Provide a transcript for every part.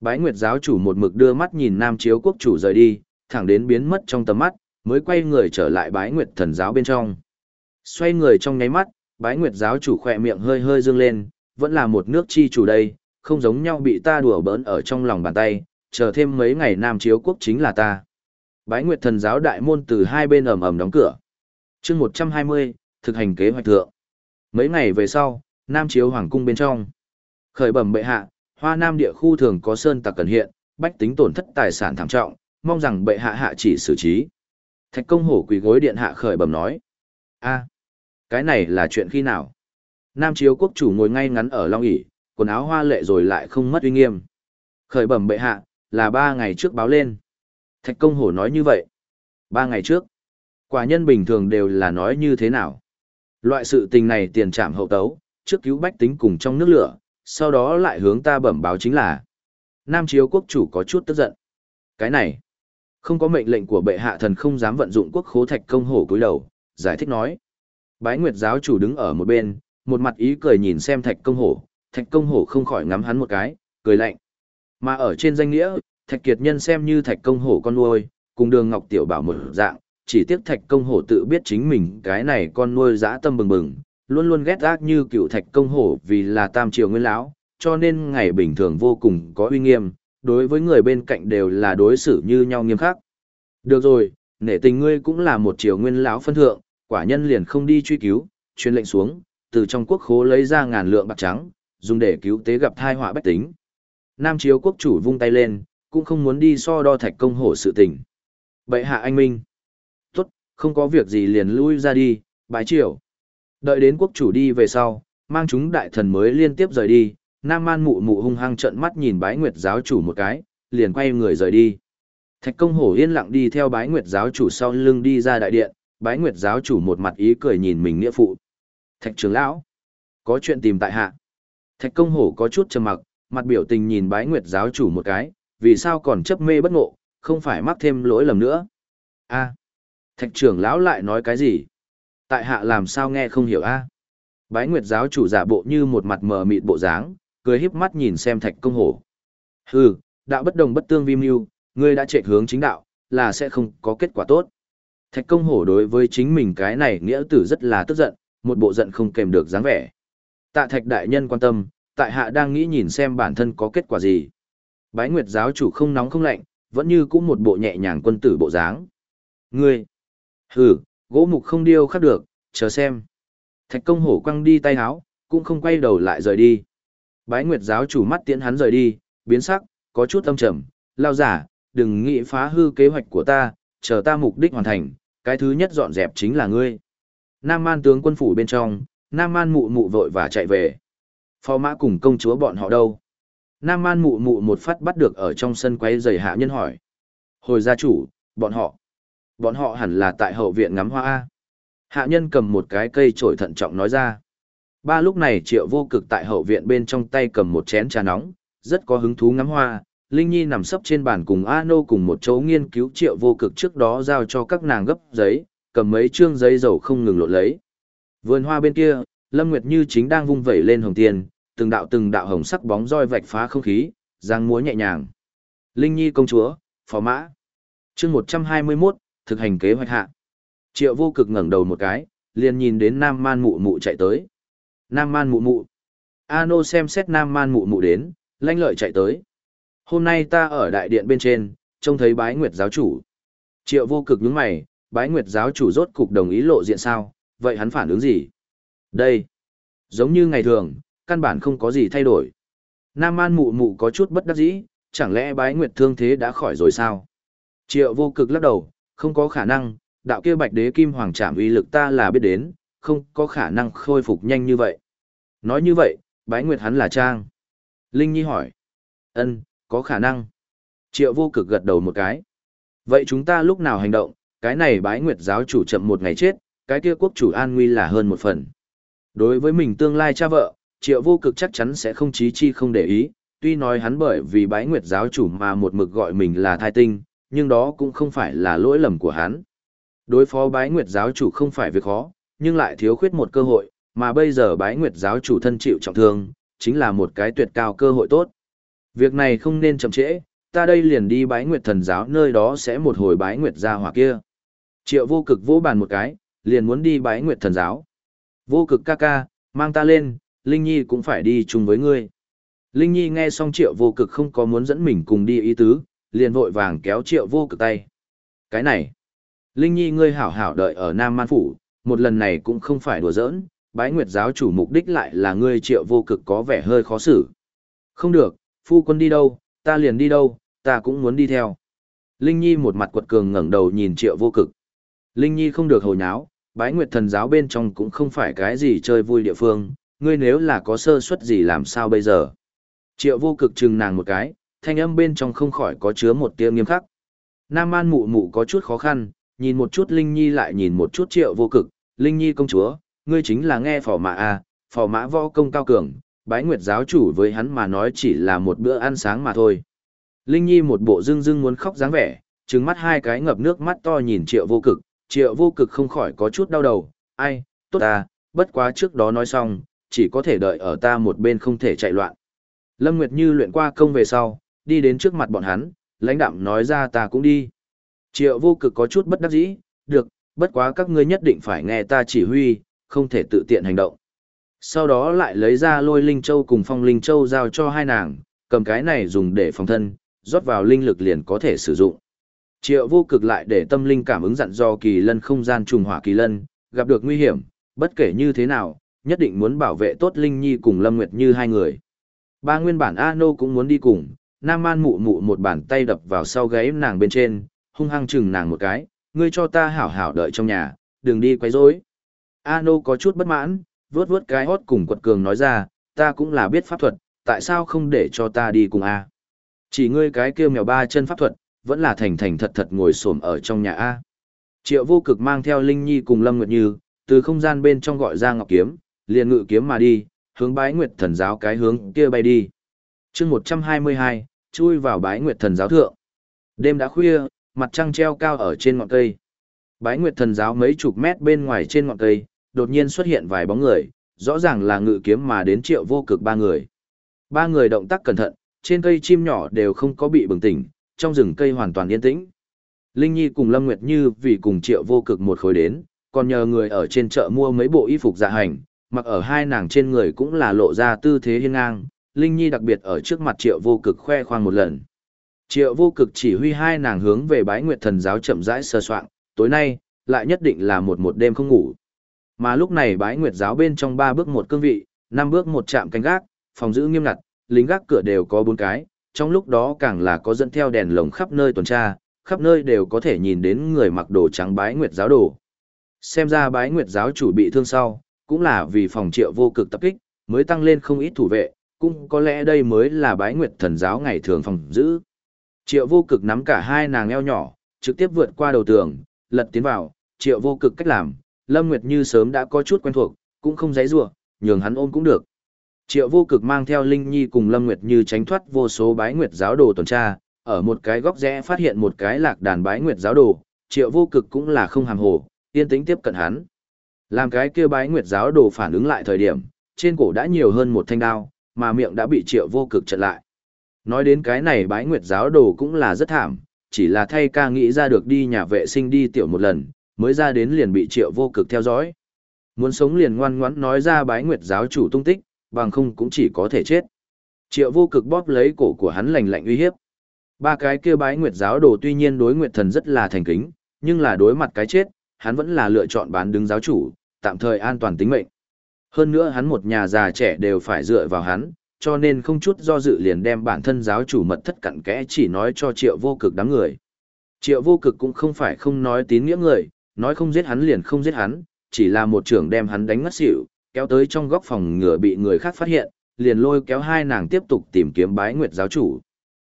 Bái Nguyệt giáo chủ một mực đưa mắt nhìn Nam Chiếu quốc chủ rời đi, thẳng đến biến mất trong tầm mắt, mới quay người trở lại Bái Nguyệt thần giáo bên trong. Xoay người trong nháy mắt, Bái Nguyệt giáo chủ khỏe miệng hơi hơi dương lên, vẫn là một nước chi chủ đây, không giống nhau bị ta đùa bỡn ở trong lòng bàn tay, chờ thêm mấy ngày Nam Chiếu quốc chính là ta. Bái Nguyệt thần giáo đại môn từ hai bên ầm ầm đóng cửa. Chương 120, thực hành kế hoạch thượng. Mấy ngày về sau, Nam Chiếu hoàng cung bên trong. Khởi bẩm bệ hạ, Hoa Nam địa khu thường có sơn tặc cần hiện, bách tính tổn thất tài sản thảm trọng, mong rằng bệ hạ hạ chỉ xử trí. Thạch công hổ quỳ gối điện hạ khởi bẩm nói. a cái này là chuyện khi nào? Nam Chiếu quốc chủ ngồi ngay ngắn ở Long ỉ, quần áo hoa lệ rồi lại không mất uy nghiêm. Khởi bẩm bệ hạ, là ba ngày trước báo lên. Thạch công hổ nói như vậy. Ba ngày trước. Quả nhân bình thường đều là nói như thế nào. Loại sự tình này tiền trảm hậu tấu, trước cứu bách tính cùng trong nước lửa, sau đó lại hướng ta bẩm báo chính là. Nam chiếu quốc chủ có chút tức giận. Cái này, không có mệnh lệnh của bệ hạ thần không dám vận dụng quốc khố thạch công hổ cúi đầu, giải thích nói. Bái Nguyệt giáo chủ đứng ở một bên, một mặt ý cười nhìn xem thạch công hổ, thạch công hổ không khỏi ngắm hắn một cái, cười lạnh. Mà ở trên danh nghĩa, thạch kiệt nhân xem như thạch công hổ con nuôi, cùng đường ngọc tiểu bảo một dạng, chỉ tiếc thạch công hổ tự biết chính mình cái này con nuôi dã tâm bừng bừng, luôn luôn ghét ác như cựu thạch công hổ vì là tam triều nguyên lão, cho nên ngày bình thường vô cùng có uy nghiêm, đối với người bên cạnh đều là đối xử như nhau nghiêm khắc. Được rồi, nể tình ngươi cũng là một triều nguyên lão phân thượng, quả nhân liền không đi truy cứu, truyền lệnh xuống, từ trong quốc khố lấy ra ngàn lượng bạc trắng, dùng để cứu tế gặp thai họa bách tính. Nam chiếu quốc chủ vung tay lên, cũng không muốn đi so đo thạch công hổ sự tình. Bệ hạ anh minh. Tốt, không có việc gì liền lui ra đi, bái triều. Đợi đến quốc chủ đi về sau, mang chúng đại thần mới liên tiếp rời đi, Nam Man mụ mụ hung hăng trợn mắt nhìn bái nguyệt giáo chủ một cái, liền quay người rời đi. Thạch công hổ yên lặng đi theo bái nguyệt giáo chủ sau lưng đi ra đại điện, bái nguyệt giáo chủ một mặt ý cười nhìn mình nghĩa phụ. Thạch trưởng lão, có chuyện tìm tại hạ. Thạch công hổ có chút trầm mặc, mặt biểu tình nhìn bái nguyệt giáo chủ một cái, vì sao còn chấp mê bất ngộ, không phải mắc thêm lỗi lầm nữa. a thạch trưởng lão lại nói cái gì? Tại hạ làm sao nghe không hiểu a Bái nguyệt giáo chủ giả bộ như một mặt mờ mịt bộ dáng, cười híp mắt nhìn xem thạch công hổ. Hừ, đạo bất đồng bất tương vi mưu, ngươi đã chạy hướng chính đạo, là sẽ không có kết quả tốt. Thạch công hổ đối với chính mình cái này nghĩa tử rất là tức giận, một bộ giận không kèm được dáng vẻ. Tạ thạch đại nhân quan tâm, tại hạ đang nghĩ nhìn xem bản thân có kết quả gì. Bái Nguyệt giáo chủ không nóng không lạnh, vẫn như cũng một bộ nhẹ nhàng quân tử bộ dáng. Ngươi! Hừ, gỗ mục không điêu khắc được, chờ xem. Thạch công hổ quăng đi tay háo, cũng không quay đầu lại rời đi. Bái Nguyệt giáo chủ mắt tiễn hắn rời đi, biến sắc, có chút âm trầm, lao giả, đừng nghĩ phá hư kế hoạch của ta, chờ ta mục đích hoàn thành, cái thứ nhất dọn dẹp chính là ngươi. Nam Man tướng quân phủ bên trong, Nam Man mụ mụ vội và chạy về. Phó mã cùng công chúa bọn họ đâu? Nam man mụ mụ một phát bắt được ở trong sân quay giày hạ nhân hỏi. Hồi gia chủ, bọn họ. Bọn họ hẳn là tại hậu viện ngắm hoa A. Hạ nhân cầm một cái cây trổi thận trọng nói ra. Ba lúc này triệu vô cực tại hậu viện bên trong tay cầm một chén trà nóng, rất có hứng thú ngắm hoa. Linh Nhi nằm sấp trên bàn cùng A Nô cùng một chỗ nghiên cứu triệu vô cực trước đó giao cho các nàng gấp giấy, cầm mấy chương giấy dầu không ngừng lộn lấy. Vườn hoa bên kia, Lâm Nguyệt Như chính đang vung vẩy lên hồng tiền, từng đạo từng đạo hồng sắc bóng roi vạch phá không khí, giang múa nhẹ nhàng. Linh Nhi công chúa, phó mã. chương 121, thực hành kế hoạch hạ. Triệu vô cực ngẩng đầu một cái, liền nhìn đến Nam Man mụ mụ chạy tới. Nam Man mụ mụ. Ano xem xét Nam Man mụ mụ đến, lanh lợi chạy tới. Hôm nay ta ở đại điện bên trên, trông thấy bái nguyệt giáo chủ. Triệu vô cực nhướng mày, bái nguyệt giáo chủ rốt cục đồng ý lộ diện sao, vậy hắn phản ứng gì? Đây, giống như ngày thường, căn bản không có gì thay đổi. Nam Man mụ mụ có chút bất đắc dĩ, chẳng lẽ bái nguyệt thương thế đã khỏi rồi sao? Triệu vô cực lắc đầu, không có khả năng, đạo kia bạch đế kim hoàng trảm uy lực ta là biết đến, không có khả năng khôi phục nhanh như vậy. Nói như vậy, bái nguyệt hắn là Trang. Linh Nhi hỏi. ân có khả năng. Triệu vô cực gật đầu một cái. Vậy chúng ta lúc nào hành động, cái này bái nguyệt giáo chủ chậm một ngày chết, cái kia quốc chủ an nguy là hơn một phần. Đối với mình tương lai cha vợ, triệu vô cực chắc chắn sẽ không chí chi không để ý, tuy nói hắn bởi vì bái nguyệt giáo chủ mà một mực gọi mình là thai tinh, nhưng đó cũng không phải là lỗi lầm của hắn. Đối phó bái nguyệt giáo chủ không phải việc khó, nhưng lại thiếu khuyết một cơ hội, mà bây giờ bái nguyệt giáo chủ thân chịu trọng thương, chính là một cái tuyệt cao cơ hội tốt. Việc này không nên chậm trễ, ta đây liền đi bái nguyệt thần giáo nơi đó sẽ một hồi bái nguyệt gia hỏa kia. Triệu vô cực vỗ bàn một cái, liền muốn đi bái nguyệt thần giáo. Vô cực ca ca, mang ta lên, Linh Nhi cũng phải đi chung với ngươi. Linh Nhi nghe xong triệu vô cực không có muốn dẫn mình cùng đi ý tứ, liền vội vàng kéo triệu vô cực tay. Cái này, Linh Nhi ngươi hảo hảo đợi ở Nam Man Phủ, một lần này cũng không phải đùa giỡn, bái nguyệt giáo chủ mục đích lại là ngươi triệu vô cực có vẻ hơi khó xử. Không được, phu quân đi đâu, ta liền đi đâu, ta cũng muốn đi theo. Linh Nhi một mặt quật cường ngẩng đầu nhìn triệu vô cực. Linh Nhi không được hồ nháo, bái nguyệt thần giáo bên trong cũng không phải cái gì chơi vui địa phương, ngươi nếu là có sơ suất gì làm sao bây giờ. Triệu vô cực chừng nàng một cái, thanh âm bên trong không khỏi có chứa một tia nghiêm khắc. Nam An mụ mụ có chút khó khăn, nhìn một chút Linh Nhi lại nhìn một chút triệu vô cực, Linh Nhi công chúa, ngươi chính là nghe phò mã a, à, phò mã võ công cao cường, bái nguyệt giáo chủ với hắn mà nói chỉ là một bữa ăn sáng mà thôi. Linh Nhi một bộ dưng dưng muốn khóc dáng vẻ, trừng mắt hai cái ngập nước mắt to nhìn triệu vô cực, triệu vô cực không khỏi có chút đau đầu, ai, tốt ta, bất quá trước đó nói xong, chỉ có thể đợi ở ta một bên không thể chạy loạn. Lâm Nguyệt Như luyện qua công về sau, đi đến trước mặt bọn hắn, lãnh đạm nói ra ta cũng đi. Triệu vô cực có chút bất đắc dĩ, được, bất quá các ngươi nhất định phải nghe ta chỉ huy, không thể tự tiện hành động. Sau đó lại lấy ra lôi linh châu cùng phong linh châu giao cho hai nàng, cầm cái này dùng để phòng thân, rót vào linh lực liền có thể sử dụng. Triệu vô cực lại để tâm linh cảm ứng dặn do kỳ lân không gian trùng hỏa kỳ lân, gặp được nguy hiểm, bất kể như thế nào, nhất định muốn bảo vệ tốt Linh Nhi cùng Lâm Nguyệt như hai người. Ba nguyên bản A Nô cũng muốn đi cùng, Nam Man mụ mụ một bàn tay đập vào sau gáy nàng bên trên, hung hăng chừng nàng một cái, ngươi cho ta hảo hảo đợi trong nhà, đừng đi quấy rối. A Nô có chút bất mãn, vớt vớt cái hót cùng quật cường nói ra, ta cũng là biết pháp thuật, tại sao không để cho ta đi cùng A. Chỉ ngươi cái kêu mèo ba chân pháp thuật, vẫn là thành thành thật thật ngồi xổm ở trong nhà A. Triệu vô cực mang theo Linh Nhi cùng Lâm Nguyệt Như, từ không gian bên trong gọi ra ngọc kiếm, liền ngự kiếm mà đi, hướng bái nguyệt thần giáo cái hướng kia bay đi chương 122, chui vào bái nguyệt thần giáo thượng. Đêm đã khuya, mặt trăng treo cao ở trên ngọn cây. Bái nguyệt thần giáo mấy chục mét bên ngoài trên ngọn cây, đột nhiên xuất hiện vài bóng người, rõ ràng là ngự kiếm mà đến triệu vô cực ba người. Ba người động tác cẩn thận, trên cây chim nhỏ đều không có bị bừng tỉnh, trong rừng cây hoàn toàn yên tĩnh. Linh Nhi cùng Lâm Nguyệt Như vì cùng triệu vô cực một khối đến, còn nhờ người ở trên chợ mua mấy bộ y phục dạ hành, mặc ở hai nàng trên người cũng là lộ ra tư thế hiên ngang, Linh Nhi đặc biệt ở trước mặt triệu vô cực khoe khoang một lần. Triệu vô cực chỉ huy hai nàng hướng về bái nguyệt thần giáo chậm rãi sơ soạn, tối nay, lại nhất định là một một đêm không ngủ. Mà lúc này bái nguyệt giáo bên trong ba bước một cương vị, năm bước một chạm canh gác, phòng giữ nghiêm ngặt, lính gác cửa đều có bốn cái, trong lúc đó càng là có dẫn theo đèn lồng khắp nơi tuần tra, khắp nơi đều có thể nhìn đến người mặc đồ trắng bái nguyệt giáo đồ. Xem ra bái nguyệt giáo chủ bị thương sau, cũng là vì phòng triệu vô cực tập kích, mới tăng lên không ít thủ vệ, cũng có lẽ đây mới là bái nguyệt thần giáo ngày thường phòng giữ. Triệu vô cực nắm cả hai nàng eo nhỏ, trực tiếp vượt qua đầu tường, lật tiến vào, triệu vô cực cách làm, Lâm Nguyệt Như sớm đã có chút quen thuộc, cũng không giấy rủa nhường hắn ôm cũng được. Triệu vô cực mang theo Linh Nhi cùng Lâm Nguyệt Như tránh thoát vô số bái nguyệt giáo đồ tuần tra, ở một cái góc rẽ phát hiện một cái lạc đàn bái nguyệt giáo đồ, triệu vô cực cũng là không hàm hồ, yên tĩnh tiếp cận hắn. Làm cái kia bái nguyệt giáo đồ phản ứng lại thời điểm, trên cổ đã nhiều hơn một thanh đao, mà miệng đã bị triệu vô cực chặn lại. Nói đến cái này bái nguyệt giáo đồ cũng là rất thảm, chỉ là thay ca nghĩ ra được đi nhà vệ sinh đi tiểu một lần, mới ra đến liền bị triệu vô cực theo dõi. Muốn sống liền ngoan ngoãn nói ra bái nguyệt giáo chủ tung tích, bằng không cũng chỉ có thể chết. Triệu vô cực bóp lấy cổ của hắn lạnh lạnh uy hiếp. Ba cái kia bái nguyệt giáo đồ tuy nhiên đối nguyệt thần rất là thành kính, nhưng là đối mặt cái chết, hắn vẫn là lựa chọn bán đứng giáo chủ, tạm thời an toàn tính mệnh. Hơn nữa hắn một nhà già trẻ đều phải dựa vào hắn, cho nên không chút do dự liền đem bản thân giáo chủ mật thất cặn kẽ chỉ nói cho triệu vô cực đám người. Triệu vô cực cũng không phải không nói tín nghĩa người, nói không giết hắn liền không giết hắn, chỉ là một trưởng đem hắn đánh ngất xỉu, kéo tới trong góc phòng ngừa bị người khác phát hiện, liền lôi kéo hai nàng tiếp tục tìm kiếm bái nguyệt giáo chủ.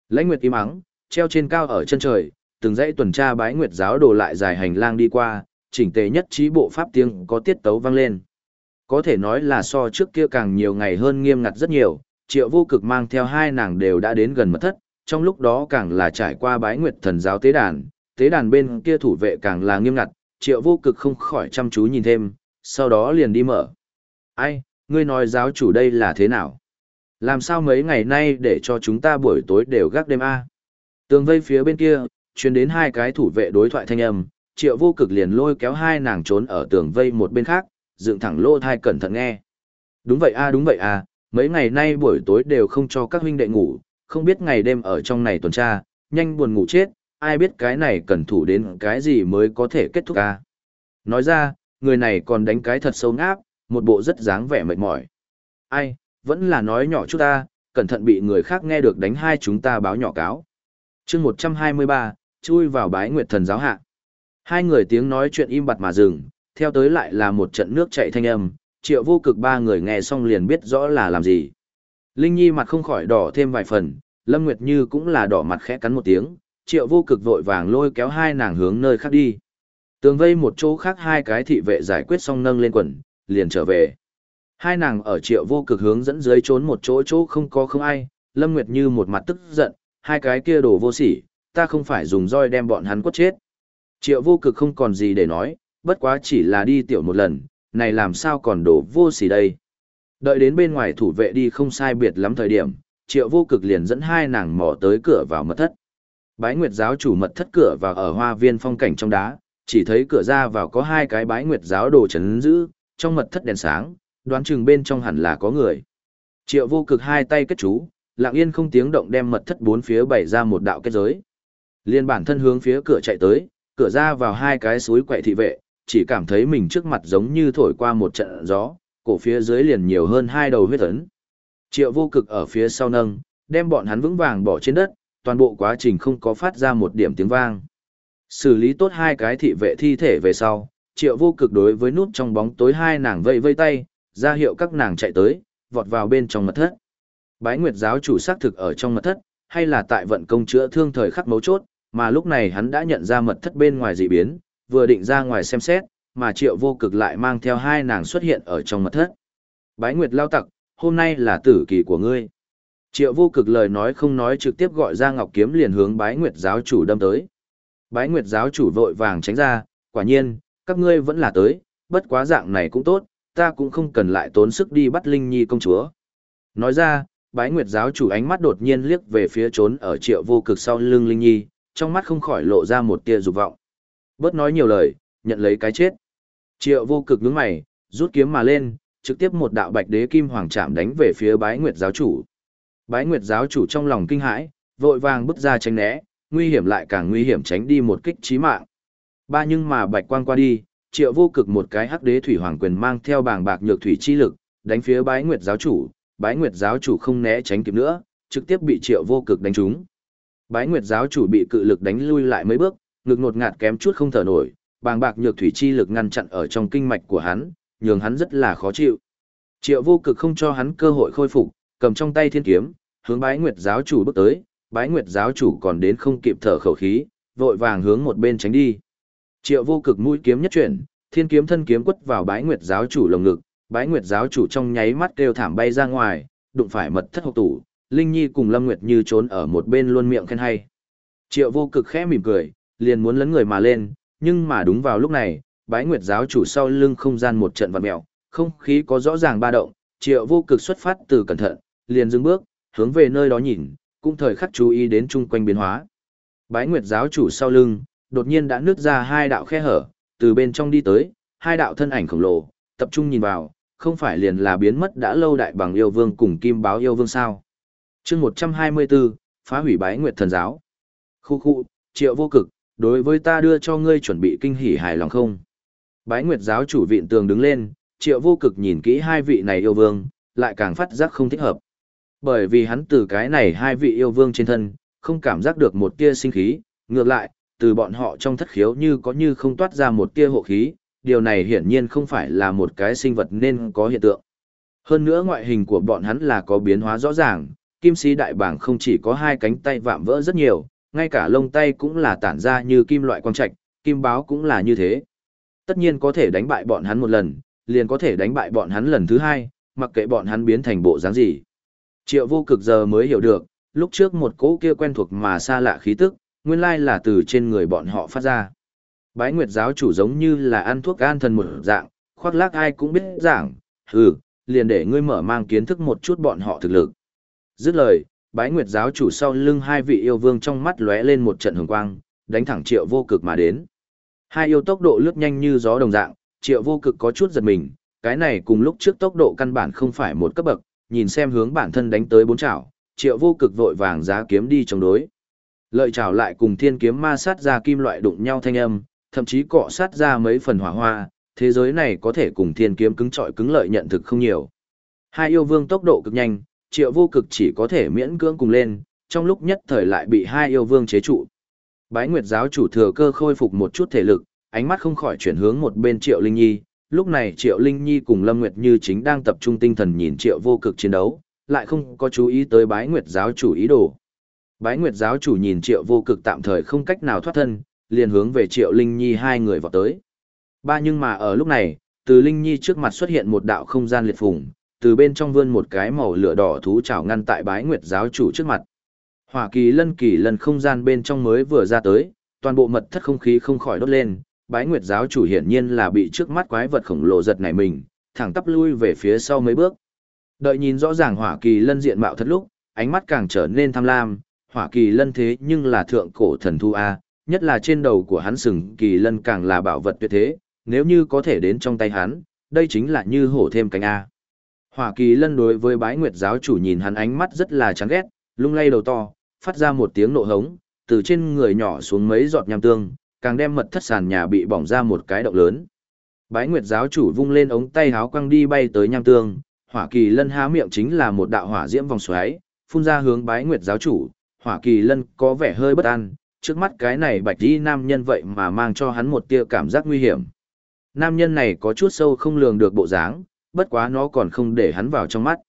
Lãnh nguyệt im ắng, treo trên cao ở chân trời, từng dãy tuần tra bái nguyệt giáo đồ lại dài hành lang đi qua, chỉnh tề nhất trí bộ pháp tiếng có tiết tấu vang lên. Có thể nói là so trước kia càng nhiều ngày hơn nghiêm ngặt rất nhiều, triệu vô cực mang theo hai nàng đều đã đến gần mật thất, trong lúc đó càng là trải qua bái nguyệt thần giáo tế đàn, tế đàn bên kia thủ vệ càng là nghiêm ngặt, triệu vô cực không khỏi chăm chú nhìn thêm, sau đó liền đi mở. Ai, ngươi nói giáo chủ đây là thế nào? Làm sao mấy ngày nay để cho chúng ta buổi tối đều gác đêm A? Tường vây phía bên kia, truyền đến hai cái thủ vệ đối thoại thanh âm, triệu vô cực liền lôi kéo hai nàng trốn ở tường vây một bên khác, dựng thẳng lô thai cẩn thận nghe. Đúng vậy a đúng vậy a, mấy ngày nay buổi tối đều không cho các huynh đệ ngủ, không biết ngày đêm ở trong này tuần tra, nhanh buồn ngủ chết, ai biết cái này cần thủ đến cái gì mới có thể kết thúc a. Nói ra, người này còn đánh cái thật sâu ngáp, một bộ rất dáng vẻ mệt mỏi. Ai, vẫn là nói nhỏ chút ta, cẩn thận bị người khác nghe được đánh hai chúng ta báo nhỏ cáo. chương 123, chui vào bái nguyệt thần giáo hạ. Hai người tiếng nói chuyện im bặt mà dừng, theo tới lại là một trận nước chảy thanh âm, triệu vô cực ba người nghe xong liền biết rõ là làm gì. Linh Nhi mặt không khỏi đỏ thêm vài phần, Lâm Nguyệt Như cũng là đỏ mặt khẽ cắn một tiếng, triệu vô cực vội vàng lôi kéo hai nàng hướng nơi khác đi. Tường vây một chỗ khác hai cái thị vệ giải quyết xong nâng lên quần, liền trở về. Hai nàng ở triệu vô cực hướng dẫn dưới trốn một chỗ chỗ không có không ai, Lâm Nguyệt Như một mặt tức giận, hai cái kia đồ vô sỉ, ta không phải dùng roi đem bọn hắn quất chết. Triệu vô cực không còn gì để nói, bất quá chỉ là đi tiểu một lần, này làm sao còn đổ vô xỉ đây. Đợi đến bên ngoài thủ vệ đi không sai biệt lắm thời điểm, triệu vô cực liền dẫn hai nàng mò tới cửa vào mật thất. Bái nguyệt giáo chủ mật thất cửa vào ở hoa viên phong cảnh trong đá, chỉ thấy cửa ra vào có hai cái bái nguyệt giáo đồ chấn giữ, trong mật thất đèn sáng, đoán chừng bên trong hẳn là có người. Triệu vô cực hai tay kết chú, lặng yên không tiếng động đem mật thất bốn phía bày ra một đạo kết giới. Liên bản thân hướng phía cửa chạy tới, cửa ra vào hai cái suối quậy thị vệ, chỉ cảm thấy mình trước mặt giống như thổi qua một trận gió, cổ phía dưới liền nhiều hơn hai đầu huyết ấn. Triệu vô cực ở phía sau nâng, đem bọn hắn vững vàng bỏ trên đất, toàn bộ quá trình không có phát ra một điểm tiếng vang. Xử lý tốt hai cái thị vệ thi thể về sau, triệu vô cực đối với nút trong bóng tối hai nàng vây vây tay, ra hiệu các nàng chạy tới, vọt vào bên trong mật thất. Bái Nguyệt giáo chủ xác thực ở trong mật thất, hay là tại vận công chữa thương thời khắc mấu chốt, mà lúc này hắn đã nhận ra mật thất bên ngoài dị biến, vừa định ra ngoài xem xét, mà triệu vô cực lại mang theo hai nàng xuất hiện ở trong mật thất. Bái Nguyệt lao tặc, hôm nay là tử kỳ của ngươi. Triệu vô cực lời nói không nói trực tiếp gọi ra ngọc kiếm liền hướng bái Nguyệt giáo chủ đâm tới. Bái Nguyệt giáo chủ vội vàng tránh ra, quả nhiên, các ngươi vẫn là tới, bất quá dạng này cũng tốt, ta cũng không cần lại tốn sức đi bắt Linh Nhi công chúa. Nói ra, bái Nguyệt giáo chủ ánh mắt đột nhiên liếc về phía trốn ở triệu vô cực sau lưng Linh Nhi, trong mắt không khỏi lộ ra một tia dục vọng. Bớt nói nhiều lời, nhận lấy cái chết. Triệu vô cực nhướng mày, rút kiếm mà lên, trực tiếp một đạo bạch đế kim hoàng chạm đánh về phía bái nguyệt giáo chủ. Bái nguyệt giáo chủ trong lòng kinh hãi, vội vàng bước ra tránh né, nguy hiểm lại càng nguy hiểm tránh đi một kích chí mạng. Ba nhưng mà bạch quang qua đi, triệu vô cực một cái hắc đế thủy hoàng quyền mang theo bảng bạc nhược thủy chi lực, đánh phía bái nguyệt giáo chủ, bái nguyệt giáo chủ không né tránh kịp nữa, trực tiếp bị triệu vô cực đánh trúng. Bái nguyệt giáo chủ bị cự lực đánh lui lại mấy bước, ngực ngột ngạt kém chút không thở nổi, bàng bạc nhược thủy chi lực ngăn chặn ở trong kinh mạch của hắn, nhường hắn rất là khó chịu. Triệu vô cực không cho hắn cơ hội khôi phục, cầm trong tay thiên kiếm, hướng bái nguyệt giáo chủ bước tới, bái nguyệt giáo chủ còn đến không kịp thở khẩu khí, vội vàng hướng một bên tránh đi. Triệu vô cực mũi kiếm nhất chuyển, thiên kiếm thân kiếm quất vào bái nguyệt giáo chủ lồng ngực, bái nguyệt giáo chủ trong nháy mắt kêu thảm bay ra ngoài, đụng phải mật thất hộc tủ, Linh Nhi cùng Lâm Nguyệt như trốn ở một bên luôn miệng khen hay. Triệu vô cực khẽ mỉm cười, liền muốn lấn người mà lên, nhưng mà đúng vào lúc này, bái nguyệt giáo chủ sau lưng không gian một trận vặn mèo, không khí có rõ ràng ba động, triệu vô cực xuất phát từ cẩn thận, liền dừng bước, hướng về nơi đó nhìn, cũng thời khắc chú ý đến chung quanh biến hóa. Bái nguyệt giáo chủ sau lưng, đột nhiên đã nứt ra hai đạo khe hở, từ bên trong đi tới, hai đạo thân ảnh khổng lồ, tập trung nhìn vào, không phải liền là biến mất đã lâu đại bằng yêu vương cùng kim báo yêu vương sao. chương 124, phá hủy bái nguyệt thần giáo. Khu khu, triệu vô cực, đối với ta đưa cho ngươi chuẩn bị kinh hỉ hài lòng không? Bái Nguyệt giáo chủ viện tường đứng lên, triệu vô cực nhìn kỹ hai vị này yêu vương, lại càng phát giác không thích hợp. Bởi vì hắn từ cái này hai vị yêu vương trên thân, không cảm giác được một tia sinh khí, ngược lại, từ bọn họ trong thất khiếu như có như không toát ra một tia hộ khí, điều này hiển nhiên không phải là một cái sinh vật nên có hiện tượng. Hơn nữa ngoại hình của bọn hắn là có biến hóa rõ ràng, kim sĩ đại bảng không chỉ có hai cánh tay vạm vỡ rất nhiều, ngay cả lông tay cũng là tản ra như kim loại quang trạch, kim báo cũng là như thế. Tất nhiên có thể đánh bại bọn hắn một lần, liền có thể đánh bại bọn hắn lần thứ hai, mặc kệ bọn hắn biến thành bộ dáng gì. Triệu vô cực giờ mới hiểu được, lúc trước một cỗ kia quen thuộc mà xa lạ khí tức, nguyên lai là từ trên người bọn họ phát ra. Bái Nguyệt giáo chủ giống như là ăn thuốc an thần một dạng, khoác lác ai cũng biết giảng, hừ, liền để ngươi mở mang kiến thức một chút bọn họ thực lực. Dứt lời, bái nguyệt giáo chủ sau lưng hai vị yêu vương trong mắt lóe lên một trận hồng quang, đánh thẳng triệu vô cực mà đến. Hai yêu tốc độ lướt nhanh như gió đồng dạng, triệu vô cực có chút giật mình, cái này cùng lúc trước tốc độ căn bản không phải một cấp bậc, nhìn xem hướng bản thân đánh tới bốn chảo, triệu vô cực vội vàng giá kiếm đi chống đối. Lợi chảo lại cùng thiên kiếm ma sát ra kim loại đụng nhau thanh âm, thậm chí cọ sát ra mấy phần hỏa hoa, thế giới này có thể cùng thiên kiếm cứng trọi cứng lợi nhận thực không nhiều. Hai yêu vương tốc độ cực nhanh, triệu vô cực chỉ có thể miễn cưỡng cùng lên, trong lúc nhất thời lại bị hai yêu vương chế trụ. Bái Nguyệt giáo chủ thừa cơ khôi phục một chút thể lực, ánh mắt không khỏi chuyển hướng một bên Triệu Linh Nhi, lúc này Triệu Linh Nhi cùng Lâm Nguyệt Như chính đang tập trung tinh thần nhìn Triệu vô cực chiến đấu, lại không có chú ý tới Bái Nguyệt giáo chủ ý đồ. Bái Nguyệt giáo chủ nhìn Triệu vô cực tạm thời không cách nào thoát thân, liền hướng về Triệu Linh Nhi hai người vào tới. Ba nhưng mà ở lúc này, từ Linh Nhi trước mặt xuất hiện một đạo không gian liệt phùng, từ bên trong vươn một cái màu lửa đỏ thú chảo ngăn tại Bái Nguyệt giáo chủ trước mặt. Hỏa kỳ lân kỳ lân không gian bên trong mới vừa ra tới, toàn bộ mật thất không khí không khỏi đốt lên, bái nguyệt giáo chủ hiển nhiên là bị trước mắt quái vật khổng lồ giật nảy mình, thẳng tắp lui về phía sau mấy bước. Đợi nhìn rõ ràng hỏa kỳ lân diện mạo thật lúc, ánh mắt càng trở nên tham lam, hỏa kỳ lân thế nhưng là thượng cổ thần thu A, nhất là trên đầu của hắn sừng kỳ lân càng là bảo vật tuyệt thế, nếu như có thể đến trong tay hắn, đây chính là như hổ thêm cánh A. Hỏa kỳ lân đối với bái nguyệt giáo chủ nhìn hắn ánh mắt rất là chán ghét, lung lay đầu to, phát ra một tiếng nộ hống, từ trên người nhỏ xuống mấy giọt nham tương, càng đem mật thất sàn nhà bị bỏng ra một cái động lớn. Bái Nguyệt giáo chủ vung lên ống tay háo quăng đi bay tới nham tương, Hỏa Kỳ Lân há miệng chính là một đạo hỏa diễm vòng xoáy, phun ra hướng Bái Nguyệt giáo chủ, Hỏa Kỳ Lân có vẻ hơi bất an, trước mắt cái này bạch y nam nhân vậy mà mang cho hắn một tia cảm giác nguy hiểm. Nam nhân này có chút sâu không lường được bộ dáng, bất quá nó còn không để hắn vào trong mắt.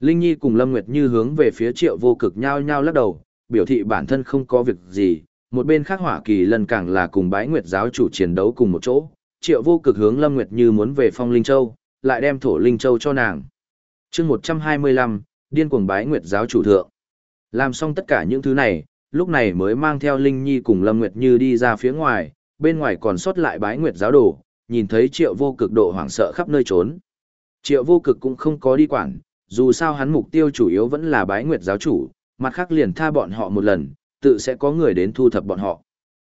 Linh Nhi cùng Lâm Nguyệt Như hướng về phía triệu vô cực nhao nhao lắc đầu, biểu thị bản thân không có việc gì, một bên khác hỏa kỳ lần càng là cùng bái nguyệt giáo chủ chiến đấu cùng một chỗ, triệu vô cực hướng Lâm Nguyệt Như muốn về phong Linh Châu, lại đem thổ Linh Châu cho nàng. chương 125, điên cuồng bái nguyệt giáo chủ thượng. Làm xong tất cả những thứ này, lúc này mới mang theo Linh Nhi cùng Lâm Nguyệt Như đi ra phía ngoài, bên ngoài còn sót lại bái nguyệt giáo đồ, nhìn thấy triệu vô cực độ hoảng sợ khắp nơi trốn. Triệu vô cực cũng không có đi quản, dù sao hắn mục tiêu chủ yếu vẫn là bái nguyệt giáo chủ, mặt khác liền tha bọn họ một lần, tự sẽ có người đến thu thập bọn họ.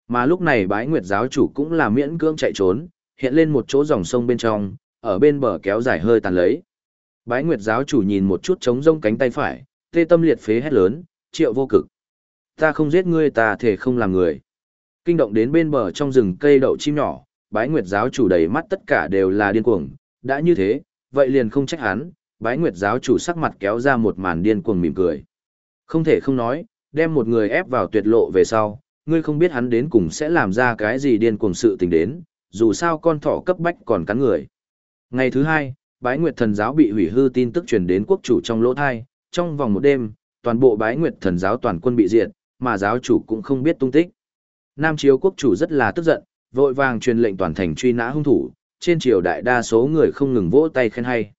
Mà lúc này bái nguyệt giáo chủ cũng là miễn cưỡng chạy trốn, hiện lên một chỗ dòng sông bên trong, ở bên bờ kéo dài hơi tàn lấy. Bái nguyệt giáo chủ nhìn một chút trống rông cánh tay phải, tê tâm liệt phế hét lớn, triệu vô cực. Ta không giết ngươi ta thể không làm người. Kinh động đến bên bờ trong rừng cây đậu chim nhỏ, bái nguyệt giáo chủ đầy mắt tất cả đều là điên cuồng, đã như thế, vậy liền không trách hắn, bái nguyệt giáo chủ sắc mặt kéo ra một màn điên cuồng mỉm cười. Không thể không nói, đem một người ép vào tuyệt lộ về sau, ngươi không biết hắn đến cùng sẽ làm ra cái gì điên cuồng sự tình đến, dù sao con thỏ cấp bách còn cắn người. Ngày thứ hai, bái nguyệt thần giáo bị hủy hư tin tức truyền đến quốc chủ trong lỗ thai, trong vòng một đêm, toàn bộ bái nguyệt thần giáo toàn quân bị diệt, mà giáo chủ cũng không biết tung tích. Nam chiếu quốc chủ rất là tức giận, vội vàng truyền lệnh toàn thành truy nã hung thủ, trên triều đại đa số người không ngừng vỗ tay khen hay.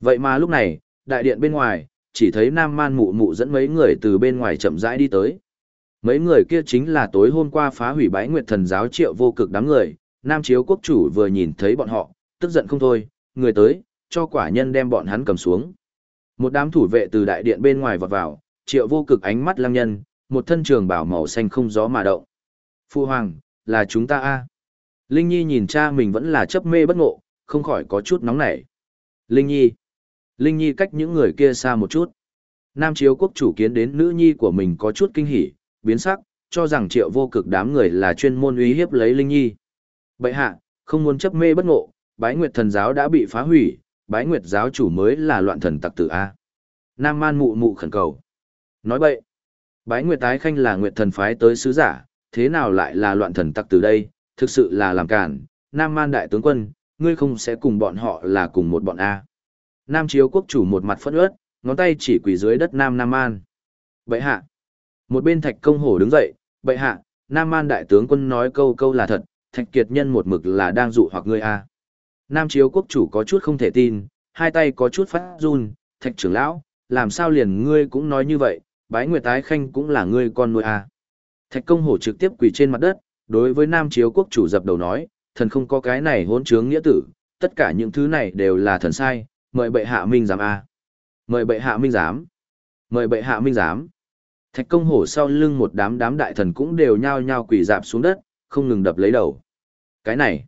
Vậy mà lúc này, đại điện bên ngoài, chỉ thấy Nam Man mụ mụ dẫn mấy người từ bên ngoài chậm rãi đi tới. Mấy người kia chính là tối hôm qua phá hủy bái nguyệt thần giáo triệu vô cực đám người, Nam Chiếu quốc chủ vừa nhìn thấy bọn họ, tức giận không thôi, người tới, cho quả nhân đem bọn hắn cầm xuống. Một đám thủ vệ từ đại điện bên ngoài vọt vào, triệu vô cực ánh mắt lăng nhân, một thân trường bảo màu xanh không gió mà động. Phu Hoàng, là chúng ta a Linh Nhi nhìn cha mình vẫn là chấp mê bất ngộ, không khỏi có chút nóng nảy. Linh Nhi. Linh Nhi cách những người kia xa một chút. Nam Chiếu quốc chủ kiến đến nữ nhi của mình có chút kinh hỉ, biến sắc, cho rằng triệu vô cực đám người là chuyên môn uy hiếp lấy Linh Nhi. Bậy hạ, không muốn chấp mê bất ngộ, bái nguyệt thần giáo đã bị phá hủy, bái nguyệt giáo chủ mới là loạn thần tặc tử A. Nam man mụ mụ khẩn cầu. Nói bậy, bái nguyệt tái khanh là nguyệt thần phái tới sứ giả, thế nào lại là loạn thần tặc tử đây, thực sự là làm cản, Nam man đại tướng quân, ngươi không sẽ cùng bọn họ là cùng một bọn A. Nam chiếu quốc chủ một mặt phẫn ướt, ngón tay chỉ quỳ dưới đất Nam Nam An. vậy hạ. Một bên thạch công hổ đứng dậy, vậy hạ, Nam An đại tướng quân nói câu câu là thật, thạch kiệt nhân một mực là đang dụ hoặc ngươi a. Nam chiếu quốc chủ có chút không thể tin, hai tay có chút phát run, thạch trưởng lão, làm sao liền ngươi cũng nói như vậy, bái nguyệt tái khanh cũng là ngươi con nuôi a. Thạch công hổ trực tiếp quỳ trên mặt đất, đối với Nam chiếu quốc chủ dập đầu nói, thần không có cái này hỗn trướng nghĩa tử, tất cả những thứ này đều là thần sai, mời bệ hạ minh giám a mời bệ hạ minh giám Mời bệ hạ minh giám. Thạch công hổ sau lưng một đám đám đại thần cũng đều nhao nhao quỳ dạp xuống đất, không ngừng đập lấy đầu. Cái này,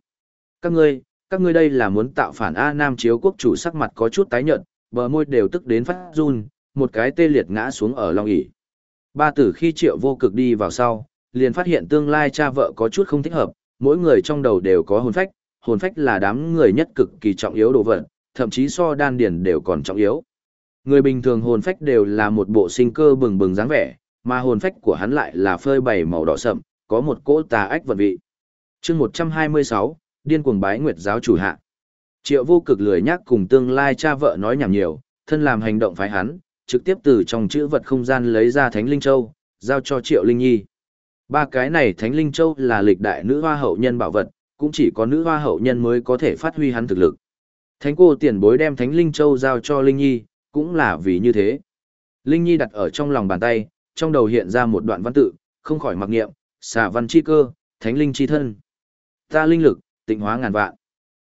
các ngươi, các ngươi đây là muốn tạo phản A Nam chiếu quốc chủ sắc mặt có chút tái nhợt, bờ môi đều tức đến phát run, một cái tê liệt ngã xuống ở long ỉ. Ba tử khi triệu vô cực đi vào sau, liền phát hiện tương lai cha vợ có chút không thích hợp, mỗi người trong đầu đều có hồn phách, hồn phách là đám người nhất cực kỳ trọng yếu đồ vật, thậm chí so đan điền đều còn trọng yếu. Người bình thường hồn phách đều là một bộ sinh cơ bừng bừng dáng vẻ, mà hồn phách của hắn lại là phơi bày màu đỏ sậm, có một cỗ tà ách vận vị. Chương 126, điên cuồng bái nguyệt giáo chủ hạ. Triệu Vô Cực lười nhắc cùng tương lai cha vợ nói nhảm nhiều, thân làm hành động phái hắn, trực tiếp từ trong chữ vật không gian lấy ra Thánh Linh Châu, giao cho Triệu Linh Nhi. Ba cái này Thánh Linh Châu là lịch đại nữ hoa hậu nhân bảo vật, cũng chỉ có nữ hoa hậu nhân mới có thể phát huy hắn thực lực. Thánh cô tiền bối đem Thánh Linh Châu giao cho Linh Nhi, cũng là vì như thế. Linh Nhi đặt ở trong lòng bàn tay, trong đầu hiện ra một đoạn văn tự, không khỏi mặc niệm, xà văn chi cơ, thánh linh chi thân. Ta linh lực, tịnh hóa ngàn vạn.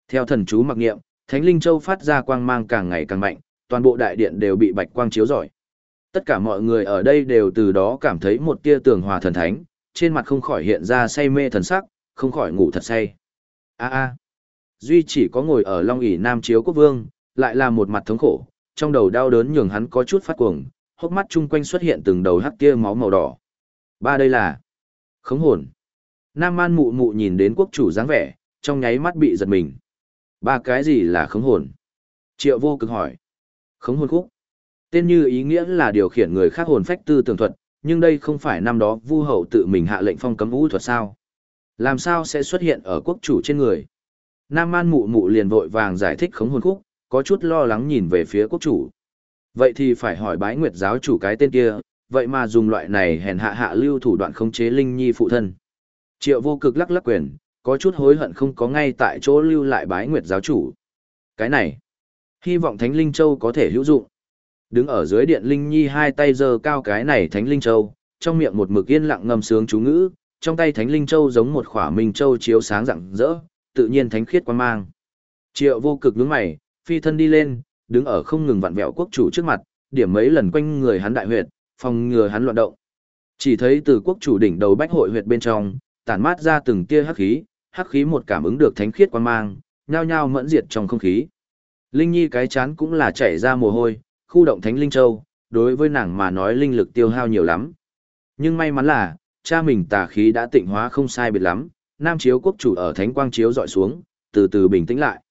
Theo thần chú mặc niệm, thánh linh châu phát ra quang mang càng ngày càng mạnh, toàn bộ đại điện đều bị bạch quang chiếu rọi. Tất cả mọi người ở đây đều từ đó cảm thấy một tia tường hòa thần thánh, trên mặt không khỏi hiện ra say mê thần sắc, không khỏi ngủ thật say. A a. Duy chỉ có ngồi ở Long ỷ Nam chiếu quốc vương, lại là một mặt thống khổ, trong đầu đau đớn nhường hắn có chút phát cuồng, hốc mắt chung quanh xuất hiện từng đầu hắc tia máu màu đỏ. Ba đây là khống hồn. Nam man mụ mụ nhìn đến quốc chủ dáng vẻ, trong nháy mắt bị giật mình. Ba cái gì là khống hồn? Triệu vô cực hỏi. Khống hồn khúc. Tên như ý nghĩa là điều khiển người khác hồn phách tư tưởng thuật, nhưng đây không phải năm đó vu hậu tự mình hạ lệnh phong cấm vũ thuật sao? Làm sao sẽ xuất hiện ở quốc chủ trên người? Nam man mụ mụ liền vội vàng giải thích khống hồn khúc, có chút lo lắng nhìn về phía quốc chủ. Vậy thì phải hỏi bái nguyệt giáo chủ cái tên kia, vậy mà dùng loại này hèn hạ hạ lưu thủ đoạn khống chế Linh Nhi phụ thân. Triệu vô cực lắc lắc quyền, có chút hối hận không có ngay tại chỗ lưu lại bái nguyệt giáo chủ. Cái này, hy vọng Thánh Linh Châu có thể hữu dụng. Đứng ở dưới điện Linh Nhi hai tay giơ cao cái này Thánh Linh Châu, trong miệng một mực yên lặng ngâm sướng chú ngữ, trong tay Thánh Linh Châu giống một khỏa minh châu chiếu sáng rạng rỡ, tự nhiên thánh khiết quan mang. Triệu vô cực nhướng mày, phi thân đi lên, đứng ở không ngừng vặn vẹo quốc chủ trước mặt, điểm mấy lần quanh người hắn đại huyệt, phòng ngừa hắn loạn động. Chỉ thấy từ quốc chủ đỉnh đầu bách hội huyệt bên trong, tản mát ra từng tia hắc khí, hắc khí một cảm ứng được thánh khiết quan mang, nhao nhao mẫn diệt trong không khí. Linh Nhi cái chán cũng là chảy ra mồ hôi, khu động thánh linh châu, đối với nàng mà nói linh lực tiêu hao nhiều lắm. Nhưng may mắn là, cha mình tà khí đã tịnh hóa không sai biệt lắm, nam chiếu quốc chủ ở thánh quang chiếu dọi xuống, từ từ bình tĩnh lại.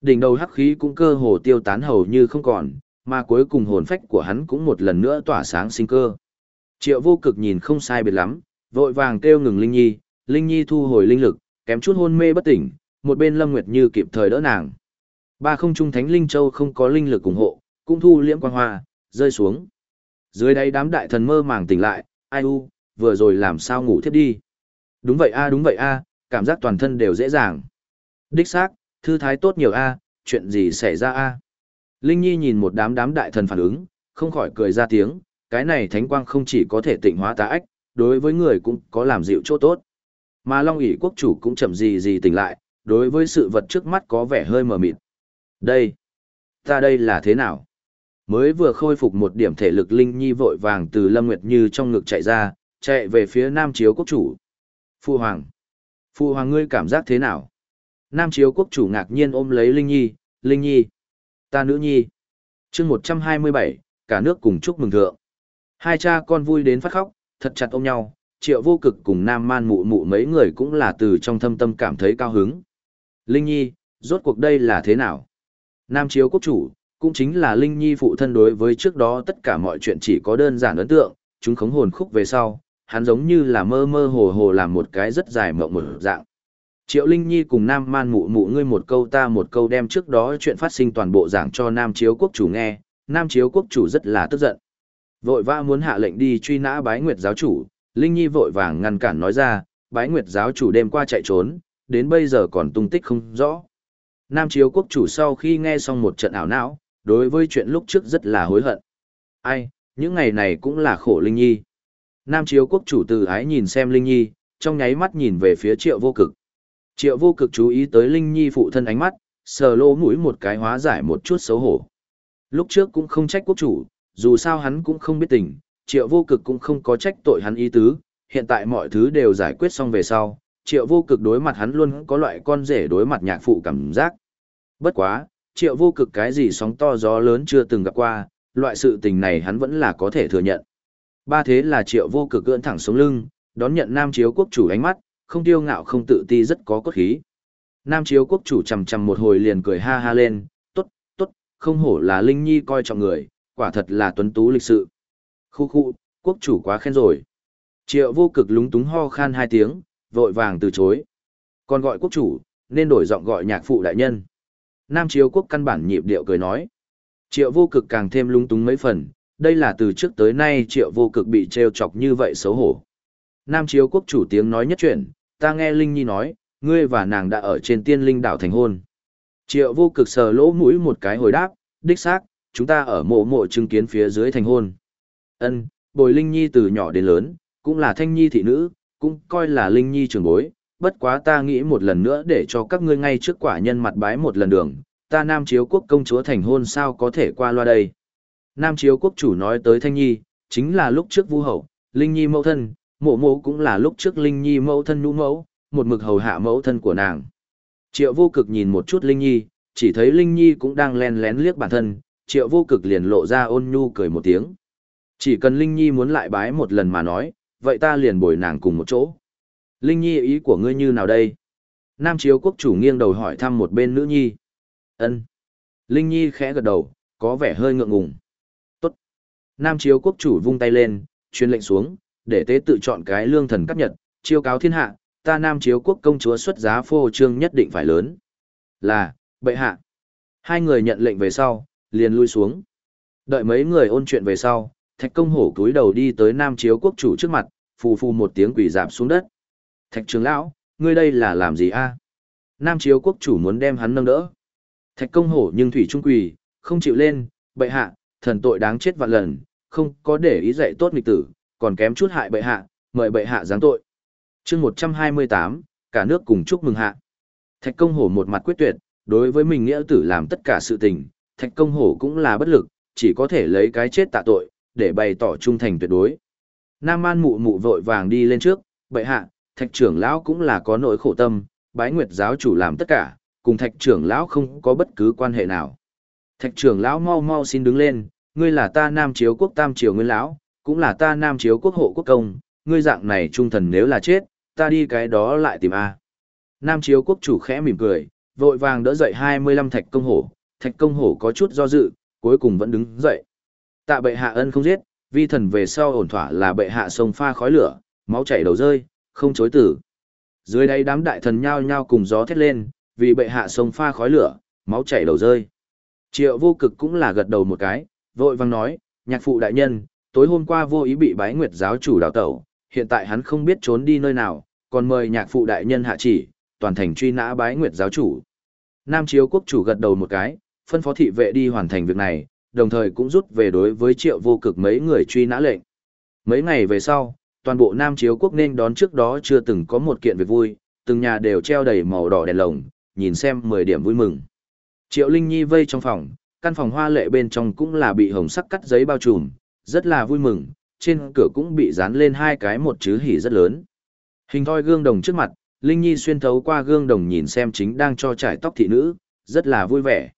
Đỉnh đầu hắc khí cũng cơ hồ tiêu tán hầu như không còn, mà cuối cùng hồn phách của hắn cũng một lần nữa tỏa sáng sinh cơ. Triệu vô cực nhìn không sai biệt lắm, vội vàng kêu ngừng Linh Nhi, Linh Nhi thu hồi linh lực, kém chút hôn mê bất tỉnh, một bên Lâm Nguyệt Như kịp thời đỡ nàng. Ba không trung thánh linh châu không có linh lực ủng hộ, cũng thu liễm quang hoa, rơi xuống. Dưới đây đám đại thần mơ màng tỉnh lại, ai u, vừa rồi làm sao ngủ thiếp đi. Đúng vậy a đúng vậy a, cảm giác toàn thân đều dễ dàng. Đích xác, thư thái tốt nhiều a, chuyện gì xảy ra a? Linh Nhi nhìn một đám đám đại thần phản ứng, không khỏi cười ra tiếng, cái này thánh quang không chỉ có thể tịnh hóa tà ách, đối với người cũng có làm dịu chỗ tốt. Mà Long ỷ quốc chủ cũng chậm gì gì tỉnh lại, đối với sự vật trước mắt có vẻ hơi mờ mịt. Đây, ta đây là thế nào? Mới vừa khôi phục một điểm thể lực Linh Nhi vội vàng từ Lâm Nguyệt Như trong ngực chạy ra, chạy về phía Nam Chiếu quốc chủ. Phu Hoàng, Phu Hoàng ngươi cảm giác thế nào? Nam Chiếu quốc chủ ngạc nhiên ôm lấy Linh Nhi, Linh Nhi, ta nữ nhi. chương 127, cả nước cùng chúc mừng thượng. Hai cha con vui đến phát khóc, thật chặt ôm nhau, triệu vô cực cùng nam man mụ mụ mấy người cũng là từ trong thâm tâm cảm thấy cao hứng. Linh Nhi, rốt cuộc đây là thế nào? Nam chiếu quốc chủ, cũng chính là Linh Nhi phụ thân đối với trước đó tất cả mọi chuyện chỉ có đơn giản ấn tượng, chúng khống hồn khúc về sau, hắn giống như là mơ mơ hồ hồ làm một cái rất dài mộng một dạng. Triệu Linh Nhi cùng Nam Man mụ mụ ngươi một câu ta một câu đem trước đó chuyện phát sinh toàn bộ giảng cho Nam Chiếu Quốc chủ nghe, Nam Chiếu Quốc chủ rất là tức giận. Vội vã muốn hạ lệnh đi truy nã bái nguyệt giáo chủ, Linh Nhi vội vàng ngăn cản nói ra, bái nguyệt giáo chủ đêm qua chạy trốn, đến bây giờ còn tung tích không rõ. Nam Chiếu Quốc chủ sau khi nghe xong một trận ảo não, đối với chuyện lúc trước rất là hối hận. Ai, những ngày này cũng là khổ Linh Nhi. Nam Chiếu Quốc chủ từ ái nhìn xem Linh Nhi, trong nháy mắt nhìn về phía triệu vô cực. Triệu vô cực chú ý tới Linh Nhi phụ thân ánh mắt, sờ lỗ mũi một cái hóa giải một chút xấu hổ. Lúc trước cũng không trách quốc chủ, dù sao hắn cũng không biết tình, triệu vô cực cũng không có trách tội hắn ý tứ, hiện tại mọi thứ đều giải quyết xong về sau, triệu vô cực đối mặt hắn luôn có loại con rể đối mặt nhạc phụ cảm giác. Bất quá, triệu vô cực cái gì sóng to gió lớn chưa từng gặp qua, loại sự tình này hắn vẫn là có thể thừa nhận. Ba thế là triệu vô cực gưỡn thẳng sống lưng, đón nhận nam chiếu quốc chủ ánh mắt, không tiêu ngạo không tự ti rất có cốt khí. Nam chiếu quốc chủ chầm chầm một hồi liền cười ha ha lên, tốt, tốt, không hổ là Linh Nhi coi trọng người, quả thật là tuấn tú lịch sự. Khu khu, quốc chủ quá khen rồi. Triệu vô cực lúng túng ho khan hai tiếng, vội vàng từ chối. Còn gọi quốc chủ, nên đổi giọng gọi nhạc phụ đại nhân. Nam chiếu quốc căn bản nhịp điệu cười nói. Triệu vô cực càng thêm lung túng mấy phần, đây là từ trước tới nay triệu vô cực bị trêu chọc như vậy xấu hổ. Nam chiếu quốc chủ tiếng nói nhất chuyện, ta nghe Linh Nhi nói, ngươi và nàng đã ở trên tiên linh đảo thành hôn. Triệu vô cực sờ lỗ mũi một cái hồi đáp, đích xác, chúng ta ở mộ mộ chứng kiến phía dưới thành hôn. Ân, bồi Linh Nhi từ nhỏ đến lớn, cũng là thanh nhi thị nữ, cũng coi là Linh Nhi trưởng bối, bất quá ta nghĩ một lần nữa để cho các ngươi ngay trước quả nhân mặt bái một lần đường, ta Nam Chiếu Quốc công chúa thành hôn sao có thể qua loa đây. Nam Chiếu Quốc chủ nói tới Thanh Nhi, chính là lúc trước Vu Hậu, Linh Nhi mẫu thân, mộ mộ cũng là lúc trước Linh Nhi mẫu thân nhũ mẫu, một mực hầu hạ mẫu thân của nàng. Triệu vô cực nhìn một chút Linh Nhi, chỉ thấy Linh Nhi cũng đang len lén liếc bản thân, triệu vô cực liền lộ ra ôn nhu cười một tiếng. Chỉ cần Linh Nhi muốn lại bái một lần mà nói, vậy ta liền bồi nàng cùng một chỗ. Linh Nhi ý của ngươi như nào đây? Nam chiếu quốc chủ nghiêng đầu hỏi thăm một bên nữ nhi. ân Linh Nhi khẽ gật đầu, có vẻ hơi ngượng ngùng. Tốt. Nam chiếu quốc chủ vung tay lên, truyền lệnh xuống, để tế tự chọn cái lương thần cấp nhật, chiêu cáo thiên hạ, ta nam chiếu quốc công chúa xuất giá phô trương nhất định phải lớn. Là, bệ hạ. Hai người nhận lệnh về sau, liền lui xuống. Đợi mấy người ôn chuyện về sau, thạch công hổ cúi đầu đi tới nam chiếu quốc chủ trước mặt, phù phù một tiếng quỷ dạp xuống đất. Thạch trưởng lão, ngươi đây là làm gì a? Nam chiếu quốc chủ muốn đem hắn nâng đỡ. Thạch công hổ nhưng thủy trung quỳ, không chịu lên, bệ hạ, thần tội đáng chết vạn lần, không có để ý dạy tốt nghịch tử, còn kém chút hại bệ hạ, mời bệ hạ giáng tội. chương 128, cả nước cùng chúc mừng hạ. Thạch công hổ một mặt quyết tuyệt, đối với mình nghĩa tử làm tất cả sự tình, thạch công hổ cũng là bất lực, chỉ có thể lấy cái chết tạ tội, để bày tỏ trung thành tuyệt đối. Nam man mụ mụ vội vàng đi lên trước, bệ hạ, thạch trưởng lão cũng là có nỗi khổ tâm, bái nguyệt giáo chủ làm tất cả, cùng thạch trưởng lão không có bất cứ quan hệ nào. Thạch trưởng lão mau mau xin đứng lên, ngươi là ta nam chiếu quốc tam triều nguyên lão, cũng là ta nam chiếu quốc hộ quốc công, ngươi dạng này trung thần nếu là chết, ta đi cái đó lại tìm A. Nam chiếu quốc chủ khẽ mỉm cười, vội vàng đỡ dậy 25 thạch công hổ, thạch công hổ có chút do dự, cuối cùng vẫn đứng dậy. Tạ bệ hạ ân không giết, vi thần về sau ổn thỏa là bệ hạ sông pha khói lửa, máu chảy đầu rơi, không chối tử. Dưới đây đám đại thần nhao nhao cùng gió thét lên, vì bệ hạ sông pha khói lửa, máu chảy đầu rơi. Triệu vô cực cũng là gật đầu một cái, vội vang nói, nhạc phụ đại nhân, tối hôm qua vô ý bị bái nguyệt giáo chủ đào tẩu, hiện tại hắn không biết trốn đi nơi nào, còn mời nhạc phụ đại nhân hạ chỉ, toàn thành truy nã bái nguyệt giáo chủ. Nam chiếu quốc chủ gật đầu một cái, phân phó thị vệ đi hoàn thành việc này, đồng thời cũng rút về đối với triệu vô cực mấy người truy nã lệnh. Mấy ngày về sau, toàn bộ Nam chiếu quốc nên đón trước đó chưa từng có một kiện việc vui, từng nhà đều treo đầy màu đỏ đèn lồng, nhìn xem 10 điểm vui mừng. Triệu Linh Nhi vây trong phòng, căn phòng hoa lệ bên trong cũng là bị hồng sắc cắt giấy bao trùm, rất là vui mừng, trên cửa cũng bị dán lên hai cái một chữ hỉ rất lớn. Hình thoi gương đồng trước mặt, Linh Nhi xuyên thấu qua gương đồng nhìn xem chính đang cho trải tóc thị nữ, rất là vui vẻ.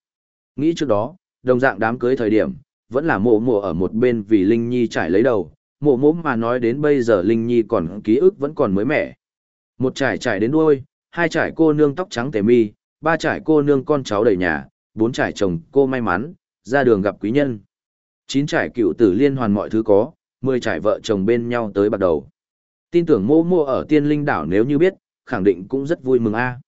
Nghĩ trước đó, đồng dạng đám cưới thời điểm, vẫn là mộ mộ ở một bên vì Linh Nhi trải lấy đầu, mộ mộ mà nói đến bây giờ Linh Nhi còn ký ức vẫn còn mới mẻ. Một trải trải đến đuôi, hai trải cô nương tóc trắng tề mi, ba trải cô nương con cháu đầy nhà, bốn trải chồng cô may mắn, ra đường gặp quý nhân. Chín trải cựu tử liên hoàn mọi thứ có, mười trải vợ chồng bên nhau tới bắt đầu. Tin tưởng mô mô ở tiên linh đảo nếu như biết, khẳng định cũng rất vui mừng a.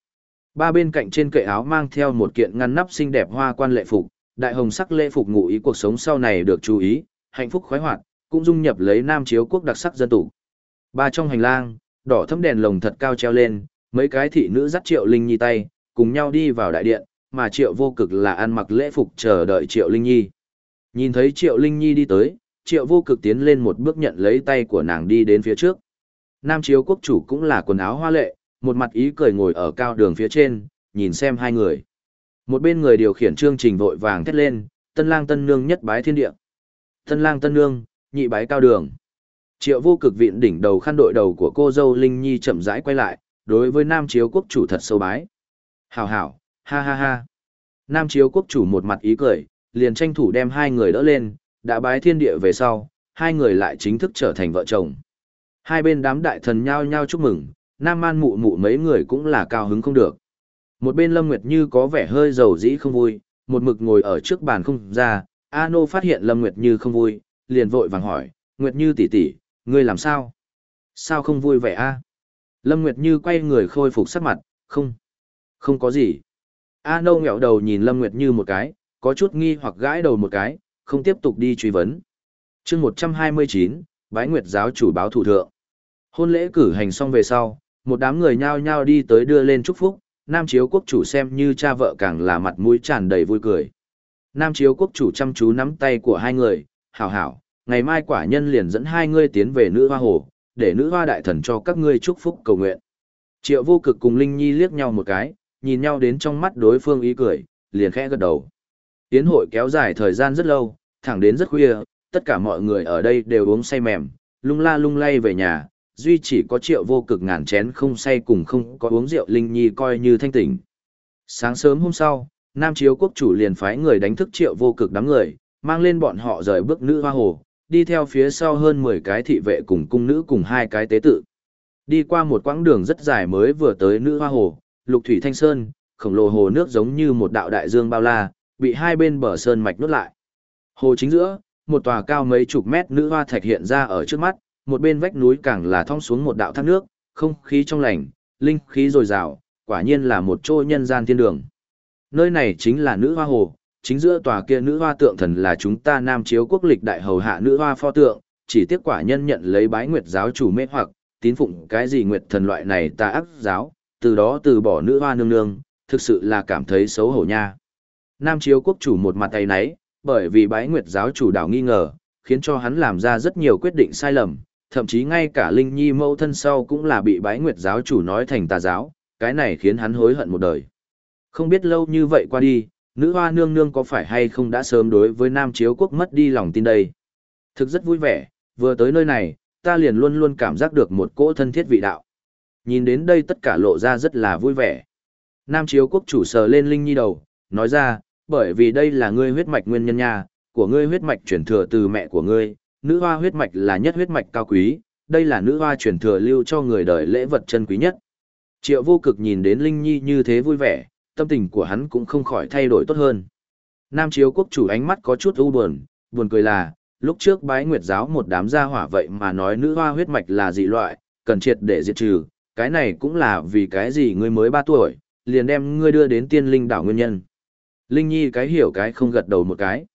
Ba bên cạnh trên kệ áo mang theo một kiện ngăn nắp xinh đẹp hoa quan lệ phục, đại hồng sắc lễ phục ngụ ý cuộc sống sau này được chú ý, hạnh phúc khoái hoạt, cũng dung nhập lấy nam chiếu quốc đặc sắc dân tộc. Ba trong hành lang, đỏ thấm đèn lồng thật cao treo lên, mấy cái thị nữ dắt Triệu Linh Nhi tay, cùng nhau đi vào đại điện, mà Triệu Vô Cực là ăn mặc lễ phục chờ đợi Triệu Linh Nhi. Nhìn thấy Triệu Linh Nhi đi tới, Triệu Vô Cực tiến lên một bước nhận lấy tay của nàng đi đến phía trước. Nam chiếu quốc chủ cũng là quần áo hoa lệ, một mặt ý cười ngồi ở cao đường phía trên, nhìn xem hai người. Một bên người điều khiển chương trình vội vàng thét lên, tân lang tân nương nhất bái thiên địa. Tân lang tân nương, nhị bái cao đường. Triệu vô cực viện đỉnh đầu khăn đội đầu của cô dâu Linh Nhi chậm rãi quay lại, đối với Nam Chiếu quốc chủ thật sâu bái. Hảo hảo, ha ha ha. Nam Chiếu quốc chủ một mặt ý cười, liền tranh thủ đem hai người đỡ lên, đã bái thiên địa về sau, hai người lại chính thức trở thành vợ chồng. Hai bên đám đại thần nhao nhao chúc mừng, Nam Man mụ mụ mấy người cũng là cao hứng không được. Một bên Lâm Nguyệt Như có vẻ hơi dầu dĩ không vui, một mực ngồi ở trước bàn không ra, A Nô phát hiện Lâm Nguyệt Như không vui, liền vội vàng hỏi, Nguyệt Như tỷ tỷ, ngươi làm sao? Sao không vui vẻ a? Lâm Nguyệt Như quay người khôi phục sắc mặt, không, không có gì. A Nô nghẹo đầu nhìn Lâm Nguyệt Như một cái, có chút nghi hoặc gãi đầu một cái, không tiếp tục đi truy vấn. chương 129, Bái Nguyệt giáo chủ báo thủ thượng. Hôn lễ cử hành xong về sau, một đám người nhao nhao đi tới đưa lên chúc phúc, Nam Chiếu quốc chủ xem như cha vợ càng là mặt mũi tràn đầy vui cười. Nam Chiếu quốc chủ chăm chú nắm tay của hai người, hảo hảo, ngày mai quả nhân liền dẫn hai ngươi tiến về nữ hoa hồ, để nữ hoa đại thần cho các ngươi chúc phúc cầu nguyện. Triệu vô cực cùng Linh Nhi liếc nhau một cái, nhìn nhau đến trong mắt đối phương ý cười, liền khẽ gật đầu. Tiến hội kéo dài thời gian rất lâu, thẳng đến rất khuya, tất cả mọi người ở đây đều uống say mềm, lung la lung lay về nhà, duy chỉ có triệu vô cực ngàn chén không say cùng không có uống rượu Linh Nhi coi như thanh tỉnh. Sáng sớm hôm sau, Nam Chiếu quốc chủ liền phái người đánh thức triệu vô cực đám người, mang lên bọn họ rời bước nữ hoa hồ, đi theo phía sau hơn 10 cái thị vệ cùng cung nữ cùng hai cái tế tự. Đi qua một quãng đường rất dài mới vừa tới nữ hoa hồ, lục thủy thanh sơn, khổng lồ hồ nước giống như một đạo đại dương bao la, bị hai bên bờ sơn mạch nuốt lại. Hồ chính giữa, một tòa cao mấy chục mét nữ hoa thạch hiện ra ở trước mắt, một bên vách núi càng là thong xuống một đạo thác nước, không khí trong lành, linh khí dồi dào, quả nhiên là một chỗ nhân gian thiên đường. Nơi này chính là nữ hoa hồ, chính giữa tòa kia nữ hoa tượng thần là chúng ta nam chiếu quốc lịch đại hầu hạ nữ hoa pho tượng, chỉ tiếc quả nhân nhận lấy bái nguyệt giáo chủ mê hoặc, tín phụng cái gì nguyệt thần loại này ta ác giáo, từ đó từ bỏ nữ hoa nương nương, thực sự là cảm thấy xấu hổ nha. Nam chiếu quốc chủ một mặt tay nấy, bởi vì bái nguyệt giáo chủ đảo nghi ngờ, khiến cho hắn làm ra rất nhiều quyết định sai lầm, thậm chí ngay cả Linh Nhi mẫu thân sau cũng là bị bái nguyệt giáo chủ nói thành tà giáo, cái này khiến hắn hối hận một đời. Không biết lâu như vậy qua đi, nữ hoa nương nương có phải hay không đã sớm đối với nam chiếu quốc mất đi lòng tin đây. Thực rất vui vẻ, vừa tới nơi này, ta liền luôn luôn cảm giác được một cỗ thân thiết vị đạo. Nhìn đến đây tất cả lộ ra rất là vui vẻ. Nam chiếu quốc chủ sờ lên Linh Nhi đầu, nói ra, bởi vì đây là ngươi huyết mạch nguyên nhân nha, của ngươi huyết mạch chuyển thừa từ mẹ của ngươi, nữ hoa huyết mạch là nhất huyết mạch cao quý, đây là nữ hoa chuyển thừa lưu cho người đời lễ vật chân quý nhất. Triệu vô cực nhìn đến Linh Nhi như thế vui vẻ, tâm tình của hắn cũng không khỏi thay đổi tốt hơn. Nam chiếu quốc chủ ánh mắt có chút u buồn, buồn cười là, lúc trước bái nguyệt giáo một đám gia hỏa vậy mà nói nữ hoa huyết mạch là dị loại, cần triệt để diệt trừ, cái này cũng là vì cái gì ngươi mới 3 tuổi, liền đem ngươi đưa đến tiên linh đảo nguyên nhân. Linh Nhi cái hiểu cái không gật đầu một cái.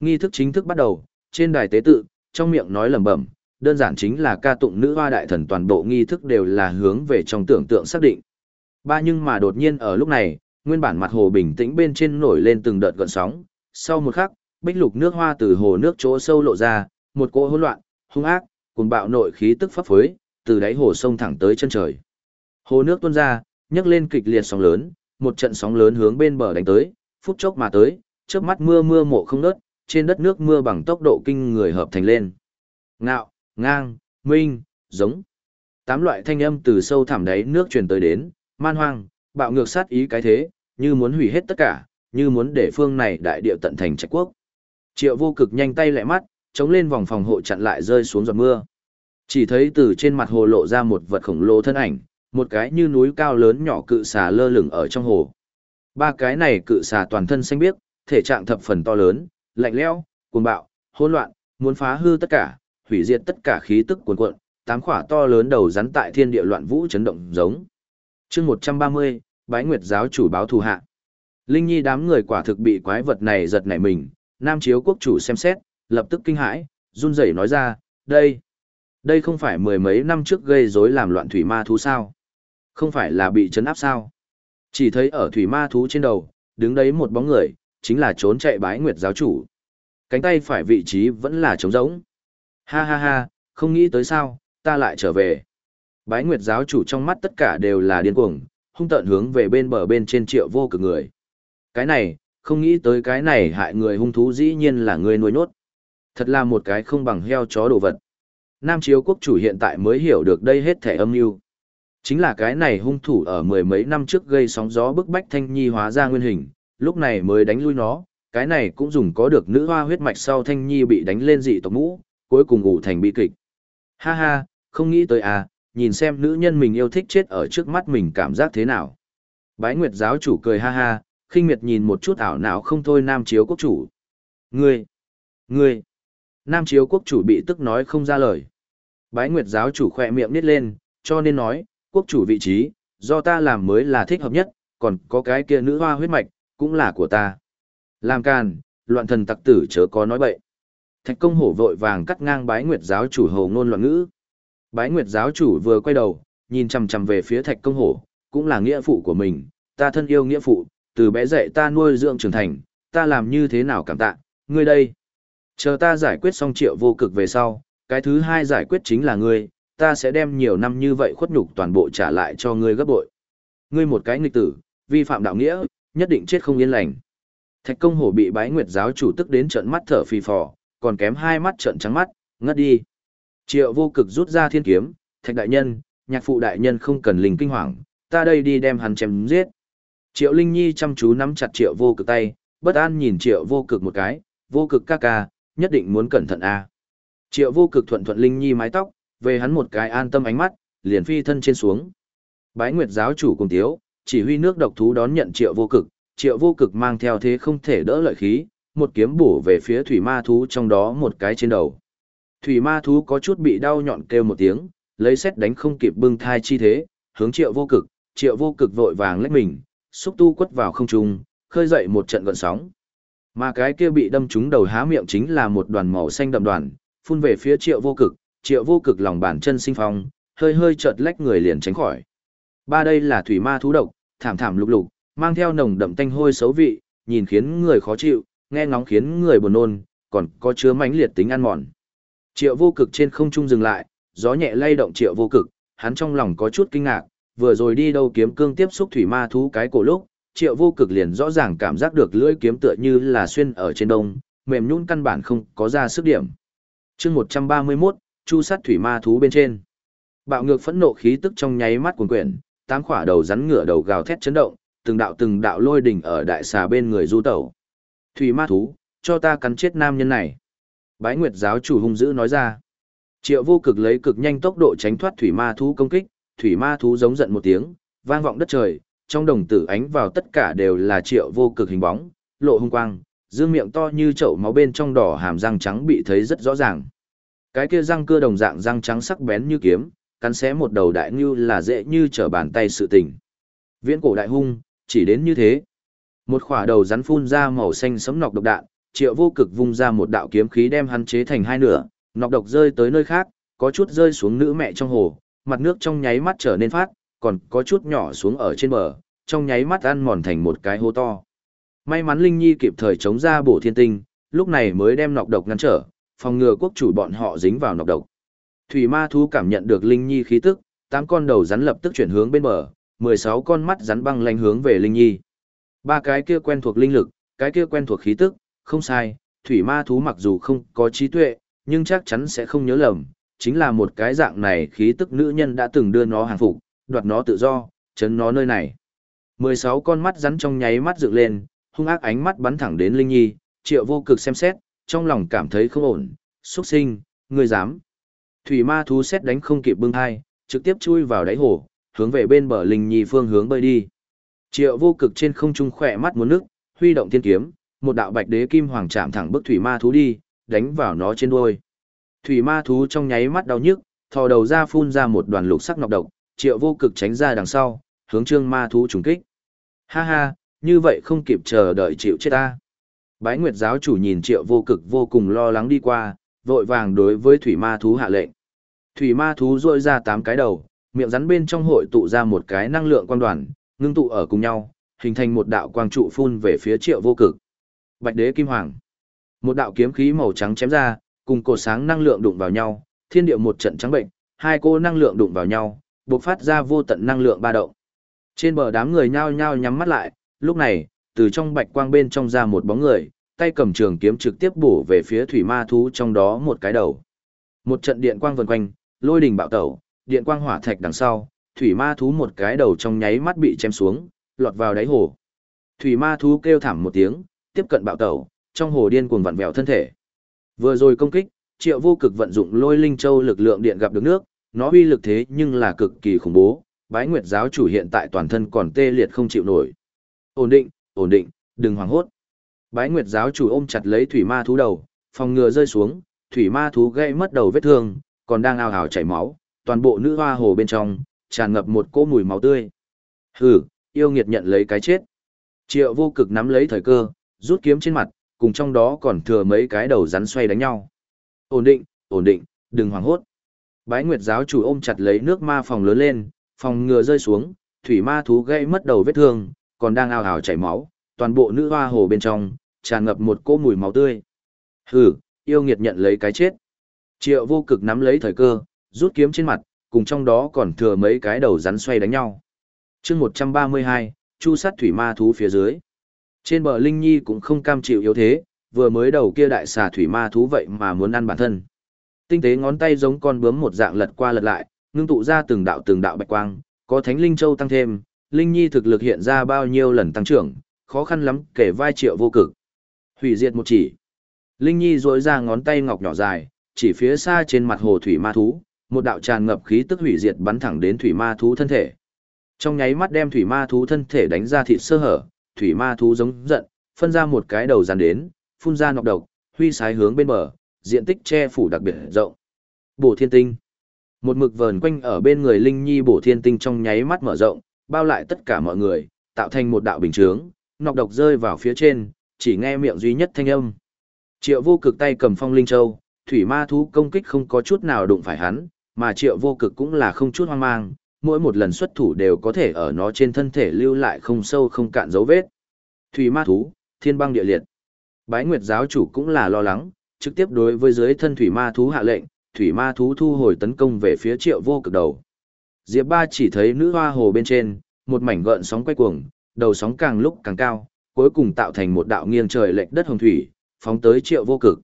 Nghi thức chính thức bắt đầu, trên đài tế tự, trong miệng nói lẩm bẩm, đơn giản chính là ca tụng nữ hoa đại thần toàn bộ nghi thức đều là hướng về trong tưởng tượng xác định. Ba nhưng mà đột nhiên ở lúc này, nguyên bản mặt hồ bình tĩnh bên trên nổi lên từng đợt gợn sóng, sau một khắc, bích lục nước hoa từ hồ nước chỗ sâu lộ ra, một cỗ hỗn loạn, hung ác, cuồng bạo nội khí tức pháp phối, từ đáy hồ sông thẳng tới chân trời. Hồ nước tuôn ra, nhấc lên kịch liệt sóng lớn, một trận sóng lớn hướng bên bờ đánh tới, phút chốc mà tới, chớp mắt mưa mưa mộ không ngớt, trên đất nước mưa bằng tốc độ kinh người hợp thành lên. Ngạo, ngang, minh, giống. Tám loại thanh âm từ sâu thẳm đáy nước truyền tới đến, man hoang, bạo ngược sát ý cái thế, như muốn hủy hết tất cả, như muốn để phương này đại địa tận thành trạch quốc. Triệu vô cực nhanh tay lẹ mắt, chống lên vòng phòng hộ chặn lại rơi xuống giọt mưa. Chỉ thấy từ trên mặt hồ lộ ra một vật khổng lồ thân ảnh, một cái như núi cao lớn nhỏ cự xà lơ lửng ở trong hồ. Ba cái này cự xà toàn thân xanh biếc, thể trạng thập phần to lớn, lạnh lẽo, cuồng bạo, hỗn loạn, muốn phá hư tất cả, hủy diệt tất cả khí tức cuồn cuộn, tám khỏa to lớn đầu rắn tại thiên địa loạn vũ chấn động giống chương một trăm ba mươi, bái nguyệt giáo chủ báo thù hạ. Linh nhi đám người quả thực bị quái vật này giật nảy mình, nam chiếu quốc chủ xem xét, lập tức kinh hãi, run rẩy nói ra, đây đây không phải mười mấy năm trước gây rối làm loạn thủy ma thú sao? Không phải là bị chấn áp sao? Chỉ thấy ở thủy ma thú trên đầu, đứng đấy một bóng người, chính là trốn chạy bái nguyệt giáo chủ. Cánh tay phải vị trí vẫn là trống rỗng. Ha ha ha, không nghĩ tới sao, ta lại trở về. Bái Nguyệt giáo chủ trong mắt tất cả đều là điên cuồng, hung tợn hướng về bên bờ bên trên triệu vô cực người. Cái này, không nghĩ tới cái này hại người hung thú dĩ nhiên là người nuôi nốt. Thật là một cái không bằng heo chó đồ vật. Nam chiếu quốc chủ hiện tại mới hiểu được đây hết thể âm mưu Chính là cái này hung thủ ở mười mấy năm trước gây sóng gió bức bách Thanh Nhi hóa ra nguyên hình, lúc này mới đánh lui nó, cái này cũng dùng có được nữ hoa huyết mạch sau Thanh Nhi bị đánh lên dị tộc mũ, cuối cùng ủ thành bi kịch. Ha ha, không nghĩ tới à, nhìn xem nữ nhân mình yêu thích chết ở trước mắt mình cảm giác thế nào. Bái Nguyệt giáo chủ cười ha ha, khinh miệt nhìn một chút ảo não không thôi Nam Chiếu quốc chủ. Ngươi! Ngươi! Nam Chiếu quốc chủ bị tức nói không ra lời. Bái Nguyệt giáo chủ khỏe miệng nít lên, cho nên nói, quốc chủ vị trí, do ta làm mới là thích hợp nhất, còn có cái kia nữ hoa huyết mạch, cũng là của ta. Làm càn, loạn thần tặc tử chớ có nói bậy. Thạch công hổ vội vàng cắt ngang bái nguyệt giáo chủ hầu ngôn loạn ngữ. Bái nguyệt giáo chủ vừa quay đầu, nhìn chằm chằm về phía thạch công hổ, cũng là nghĩa phụ của mình, ta thân yêu nghĩa phụ, từ bé dậy ta nuôi dưỡng trưởng thành, ta làm như thế nào cảm tạ, ngươi đây. Chờ ta giải quyết xong triệu vô cực về sau, cái thứ hai giải quyết chính là ngươi, ta sẽ đem nhiều năm như vậy khuất nhục toàn bộ trả lại cho ngươi gấp bội. Ngươi một cái nghịch tử, vi phạm đạo nghĩa, nhất định chết không yên lành. Thạch công hổ bị bái nguyệt giáo chủ tức đến trận mắt thở phì phò, còn kém hai mắt trận trắng mắt, ngất đi. Triệu vô cực rút ra thiên kiếm, thạch đại nhân, nhạc phụ đại nhân không cần linh kinh hoàng, ta đây đi đem hắn chém giết. Triệu Linh Nhi chăm chú nắm chặt triệu vô cực tay, bất an nhìn triệu vô cực một cái, vô cực ca ca, nhất định muốn cẩn thận a. Triệu vô cực thuận thuận Linh Nhi mái tóc, về hắn một cái an tâm ánh mắt, liền phi thân trên xuống. Bái Nguyệt giáo chủ cùng tiếu, chỉ huy nước độc thú đón nhận triệu vô cực, triệu vô cực mang theo thế không thể đỡ lợi khí, một kiếm bổ về phía thủy ma thú trong đó một cái trên đầu. Thủy ma thú có chút bị đau nhọn kêu một tiếng, lấy xét đánh không kịp bưng thai chi thế, hướng triệu vô cực, triệu vô cực vội vàng lách mình, xúc tu quất vào không trung, khơi dậy một trận gợn sóng. Mà cái kia bị đâm trúng đầu há miệng chính là một đoàn màu xanh đậm đoàn, phun về phía triệu vô cực, triệu vô cực lòng bàn chân sinh phong, hơi hơi chợt lách người liền tránh khỏi. Ba đây là thủy ma thú độc, thảm thảm lục lục, mang theo nồng đậm tanh hôi xấu vị, nhìn khiến người khó chịu, nghe ngóng khiến người buồn nôn, còn có chứa mãnh liệt tính ăn mòn. Triệu vô cực trên không trung dừng lại, gió nhẹ lay động triệu vô cực, hắn trong lòng có chút kinh ngạc, vừa rồi đi đâu kiếm cương tiếp xúc thủy ma thú cái cổ lúc, triệu vô cực liền rõ ràng cảm giác được lưỡi kiếm tựa như là xuyên ở trên đông, mềm nhũn căn bản không có ra sức điểm. chương 131, chu sát thủy ma thú bên trên. Bạo ngược phẫn nộ khí tức trong nháy mắt cuồn quyển, tám khỏa đầu rắn ngựa đầu gào thét chấn động, từng đạo từng đạo lôi đỉnh ở đại xà bên người du tẩu. Thủy ma thú, cho ta cắn chết nam nhân này. Bái Nguyệt giáo chủ hung dữ nói ra. Triệu vô cực lấy cực nhanh tốc độ tránh thoát thủy ma thú công kích, thủy ma thú giống giận một tiếng, vang vọng đất trời, trong đồng tử ánh vào tất cả đều là triệu vô cực hình bóng, lộ hung quang, dương miệng to như chậu máu bên trong đỏ hàm răng trắng bị thấy rất rõ ràng. Cái kia răng cưa đồng dạng răng trắng sắc bén như kiếm, cắn xé một đầu đại ngưu là dễ như trở bàn tay sự tình. Viễn cổ đại hung, chỉ đến như thế. Một khỏa đầu rắn phun ra màu xanh sấm nọc độc đạn, triệu vô cực vung ra một đạo kiếm khí đem hắn chế thành hai nửa, nọc độc rơi tới nơi khác, có chút rơi xuống nữ mẹ trong hồ, mặt nước trong nháy mắt trở nên phát, còn có chút nhỏ xuống ở trên bờ, trong nháy mắt ăn mòn thành một cái hố to. May mắn Linh Nhi kịp thời chống ra bổ thiên tinh, lúc này mới đem nọc độc ngăn trở, phòng ngừa quốc chủ bọn họ dính vào nọc độc. Thủy ma thú cảm nhận được Linh Nhi khí tức, tám con đầu rắn lập tức chuyển hướng bên bờ, 16 con mắt rắn băng lanh hướng về Linh Nhi. Ba cái kia quen thuộc linh lực, cái kia quen thuộc khí tức, không sai, thủy ma thú mặc dù không có trí tuệ, nhưng chắc chắn sẽ không nhớ lầm, chính là một cái dạng này khí tức nữ nhân đã từng đưa nó hàng phục, đoạt nó tự do, chấn nó nơi này. 16 con mắt rắn trong nháy mắt dựng lên, hung ác ánh mắt bắn thẳng đến Linh Nhi, triệu vô cực xem xét, trong lòng cảm thấy không ổn, xuất sinh, người dám. Thủy ma thú xét đánh không kịp bưng hai, trực tiếp chui vào đáy hồ, hướng về bên bờ Linh Nhi phương hướng bơi đi. Triệu vô cực trên không trung khỏe mắt muốn nước, huy động thiên kiếm, một đạo bạch đế kim hoàng chạm thẳng bức thủy ma thú đi, đánh vào nó trên đuôi. Thủy ma thú trong nháy mắt đau nhức, thò đầu ra phun ra một đoàn lục sắc nọc độc, triệu vô cực tránh ra đằng sau, hướng trương ma thú trùng kích. Ha ha, như vậy không kịp chờ đợi chịu chết ta. Bái Nguyệt giáo chủ nhìn triệu vô cực vô cùng lo lắng đi qua, vội vàng đối với thủy ma thú hạ lệnh. Thủy ma thú rôi ra tám cái đầu, miệng rắn bên trong hội tụ ra một cái năng lượng quang đoàn, ngưng tụ ở cùng nhau, hình thành một đạo quang trụ phun về phía triệu vô cực. Bạch đế kim hoàng. Một đạo kiếm khí màu trắng chém ra, cùng cột sáng năng lượng đụng vào nhau, thiên địa một trận trắng bệnh, hai cô năng lượng đụng vào nhau, bộc phát ra vô tận năng lượng ba động. Trên bờ đám người nhao nhao nhắm mắt lại, lúc này, từ trong bạch quang bên trong ra một bóng người, tay cầm trường kiếm trực tiếp bổ về phía thủy ma thú trong đó một cái đầu. Một trận điện quang vần quanh, lôi đình bạo tẩu, điện quang hỏa thạch đằng sau, thủy ma thú một cái đầu trong nháy mắt bị chém xuống, lọt vào đáy hồ. Thủy ma thú kêu thảm một tiếng, tiếp cận bạo tẩu, trong hồ điên cuồng vặn vẹo thân thể. Vừa rồi công kích, Triệu Vô Cực vận dụng Lôi Linh Châu lực lượng điện gặp được nước, nó uy lực thế nhưng là cực kỳ khủng bố, Bái Nguyệt giáo chủ hiện tại toàn thân còn tê liệt không chịu nổi. Ổn định, ổn định, đừng hoảng hốt. Bái Nguyệt giáo chủ ôm chặt lấy thủy ma thú đầu, phòng ngừa rơi xuống, thủy ma thú gây mất đầu vết thương, còn đang ao ào chảy máu, toàn bộ nữ hoa hồ bên trong tràn ngập một cỗ mùi máu tươi. Hừ, yêu nghiệt nhận lấy cái chết. Triệu Vô Cực nắm lấy thời cơ, rút kiếm trên mặt, cùng trong đó còn thừa mấy cái đầu rắn xoay đánh nhau. Ổn định, ổn định, đừng hoảng hốt. Bái Nguyệt giáo chủ ôm chặt lấy nước ma phòng lớn lên, phòng ngừa rơi xuống, thủy ma thú gây mất đầu vết thương, còn đang ao ào chảy máu, toàn bộ nữ hoa hồ bên trong tràn ngập một cỗ mùi máu tươi. Hừ, yêu nghiệt nhận lấy cái chết. Triệu vô cực nắm lấy thời cơ, rút kiếm trên mặt, cùng trong đó còn thừa mấy cái đầu rắn xoay đánh nhau. chương 132, chu sát thủy ma thú phía dưới. Trên bờ Linh Nhi cũng không cam chịu yếu thế, vừa mới đầu kia đại xà thủy ma thú vậy mà muốn ăn bản thân. Tinh tế ngón tay giống con bướm một dạng lật qua lật lại, ngưng tụ ra từng đạo từng đạo bạch quang, có thánh linh châu tăng thêm, Linh Nhi thực lực hiện ra bao nhiêu lần tăng trưởng, khó khăn lắm kể vai triệu vô cực. Hủy diệt một chỉ. Linh Nhi duỗi ra ngón tay ngọc nhỏ dài, chỉ phía xa trên mặt hồ thủy ma thú, một đạo tràn ngập khí tức hủy diệt bắn thẳng đến thủy ma thú thân thể. Trong nháy mắt đem thủy ma thú thân thể đánh ra thịt sơ hở, thủy ma thú giống giận, phân ra một cái đầu dàn đến, phun ra nọc độc, huy sái hướng bên bờ, diện tích che phủ đặc biệt rộng. Bổ thiên tinh. Một mực vờn quanh ở bên người Linh Nhi bổ thiên tinh trong nháy mắt mở rộng, bao lại tất cả mọi người, tạo thành một đạo bình chướng, nọc độc rơi vào phía trên, chỉ nghe miệng duy nhất thanh âm. Triệu vô cực tay cầm phong linh châu, thủy ma thú công kích không có chút nào đụng phải hắn, mà triệu vô cực cũng là không chút hoang mang, mỗi một lần xuất thủ đều có thể ở nó trên thân thể lưu lại không sâu không cạn dấu vết. Thủy ma thú, thiên băng địa liệt. Bái Nguyệt giáo chủ cũng là lo lắng, trực tiếp đối với dưới thân thủy ma thú hạ lệnh, thủy ma thú thu hồi tấn công về phía triệu vô cực đầu. Diệp Ba chỉ thấy nữ hoa hồ bên trên, một mảnh gợn sóng quay cuồng, đầu sóng càng lúc càng cao, cuối cùng tạo thành một đạo nghiêng trời lệch đất hồng thủy, phóng tới triệu vô cực.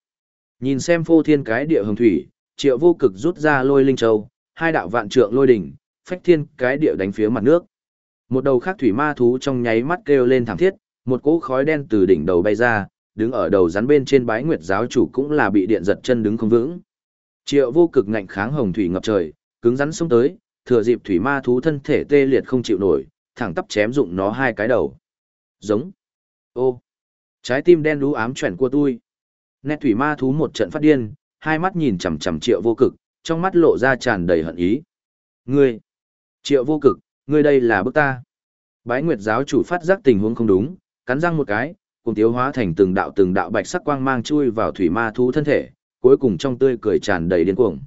Nhìn xem phô thiên cái địa hồng thủy, triệu vô cực rút ra lôi linh châu, hai đạo vạn trượng lôi đỉnh, phách thiên cái địa đánh phía mặt nước. Một đầu khác thủy ma thú trong nháy mắt kêu lên thảm thiết, một cỗ khói đen từ đỉnh đầu bay ra, đứng ở đầu rắn bên trên bái nguyệt giáo chủ cũng là bị điện giật chân đứng không vững. Triệu vô cực ngạnh kháng hồng thủy ngập trời, cứng rắn xuống tới, thừa dịp thủy ma thú thân thể tê liệt không chịu nổi, thẳng tắp chém dụng nó hai cái đầu. Giống. Ô. Trái tim đen đú ám chuẩn của tôi. Nét thủy ma thú một trận phát điên, hai mắt nhìn chằm chằm triệu vô cực, trong mắt lộ ra tràn đầy hận ý. Ngươi. Triệu vô cực, ngươi đây là bức ta. Bái Nguyệt giáo chủ phát giác tình huống không đúng, cắn răng một cái, cùng tiếu hóa thành từng đạo từng đạo bạch sắc quang mang chui vào thủy ma thú thân thể, cuối cùng trong tươi cười tràn đầy điên cuồng.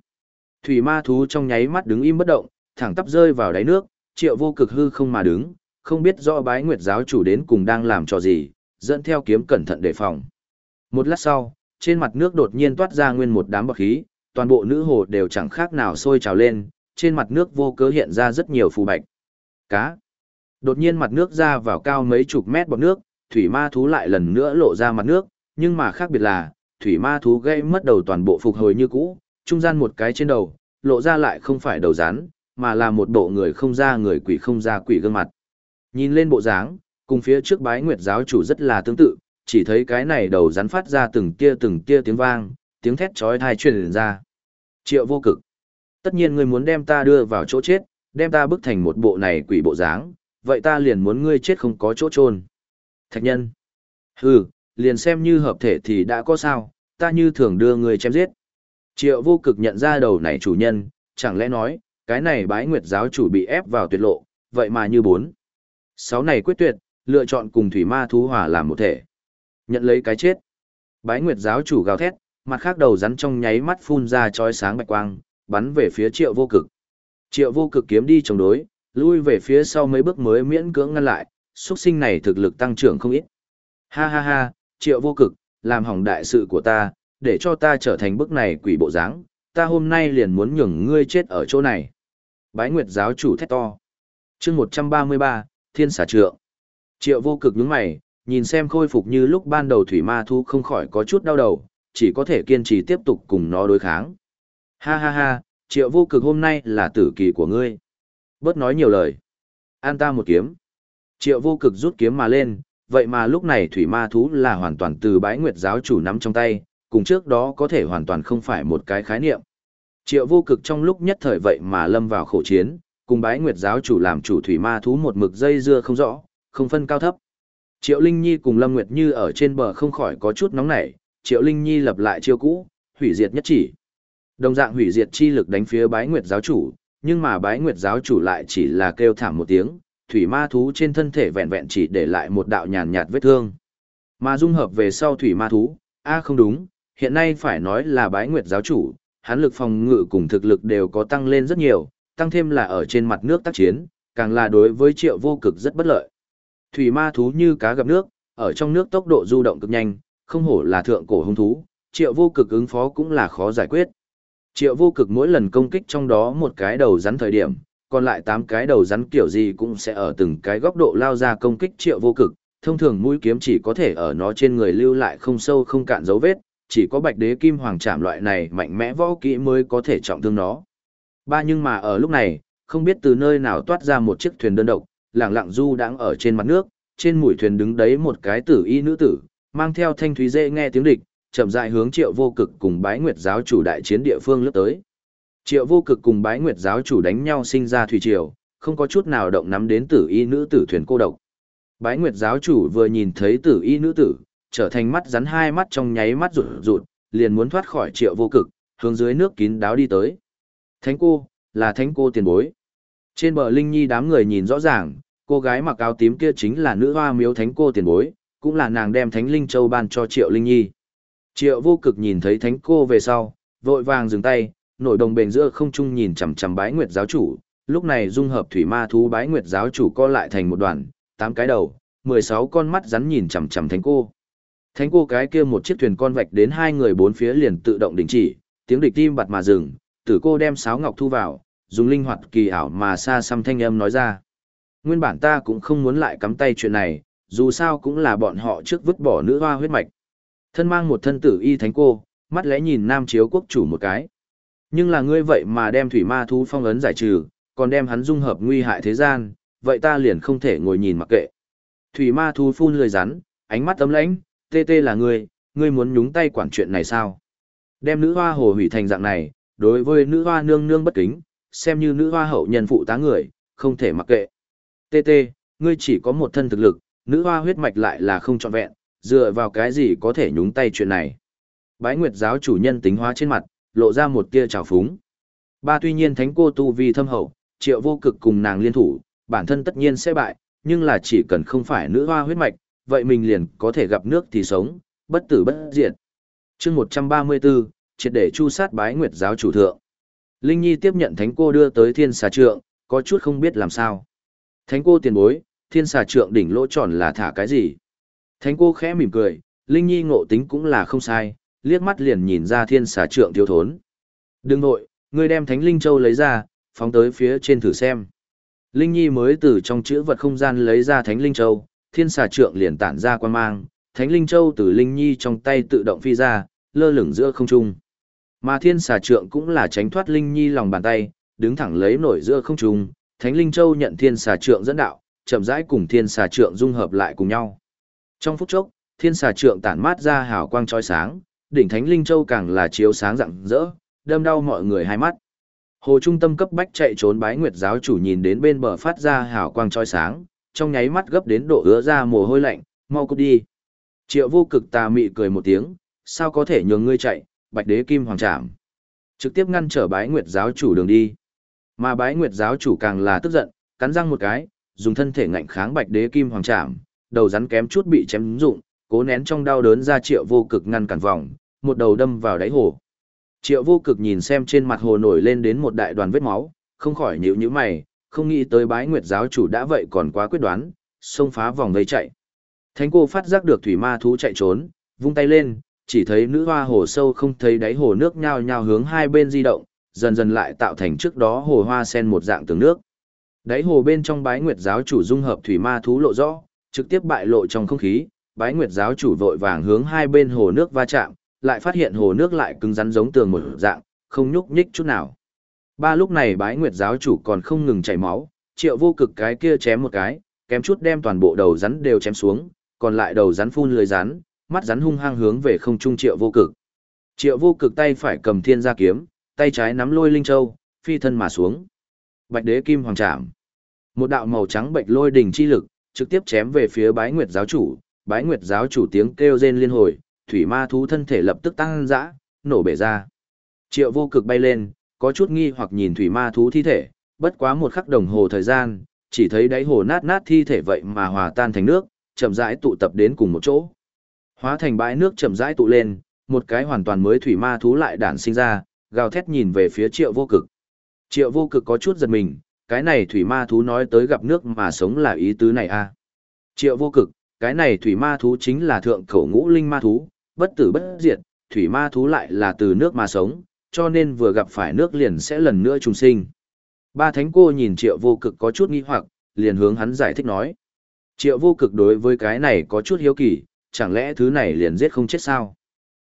Thủy ma thú trong nháy mắt đứng im bất động, thẳng tắp rơi vào đáy nước, triệu vô cực hư không mà đứng, không biết rõ bái nguyệt giáo chủ đến cùng đang làm trò gì, dẫn theo kiếm cẩn thận đề phòng. Một lát sau, trên mặt nước đột nhiên toát ra nguyên một đám bọt khí, toàn bộ nữ hồ đều chẳng khác nào sôi trào lên, trên mặt nước vô cớ hiện ra rất nhiều phù bạch. Cá. Đột nhiên mặt nước ra vào cao mấy chục mét bọt nước, thủy ma thú lại lần nữa lộ ra mặt nước, nhưng mà khác biệt là, thủy ma thú gây mất đầu toàn bộ phục hồi như cũ, trung gian một cái trên đầu, lộ ra lại không phải đầu rắn, mà là một bộ người không ra người quỷ không ra quỷ gương mặt. Nhìn lên bộ dáng, cùng phía trước bái nguyệt giáo chủ rất là tương tự, chỉ thấy cái này đầu rắn phát ra từng tia từng tia tiếng vang, tiếng thét chói tai truyền ra. Triệu vô cực. Tất nhiên ngươi muốn đem ta đưa vào chỗ chết, đem ta bức thành một bộ này quỷ bộ dáng, vậy ta liền muốn ngươi chết không có chỗ chôn. Thạch nhân. Hừ, liền xem như hợp thể thì đã có sao, ta như thường đưa ngươi chém giết. Triệu vô cực nhận ra đầu này chủ nhân, chẳng lẽ nói, cái này bái nguyệt giáo chủ bị ép vào tuyệt lộ, vậy mà như bốn. Sáu này quyết tuyệt, lựa chọn cùng thủy ma thú hỏa làm một thể. Nhận lấy cái chết. Bái nguyệt giáo chủ gào thét, mặt khác đầu rắn trong nháy mắt phun ra chói sáng bạch quang, bắn về phía triệu vô cực. Triệu vô cực kiếm đi chống đối, lui về phía sau mấy bước mới miễn cưỡng ngăn lại, xuất sinh này thực lực tăng trưởng không ít. Ha ha ha, triệu vô cực, làm hỏng đại sự của ta, để cho ta trở thành bức này quỷ bộ dáng, ta hôm nay liền muốn nhường ngươi chết ở chỗ này. Bái Nguyệt giáo chủ thét to. chương 133, Thiên xả trượng. Triệu vô cực nhướng mày, Nhìn xem khôi phục như lúc ban đầu thủy ma thu không khỏi có chút đau đầu, chỉ có thể kiên trì tiếp tục cùng nó đối kháng. Ha ha ha, triệu vô cực hôm nay là tử kỳ của ngươi. Bớt nói nhiều lời. An ta một kiếm. Triệu vô cực rút kiếm mà lên, vậy mà lúc này thủy ma thú là hoàn toàn từ bái nguyệt giáo chủ nắm trong tay, cùng trước đó có thể hoàn toàn không phải một cái khái niệm. Triệu vô cực trong lúc nhất thời vậy mà lâm vào khổ chiến, cùng bái nguyệt giáo chủ làm chủ thủy ma thú một mực dây dưa không rõ, không phân cao thấp. Triệu Linh Nhi cùng Lâm Nguyệt Như ở trên bờ không khỏi có chút nóng nảy, Triệu Linh Nhi lập lại chiêu cũ, hủy diệt nhất chỉ. Đồng dạng hủy diệt chi lực đánh phía bái nguyệt giáo chủ, nhưng mà bái nguyệt giáo chủ lại chỉ là kêu thảm một tiếng, thủy ma thú trên thân thể vẹn vẹn chỉ để lại một đạo nhàn nhạt vết thương. Mà dung hợp về sau thủy ma thú, a không đúng, hiện nay phải nói là bái nguyệt giáo chủ, hắn lực phòng ngự cùng thực lực đều có tăng lên rất nhiều, tăng thêm là ở trên mặt nước tác chiến, càng là đối với triệu vô cực rất bất lợi. Thủy ma thú như cá gặp nước, ở trong nước tốc độ du động cực nhanh, không hổ là thượng cổ hung thú, triệu vô cực ứng phó cũng là khó giải quyết. Triệu vô cực mỗi lần công kích trong đó một cái đầu rắn thời điểm, còn lại 8 cái đầu rắn kiểu gì cũng sẽ ở từng cái góc độ lao ra công kích triệu vô cực, thông thường mũi kiếm chỉ có thể ở nó trên người lưu lại không sâu không cạn dấu vết, chỉ có bạch đế kim hoàng trảm loại này mạnh mẽ võ kỹ mới có thể trọng thương nó. Ba nhưng mà ở lúc này, không biết từ nơi nào toát ra một chiếc thuyền đơn độc, lẳng lặng du đang ở trên mặt nước, trên mũi thuyền đứng đấy một cái tử y nữ tử, mang theo thanh thúy dễ nghe tiếng địch, chậm rãi hướng Triệu Vô Cực cùng Bái Nguyệt giáo chủ đại chiến địa phương lướt tới. Triệu Vô Cực cùng Bái Nguyệt giáo chủ đánh nhau sinh ra thủy triều, không có chút nào động nắm đến tử y nữ tử thuyền cô độc. Bái Nguyệt giáo chủ vừa nhìn thấy tử y nữ tử, trở thành mắt rắn hai mắt trong nháy mắt rụt rụt, liền muốn thoát khỏi Triệu Vô Cực, hướng dưới nước kín đáo đi tới. Thánh cô, là thánh cô tiền bối. Trên bờ Linh Nhi đám người nhìn rõ ràng, cô gái mặc áo tím kia chính là nữ hoa miếu thánh cô tiền bối, cũng là nàng đem thánh linh châu ban cho Triệu Linh Nhi. Triệu vô cực nhìn thấy thánh cô về sau, vội vàng dừng tay, nổi đồng bền giữa không trung nhìn chằm chằm bái nguyệt giáo chủ, lúc này dung hợp thủy ma thú bái nguyệt giáo chủ co lại thành một đoàn, tám cái đầu, mười sáu con mắt rắn nhìn chằm chằm thánh cô. Thánh cô cái kia một chiếc thuyền con vạch đến hai người bốn phía liền tự động đình chỉ, tiếng địch tim bặt mà dừng, tử cô đem sáo ngọc thu vào, dùng linh hoạt kỳ ảo mà xa xăm thanh âm nói ra. Nguyên bản ta cũng không muốn lại cắm tay chuyện này, dù sao cũng là bọn họ trước vứt bỏ nữ hoa huyết mạch. Thân mang một thân tử y thánh cô, mắt lẽ nhìn nam chiếu quốc chủ một cái. Nhưng là ngươi vậy mà đem thủy ma thú phong ấn giải trừ, còn đem hắn dung hợp nguy hại thế gian, vậy ta liền không thể ngồi nhìn mặc kệ. Thủy ma thú phun lười rắn, ánh mắt tấm lãnh, tê tê là ngươi, ngươi muốn nhúng tay quản chuyện này sao? Đem nữ hoa hồ hủy thành dạng này, đối với nữ hoa nương nương bất kính, xem như nữ hoa hậu nhân phụ tá người, không thể mặc kệ. Tê tê, ngươi chỉ có một thân thực lực, nữ hoa huyết mạch lại là không trọn vẹn, dựa vào cái gì có thể nhúng tay chuyện này. Bái Nguyệt giáo chủ nhân tính hóa trên mặt, lộ ra một tia trào phúng. Ba tuy nhiên thánh cô tu vi thâm hậu, triệu vô cực cùng nàng liên thủ, bản thân tất nhiên sẽ bại, nhưng là chỉ cần không phải nữ hoa huyết mạch, vậy mình liền có thể gặp nước thì sống, bất tử bất diệt. chương 134, triệt để chu sát bái Nguyệt giáo chủ thượng. Linh Nhi tiếp nhận thánh cô đưa tới thiên xà trượng, có chút không biết làm sao. Thánh cô tiền bối, thiên xà trượng đỉnh lỗ tròn là thả cái gì? Thánh cô khẽ mỉm cười, Linh Nhi ngộ tính cũng là không sai, liếc mắt liền nhìn ra thiên xà trượng thiếu thốn. Đừng nội, ngươi đem thánh linh châu lấy ra, phóng tới phía trên thử xem. Linh Nhi mới từ trong chữ vật không gian lấy ra thánh linh châu, thiên xà trượng liền tản ra quan mang, thánh linh châu từ Linh Nhi trong tay tự động phi ra, lơ lửng giữa không trung. Mà thiên xà trượng cũng là tránh thoát Linh Nhi lòng bàn tay, đứng thẳng lấy nổi giữa không trung, thánh linh châu nhận thiên xà trượng dẫn đạo, chậm rãi cùng thiên xà trượng dung hợp lại cùng nhau. Trong phút chốc, thiên xà trượng tản mát ra hào quang chói sáng, đỉnh thánh linh châu càng là chiếu sáng rạng rỡ, đâm đau mọi người hai mắt. Hồ trung tâm cấp bách chạy trốn bái nguyệt giáo chủ nhìn đến bên bờ phát ra hào quang chói sáng, trong nháy mắt gấp đến độ ứa ra mồ hôi lạnh, mau cút đi. Triệu vô cực tà mị cười một tiếng, sao có thể nhường ngươi chạy, bạch đế kim hoàng trảm. Trực tiếp ngăn trở bái nguyệt giáo chủ đường đi. Mà bái nguyệt giáo chủ càng là tức giận, cắn răng một cái, dùng thân thể ngạnh kháng bạch đế kim hoàng trảm, đầu rắn kém chút bị chém rụng, cố nén trong đau đớn ra triệu vô cực ngăn cản vòng, một đầu đâm vào đáy hồ. Triệu vô cực nhìn xem trên mặt hồ nổi lên đến một đại đoàn vết máu, không khỏi nhíu nhíu mày, không nghĩ tới bái nguyệt giáo chủ đã vậy còn quá quyết đoán, xông phá vòng vây chạy. Thánh cô phát giác được thủy ma thú chạy trốn, vung tay lên, chỉ thấy nữ hoa hồ sâu không thấy đáy hồ nước nhao nhao hướng hai bên di động, dần dần lại tạo thành trước đó hồ hoa sen một dạng tường nước. Đáy hồ bên trong bái nguyệt giáo chủ dung hợp thủy ma thú lộ rõ, trực tiếp bại lộ trong không khí, bái nguyệt giáo chủ vội vàng hướng hai bên hồ nước va chạm, lại phát hiện hồ nước lại cứng rắn giống tường một dạng, không nhúc nhích chút nào. Ba lúc này bái nguyệt giáo chủ còn không ngừng chảy máu, triệu vô cực cái kia chém một cái, kém chút đem toàn bộ đầu rắn đều chém xuống, còn lại đầu rắn phun lưới rắn, mắt rắn hung hăng hướng về không trung triệu vô cực. Triệu vô cực tay phải cầm thiên gia kiếm, tay trái nắm lôi linh châu, phi thân mà xuống. Bạch đế kim hoàng trảm. Một đạo màu trắng bạch lôi đỉnh chi lực, trực tiếp chém về phía bái nguyệt giáo chủ, bái nguyệt giáo chủ tiếng kêu rên liên hồi, thủy ma thú thân thể lập tức tăng dã, nổ bể ra. Triệu vô cực bay lên, có chút nghi hoặc nhìn thủy ma thú thi thể, bất quá một khắc đồng hồ thời gian, chỉ thấy đáy hồ nát nát thi thể vậy mà hòa tan thành nước, chậm rãi tụ tập đến cùng một chỗ. Hóa thành bãi nước chậm rãi tụ lên, một cái hoàn toàn mới thủy ma thú lại đản sinh ra, gào thét nhìn về phía triệu vô cực. Triệu vô cực có chút giật mình, cái này thủy ma thú nói tới gặp nước mà sống là ý tứ này a à? Triệu vô cực, cái này thủy ma thú chính là thượng khẩu ngũ linh ma thú, bất tử bất diệt, thủy ma thú lại là từ nước mà sống, cho nên vừa gặp phải nước liền sẽ lần nữa trùng sinh. Ba thánh cô nhìn triệu vô cực có chút nghi hoặc, liền hướng hắn giải thích nói. Triệu vô cực đối với cái này có chút hiếu kỳ, chẳng lẽ thứ này liền giết không chết sao?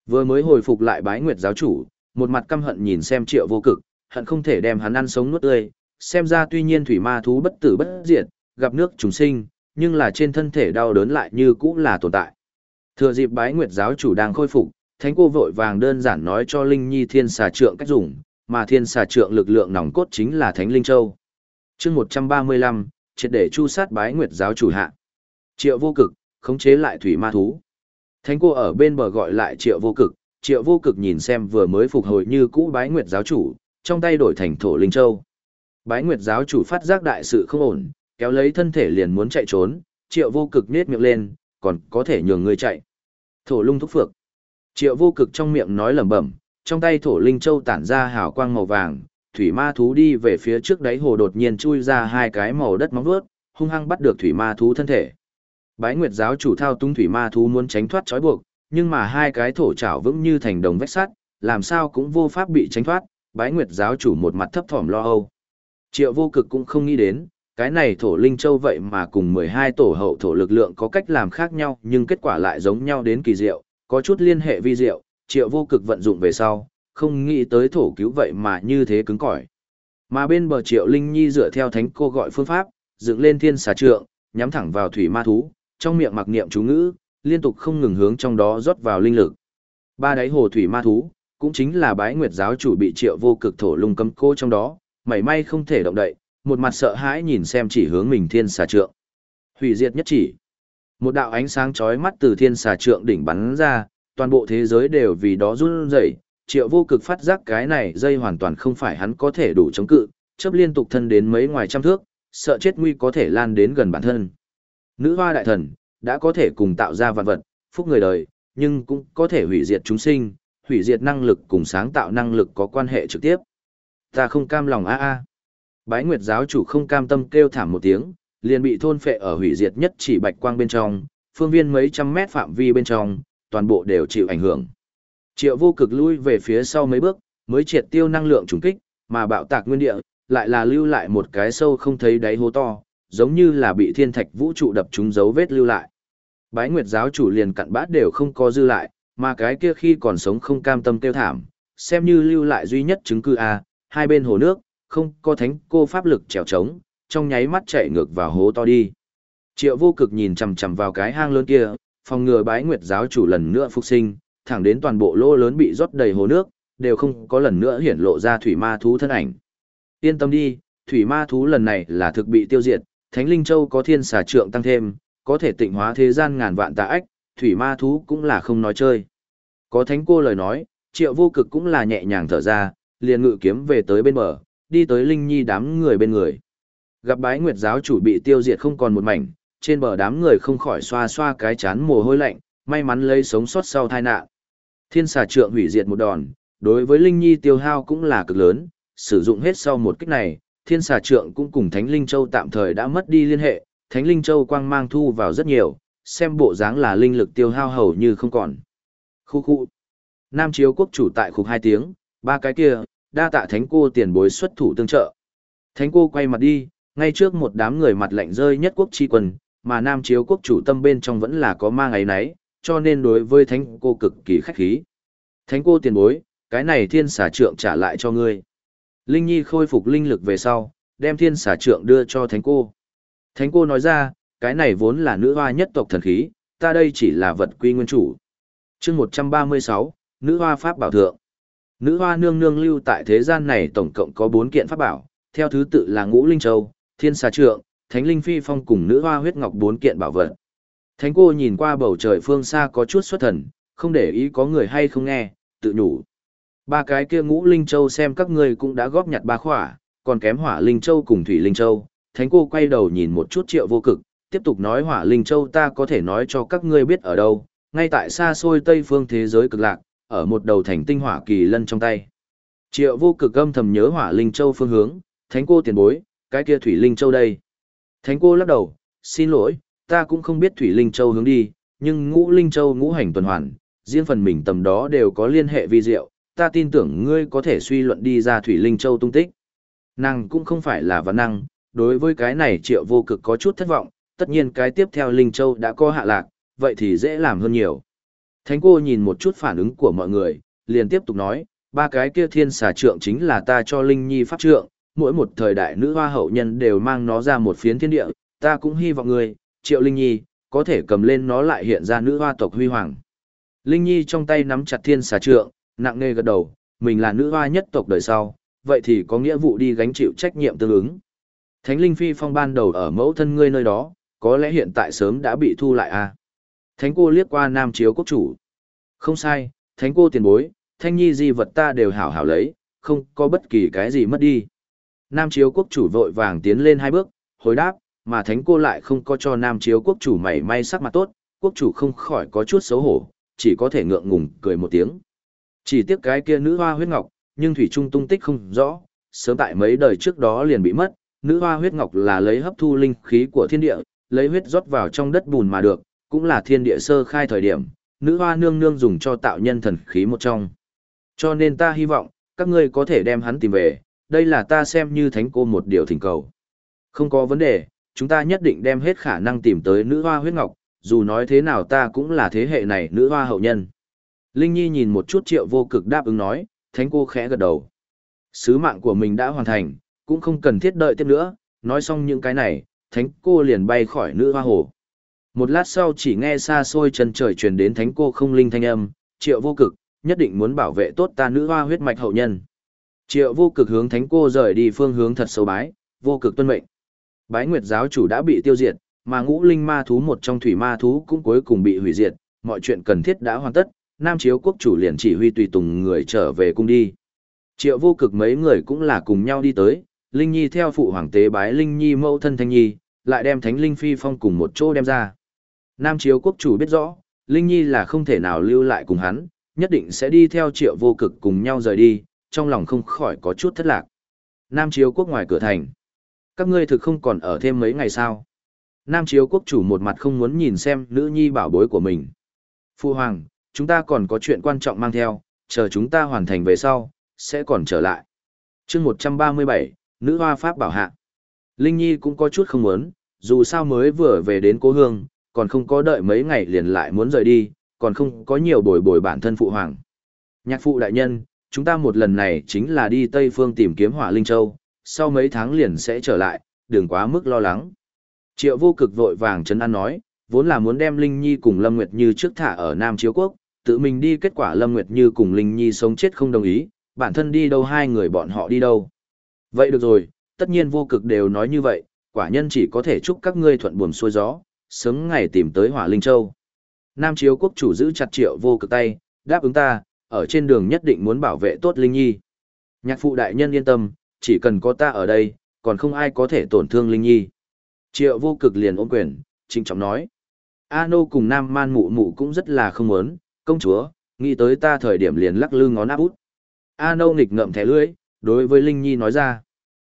Vừa mới hồi phục lại bái nguyệt giáo chủ, một mặt căm hận nhìn xem triệu vô cực, hận không thể đem hắn ăn sống nuốt tươi, xem ra tuy nhiên thủy ma thú bất tử bất diệt, gặp nước trùng sinh, nhưng là trên thân thể đau đớn lại như cũng là tồn tại. Thừa dịp bái nguyệt giáo chủ đang khôi phục, thánh cô vội vàng đơn giản nói cho Linh Nhi thiên xà trượng cách dùng, mà thiên xà trượng lực lượng nòng cốt chính là Thánh Linh Châu. chương 135, triệt để chu sát bái nguyệt giáo chủ hạ. Triệu vô cực, khống chế lại thủy ma thú. Thánh cô ở bên bờ gọi lại triệu vô cực, triệu vô cực nhìn xem vừa mới phục hồi như cũ bái nguyệt giáo chủ, trong tay đổi thành thổ linh châu. Bái nguyệt giáo chủ phát giác đại sự không ổn, kéo lấy thân thể liền muốn chạy trốn, triệu vô cực nết miệng lên, còn có thể nhường người chạy. Thổ lung thúc phược. Triệu vô cực trong miệng nói lẩm bẩm, trong tay thổ linh châu tản ra hào quang màu vàng, thủy ma thú đi về phía trước đáy hồ đột nhiên chui ra hai cái màu đất móng vuốt, hung hăng bắt được thủy ma thú thân thể. Bái Nguyệt giáo chủ thao tung thủy ma thú muốn tránh thoát trói buộc, nhưng mà hai cái thổ chảo vững như thành đồng vách sắt, làm sao cũng vô pháp bị tránh thoát, Bái Nguyệt giáo chủ một mặt thấp thỏm lo âu. Triệu Vô Cực cũng không nghĩ đến, cái này thổ linh châu vậy mà cùng 12 tổ hậu thổ lực lượng có cách làm khác nhau, nhưng kết quả lại giống nhau đến kỳ diệu, có chút liên hệ vi diệu, Triệu Vô Cực vận dụng về sau, không nghĩ tới thổ cứu vậy mà như thế cứng cỏi. Mà bên bờ Triệu Linh Nhi dựa theo thánh cô gọi phương pháp, dựng lên thiên xà trượng, nhắm thẳng vào thủy ma thú, trong miệng mặc niệm chú ngữ, liên tục không ngừng hướng trong đó rót vào linh lực. Ba đáy hồ thủy ma thú, cũng chính là bái nguyệt giáo chủ bị triệu vô cực thổ lung cấm cô trong đó, mảy may không thể động đậy, một mặt sợ hãi nhìn xem chỉ hướng mình thiên xà trượng. Hủy diệt nhất chỉ. Một đạo ánh sáng chói mắt từ thiên xà trượng đỉnh bắn ra, toàn bộ thế giới đều vì đó run rẩy. Triệu vô cực phát giác cái này dây hoàn toàn không phải hắn có thể đủ chống cự, chấp liên tục thân đến mấy ngoài trăm thước, sợ chết nguy có thể lan đến gần bản thân. Nữ hoa đại thần, đã có thể cùng tạo ra vạn vật, phúc người đời, nhưng cũng có thể hủy diệt chúng sinh, hủy diệt năng lực cùng sáng tạo năng lực có quan hệ trực tiếp. Ta không cam lòng a a. Bái Nguyệt giáo chủ không cam tâm kêu thảm một tiếng, liền bị thôn phệ ở hủy diệt nhất chỉ bạch quang bên trong, phương viên mấy trăm mét phạm vi bên trong, toàn bộ đều chịu ảnh hưởng. Triệu vô cực lui về phía sau mấy bước, mới triệt tiêu năng lượng trùng kích, mà bạo tạc nguyên địa, lại là lưu lại một cái sâu không thấy đáy hố to, giống như là bị thiên thạch vũ trụ đập trúng dấu vết lưu lại. Bái Nguyệt giáo chủ liền cặn bát đều không có dư lại, mà cái kia khi còn sống không cam tâm tiêu thảm, xem như lưu lại duy nhất chứng cứ a, hai bên hồ nước, không có thánh cô pháp lực trèo trống, trong nháy mắt chạy ngược vào hố to đi. Triệu vô cực nhìn chằm chằm vào cái hang lớn kia, phòng ngừa bái nguyệt giáo chủ lần nữa phục sinh, thẳng đến toàn bộ lỗ lớn bị rót đầy hồ nước, đều không có lần nữa hiển lộ ra thủy ma thú thân ảnh. Yên tâm đi, thủy ma thú lần này là thực bị tiêu diệt, Thánh Linh Châu có thiên xà trượng tăng thêm, có thể tịnh hóa thế gian ngàn vạn tà ách, thủy ma thú cũng là không nói chơi. Có thánh cô lời nói, triệu vô cực cũng là nhẹ nhàng thở ra, liền ngự kiếm về tới bên bờ, đi tới Linh Nhi đám người bên người. Gặp bái nguyệt giáo chủ bị tiêu diệt không còn một mảnh, trên bờ đám người không khỏi xoa xoa cái chán mồ hôi lạnh, may mắn lấy sống sót sau tai nạn. Thiên xà trượng hủy diệt một đòn, đối với Linh Nhi tiêu hao cũng là cực lớn, sử dụng hết sau một kích này, thiên xà trượng cũng cùng Thánh Linh Châu tạm thời đã mất đi liên hệ, Thánh Linh Châu quang mang thu vào rất nhiều, xem bộ dáng là linh lực tiêu hao hầu như không còn. Khu khu. Nam chiếu quốc chủ tại khục hai tiếng, ba cái kia, đa tạ thánh cô tiền bối xuất thủ tương trợ. Thánh cô quay mặt đi, ngay trước một đám người mặt lạnh rơi nhất quốc chi quân, mà Nam Chiếu quốc chủ tâm bên trong vẫn là có mang ấy nấy, cho nên đối với thánh cô cực kỳ khách khí. Thánh cô tiền bối, cái này thiên xà trượng trả lại cho ngươi. Linh Nhi khôi phục linh lực về sau, đem thiên xà trượng đưa cho thánh cô. Thánh cô nói ra, cái này vốn là nữ hoa nhất tộc thần khí, ta đây chỉ là vật quy nguyên chủ. chương 136, nữ hoa pháp bảo thượng. Nữ hoa nương nương lưu tại thế gian này tổng cộng có 4 kiện pháp bảo, theo thứ tự là ngũ linh châu, thiên xà trượng, thánh linh phi phong cùng nữ hoa huyết ngọc 4 kiện bảo vật. Thánh cô nhìn qua bầu trời phương xa có chút xuất thần, không để ý có người hay không nghe, tự nhủ. Ba cái kia ngũ linh châu xem các ngươi cũng đã góp nhặt ba khỏa, còn kém hỏa linh châu cùng thủy linh châu. Thánh cô quay đầu nhìn một chút triệu vô cực, tiếp tục nói hỏa linh châu ta có thể nói cho các ngươi biết ở đâu, ngay tại xa xôi tây phương thế giới cực lạc, ở một đầu thành tinh hỏa kỳ lân trong tay. Triệu vô cực âm thầm nhớ hỏa linh châu phương hướng, thánh cô tiền bối, cái kia thủy linh châu đây. Thánh cô lắc đầu, xin lỗi, ta cũng không biết thủy linh châu hướng đi, nhưng ngũ linh châu ngũ hành tuần hoàn, riêng phần mình tầm đó đều có liên hệ vi diệu, ta tin tưởng ngươi có thể suy luận đi ra thủy linh châu tung tích. Nàng cũng không phải là văn năng, đối với cái này triệu vô cực có chút thất vọng, tất nhiên cái tiếp theo linh châu đã có hạ lạc, vậy thì dễ làm hơn nhiều. Thánh cô nhìn một chút phản ứng của mọi người, liền tiếp tục nói, ba cái kia thiên xà trượng chính là ta cho Linh Nhi pháp trượng, mỗi một thời đại nữ hoa hậu nhân đều mang nó ra một phiến thiên địa, ta cũng hy vọng người, triệu Linh Nhi, có thể cầm lên nó lại hiện ra nữ hoa tộc huy hoàng. Linh Nhi trong tay nắm chặt thiên xà trượng, nặng nề gật đầu, mình là nữ hoa nhất tộc đời sau, vậy thì có nghĩa vụ đi gánh chịu trách nhiệm tương ứng. Thánh Linh Phi Phong ban đầu ở mẫu thân ngươi nơi đó, có lẽ hiện tại sớm đã bị thu lại à. Thánh cô liếc qua nam chiếu quốc chủ. Không sai, thánh cô tiền bối, thanh nhi di vật ta đều hảo hảo lấy, không có bất kỳ cái gì mất đi. Nam chiếu quốc chủ vội vàng tiến lên hai bước, hồi đáp, mà thánh cô lại không có cho nam chiếu quốc chủ mảy may sắc mặt tốt, quốc chủ không khỏi có chút xấu hổ, chỉ có thể ngượng ngùng cười một tiếng. Chỉ tiếc cái kia nữ hoa huyết ngọc, nhưng thủy trung tung tích không rõ, sớm tại mấy đời trước đó liền bị mất, nữ hoa huyết ngọc là lấy hấp thu linh khí của thiên địa, lấy huyết rót vào trong đất bùn mà được, cũng là thiên địa sơ khai thời điểm, nữ hoa nương nương dùng cho tạo nhân thần khí một trong. Cho nên ta hy vọng, các ngươi có thể đem hắn tìm về, đây là ta xem như thánh cô một điều thỉnh cầu. Không có vấn đề, chúng ta nhất định đem hết khả năng tìm tới nữ hoa huyết ngọc, dù nói thế nào ta cũng là thế hệ này nữ hoa hậu nhân. Linh Nhi nhìn một chút triệu vô cực đáp ứng nói, thánh cô khẽ gật đầu. Sứ mạng của mình đã hoàn thành, cũng không cần thiết đợi tiếp nữa, nói xong những cái này, thánh cô liền bay khỏi nữ hoa hồ. Một lát sau chỉ nghe xa xôi chân trời truyền đến thánh cô không linh thanh âm, triệu vô cực, nhất định muốn bảo vệ tốt ta nữ hoa huyết mạch hậu nhân. Triệu vô cực hướng thánh cô rời đi phương hướng thật sâu bái, vô cực tuân mệnh. Bái nguyệt giáo chủ đã bị tiêu diệt, mà ngũ linh ma thú một trong thủy ma thú cũng cuối cùng bị hủy diệt, mọi chuyện cần thiết đã hoàn tất, Nam Chiếu quốc chủ liền chỉ huy tùy tùng người trở về cung đi. Triệu vô cực mấy người cũng là cùng nhau đi tới, Linh Nhi theo phụ hoàng tế bái Linh Nhi mẫu thân Thanh Nhi, lại đem Thánh Linh Phi Phong cùng một chỗ đem ra. Nam Chiếu quốc chủ biết rõ, Linh Nhi là không thể nào lưu lại cùng hắn, nhất định sẽ đi theo triệu vô cực cùng nhau rời đi, trong lòng không khỏi có chút thất lạc. Nam Chiếu quốc ngoài cửa thành. Các ngươi thực không còn ở thêm mấy ngày sao? Nam Chiếu quốc chủ một mặt không muốn nhìn xem nữ nhi bảo bối của mình. Phu Hoàng, chúng ta còn có chuyện quan trọng mang theo, chờ chúng ta hoàn thành về sau, sẽ còn trở lại. chương 137, Nữ Hoa Pháp bảo hạ. Linh Nhi cũng có chút không muốn, dù sao mới vừa về đến cố hương, còn không có đợi mấy ngày liền lại muốn rời đi, còn không có nhiều bồi bồi bản thân phụ hoàng. Nhạc phụ đại nhân, chúng ta một lần này chính là đi Tây Phương tìm kiếm hỏa Linh Châu, sau mấy tháng liền sẽ trở lại, đừng quá mức lo lắng. Triệu vô cực vội vàng chấn an nói, vốn là muốn đem Linh Nhi cùng Lâm Nguyệt Như trước thả ở Nam Chiếu Quốc, tự mình đi kết quả Lâm Nguyệt Như cùng Linh Nhi sống chết không đồng ý, bản thân đi đâu hai người bọn họ đi đâu. Vậy được rồi, tất nhiên vô cực đều nói như vậy, quả nhân chỉ có thể chúc các ngươi thuận buồm xuôi gió, sớm ngày tìm tới Hỏa Linh Châu. Nam Chiếu quốc chủ giữ chặt triệu vô cực tay, đáp ứng ta, ở trên đường nhất định muốn bảo vệ tốt Linh Nhi. Nhạc phụ đại nhân yên tâm, chỉ cần có ta ở đây, còn không ai có thể tổn thương Linh Nhi. Triệu vô cực liền ôm quyền, trinh trọng nói. A Nô cùng Nam Man Mụ Mụ cũng rất là không muốn, công chúa, nghĩ tới ta thời điểm liền lắc lư ngón áp út. A Nô nghịch ngậm thẻ lưỡi, đối với Linh Nhi nói ra.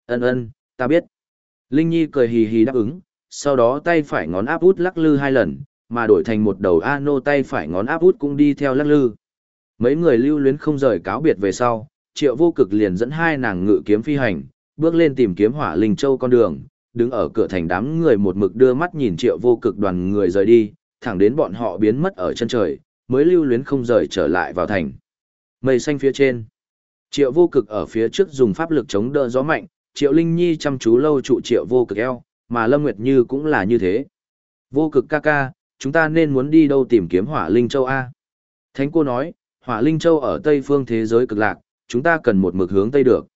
Ân ân, ta biết. Linh Nhi cười hì hì đáp ứng, sau đó tay phải ngón áp út lắc lư hai lần, mà đổi thành một đầu ano tay phải ngón áp út cũng đi theo lắc lư. Mấy người lưu luyến không rời cáo biệt về sau, triệu vô cực liền dẫn hai nàng ngự kiếm phi hành, bước lên tìm kiếm hỏa linh châu con đường, đứng ở cửa thành đám người một mực đưa mắt nhìn triệu vô cực đoàn người rời đi, thẳng đến bọn họ biến mất ở chân trời, mới lưu luyến không rời trở lại vào thành. Mây xanh phía trên. Triệu vô cực ở phía trước dùng pháp lực chống đỡ gió mạnh, triệu linh nhi chăm chú lâu trụ triệu vô cực eo, mà Lâm Nguyệt Như cũng là như thế. Vô cực ca ca, chúng ta nên muốn đi đâu tìm kiếm hỏa linh châu A. Thánh cô nói, hỏa linh châu ở tây phương thế giới cực lạc, chúng ta cần một mực hướng tây được.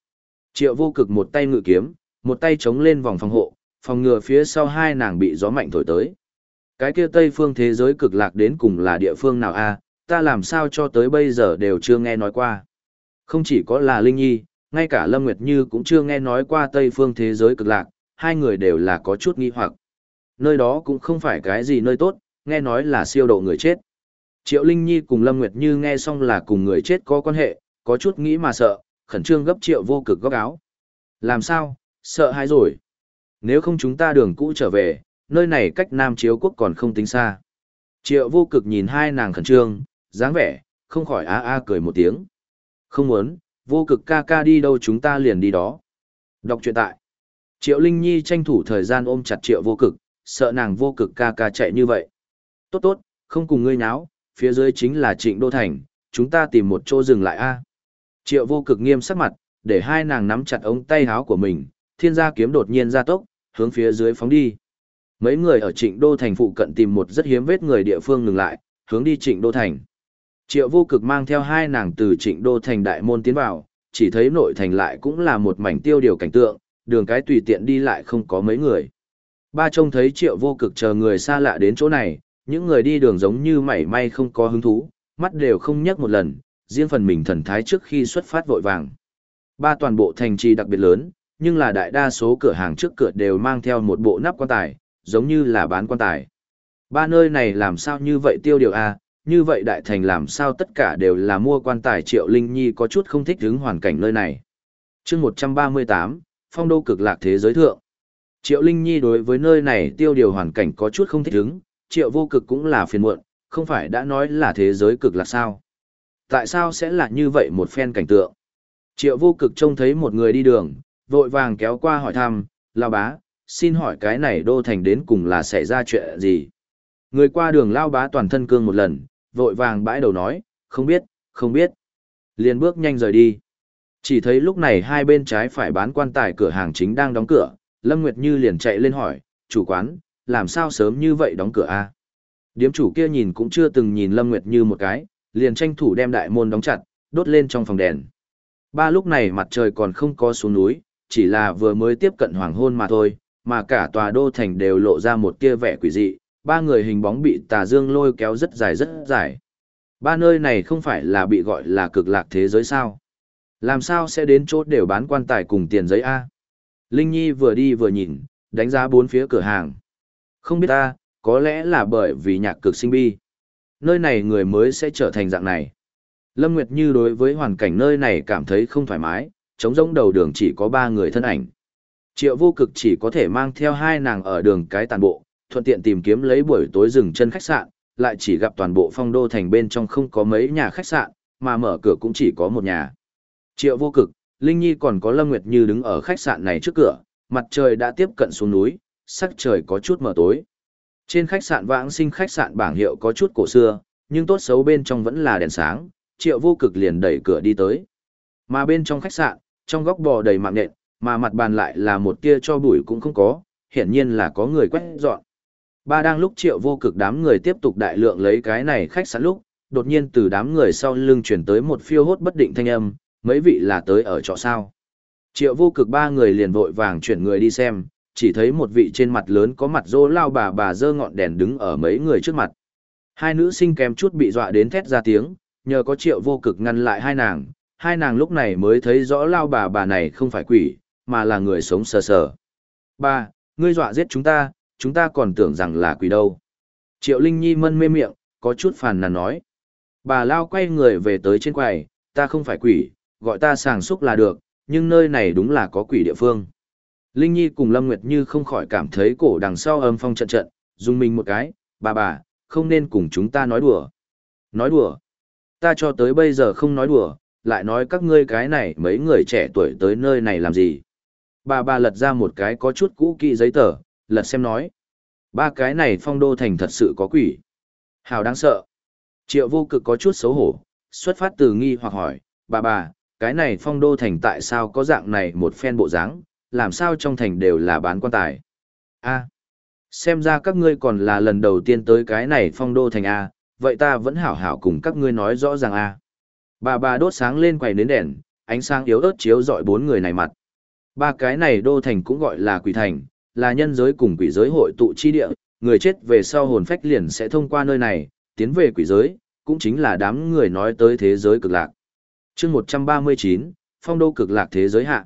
Triệu vô cực một tay ngự kiếm, một tay chống lên vòng phòng hộ, phòng ngừa phía sau hai nàng bị gió mạnh thổi tới. Cái kia tây phương thế giới cực lạc đến cùng là địa phương nào a? ta làm sao cho tới bây giờ đều chưa nghe nói qua. Không chỉ có là Linh Nhi, ngay cả Lâm Nguyệt Như cũng chưa nghe nói qua tây phương thế giới cực lạc, hai người đều là có chút nghi hoặc. Nơi đó cũng không phải cái gì nơi tốt, nghe nói là siêu độ người chết. Triệu Linh Nhi cùng Lâm Nguyệt Như nghe xong là cùng người chết có quan hệ, có chút nghĩ mà sợ, khẩn trương gấp triệu vô cực góc áo. Làm sao, sợ hãi rồi. Nếu không chúng ta đường cũ trở về, nơi này cách Nam Chiếu Quốc còn không tính xa. Triệu vô cực nhìn hai nàng khẩn trương, dáng vẻ, không khỏi a a cười một tiếng. Không muốn, vô cực ca ca đi đâu chúng ta liền đi đó. Đọc truyện tại. Triệu Linh Nhi tranh thủ thời gian ôm chặt triệu vô cực, sợ nàng vô cực ca ca chạy như vậy. Tốt tốt, không cùng ngươi nháo, phía dưới chính là trịnh đô thành, chúng ta tìm một chỗ dừng lại a. Triệu vô cực nghiêm sắc mặt, để hai nàng nắm chặt ống tay áo của mình, thiên gia kiếm đột nhiên ra tốc, hướng phía dưới phóng đi. Mấy người ở trịnh đô thành phụ cận tìm một rất hiếm vết người địa phương ngừng lại, hướng đi trịnh đô thành. Triệu vô cực mang theo hai nàng từ trịnh đô thành đại môn tiến vào, chỉ thấy nội thành lại cũng là một mảnh tiêu điều cảnh tượng, đường cái tùy tiện đi lại không có mấy người. Ba trông thấy triệu vô cực chờ người xa lạ đến chỗ này, những người đi đường giống như mảy may không có hứng thú, mắt đều không nhấc một lần, riêng phần mình thần thái trước khi xuất phát vội vàng. Ba toàn bộ thành trì đặc biệt lớn, nhưng là đại đa số cửa hàng trước cửa đều mang theo một bộ nắp quan tài, giống như là bán quan tài. Ba nơi này làm sao như vậy tiêu điều a à? như vậy đại thành làm sao tất cả đều là mua quan tài triệu linh nhi có chút không thích hứng hoàn cảnh nơi này. chương 138, phong đô cực lạc thế giới thượng. Triệu Linh Nhi đối với nơi này tiêu điều hoàn cảnh có chút không thích ứng, triệu vô cực cũng là phiền muộn, không phải đã nói là thế giới cực lạc sao. Tại sao sẽ là như vậy một phen cảnh tượng? Triệu vô cực trông thấy một người đi đường, vội vàng kéo qua hỏi thăm, lao bá, xin hỏi cái này đô thành đến cùng là xảy ra chuyện gì? Người qua đường lao bá toàn thân cương một lần, vội vàng bãi đầu nói, không biết, không biết. liền bước nhanh rời đi. Chỉ thấy lúc này hai bên trái phải bán quan tài cửa hàng chính đang đóng cửa, Lâm Nguyệt Như liền chạy lên hỏi, chủ quán, làm sao sớm như vậy đóng cửa a? Điếm chủ kia nhìn cũng chưa từng nhìn Lâm Nguyệt Như một cái, liền tranh thủ đem đại môn đóng chặt, đốt lên trong phòng đèn. Ba lúc này mặt trời còn không có xuống núi, chỉ là vừa mới tiếp cận hoàng hôn mà thôi, mà cả tòa đô thành đều lộ ra một tia vẻ quỷ dị, ba người hình bóng bị tà dương lôi kéo rất dài rất dài. Ba nơi này không phải là bị gọi là cực lạc thế giới sao? Làm sao sẽ đến chốt đều bán quan tài cùng tiền giấy A? Linh Nhi vừa đi vừa nhìn, đánh giá bốn phía cửa hàng. Không biết ta, có lẽ là bởi vì nhạc cực sinh bi. Nơi này người mới sẽ trở thành dạng này. Lâm Nguyệt Như đối với hoàn cảnh nơi này cảm thấy không thoải mái, trống rỗng đầu đường chỉ có ba người thân ảnh. Triệu vô cực chỉ có thể mang theo hai nàng ở đường cái tàn bộ, thuận tiện tìm kiếm lấy buổi tối dừng chân khách sạn, lại chỉ gặp toàn bộ phong đô thành bên trong không có mấy nhà khách sạn, mà mở cửa cũng chỉ có một nhà. Triệu vô cực, Linh Nhi còn có Lâm Nguyệt Như đứng ở khách sạn này trước cửa, mặt trời đã tiếp cận xuống núi, sắc trời có chút mờ tối. Trên khách sạn vãng sinh khách sạn bảng hiệu có chút cổ xưa, nhưng tốt xấu bên trong vẫn là đèn sáng, triệu vô cực liền đẩy cửa đi tới. Mà bên trong khách sạn, trong góc bò đầy mạng nện, mà mặt bàn lại là một tia cho bụi cũng không có, hiển nhiên là có người quét dọn. Ba đang lúc triệu vô cực đám người tiếp tục đại lượng lấy cái này khách sạn lúc, đột nhiên từ đám người sau lưng chuyển tới một phiêu hốt bất định thanh âm, mấy vị là tới ở trọ sao. Triệu vô cực ba người liền vội vàng chuyển người đi xem, chỉ thấy một vị trên mặt lớn có mặt dô lao bà bà dơ ngọn đèn đứng ở mấy người trước mặt. Hai nữ sinh kém chút bị dọa đến thét ra tiếng, nhờ có triệu vô cực ngăn lại hai nàng, hai nàng lúc này mới thấy rõ lao bà bà này không phải quỷ, mà là người sống sờ sờ. Ba, ngươi dọa giết chúng ta, chúng ta còn tưởng rằng là quỷ đâu. Triệu Linh Nhi mân mê miệng, có chút phàn nàn nói. Bà lao quay người về tới trên quầy, ta không phải quỷ, gọi ta sàng xúc là được, nhưng nơi này đúng là có quỷ địa phương. Linh Nhi cùng Lâm Nguyệt Như không khỏi cảm thấy cổ đằng sau âm phong trận trận, dùng mình một cái, bà bà, không nên cùng chúng ta nói đùa. Nói đùa? Ta cho tới bây giờ không nói đùa, lại nói các ngươi cái này mấy người trẻ tuổi tới nơi này làm gì. Bà bà lật ra một cái có chút cũ kỹ giấy tờ, lật xem nói. Ba cái này phong đô thành thật sự có quỷ. Hào đáng sợ. Triệu vô cực có chút xấu hổ, xuất phát từ nghi hoặc hỏi, bà bà, cái này phong đô thành tại sao có dạng này một phen bộ dáng, làm sao trong thành đều là bán quan tài. a xem ra các ngươi còn là lần đầu tiên tới cái này phong đô thành A, vậy ta vẫn hảo hảo cùng các ngươi nói rõ ràng A. Bà bà đốt sáng lên quầy nến đèn, ánh sáng yếu ớt chiếu dọi bốn người này mặt. Ba cái này đô thành cũng gọi là quỷ thành, là nhân giới cùng quỷ giới hội tụ chi địa, người chết về sau hồn phách liền sẽ thông qua nơi này, tiến về quỷ giới, cũng chính là đám người nói tới thế giới cực lạc chương 139, phong đô cực lạc thế giới hạ.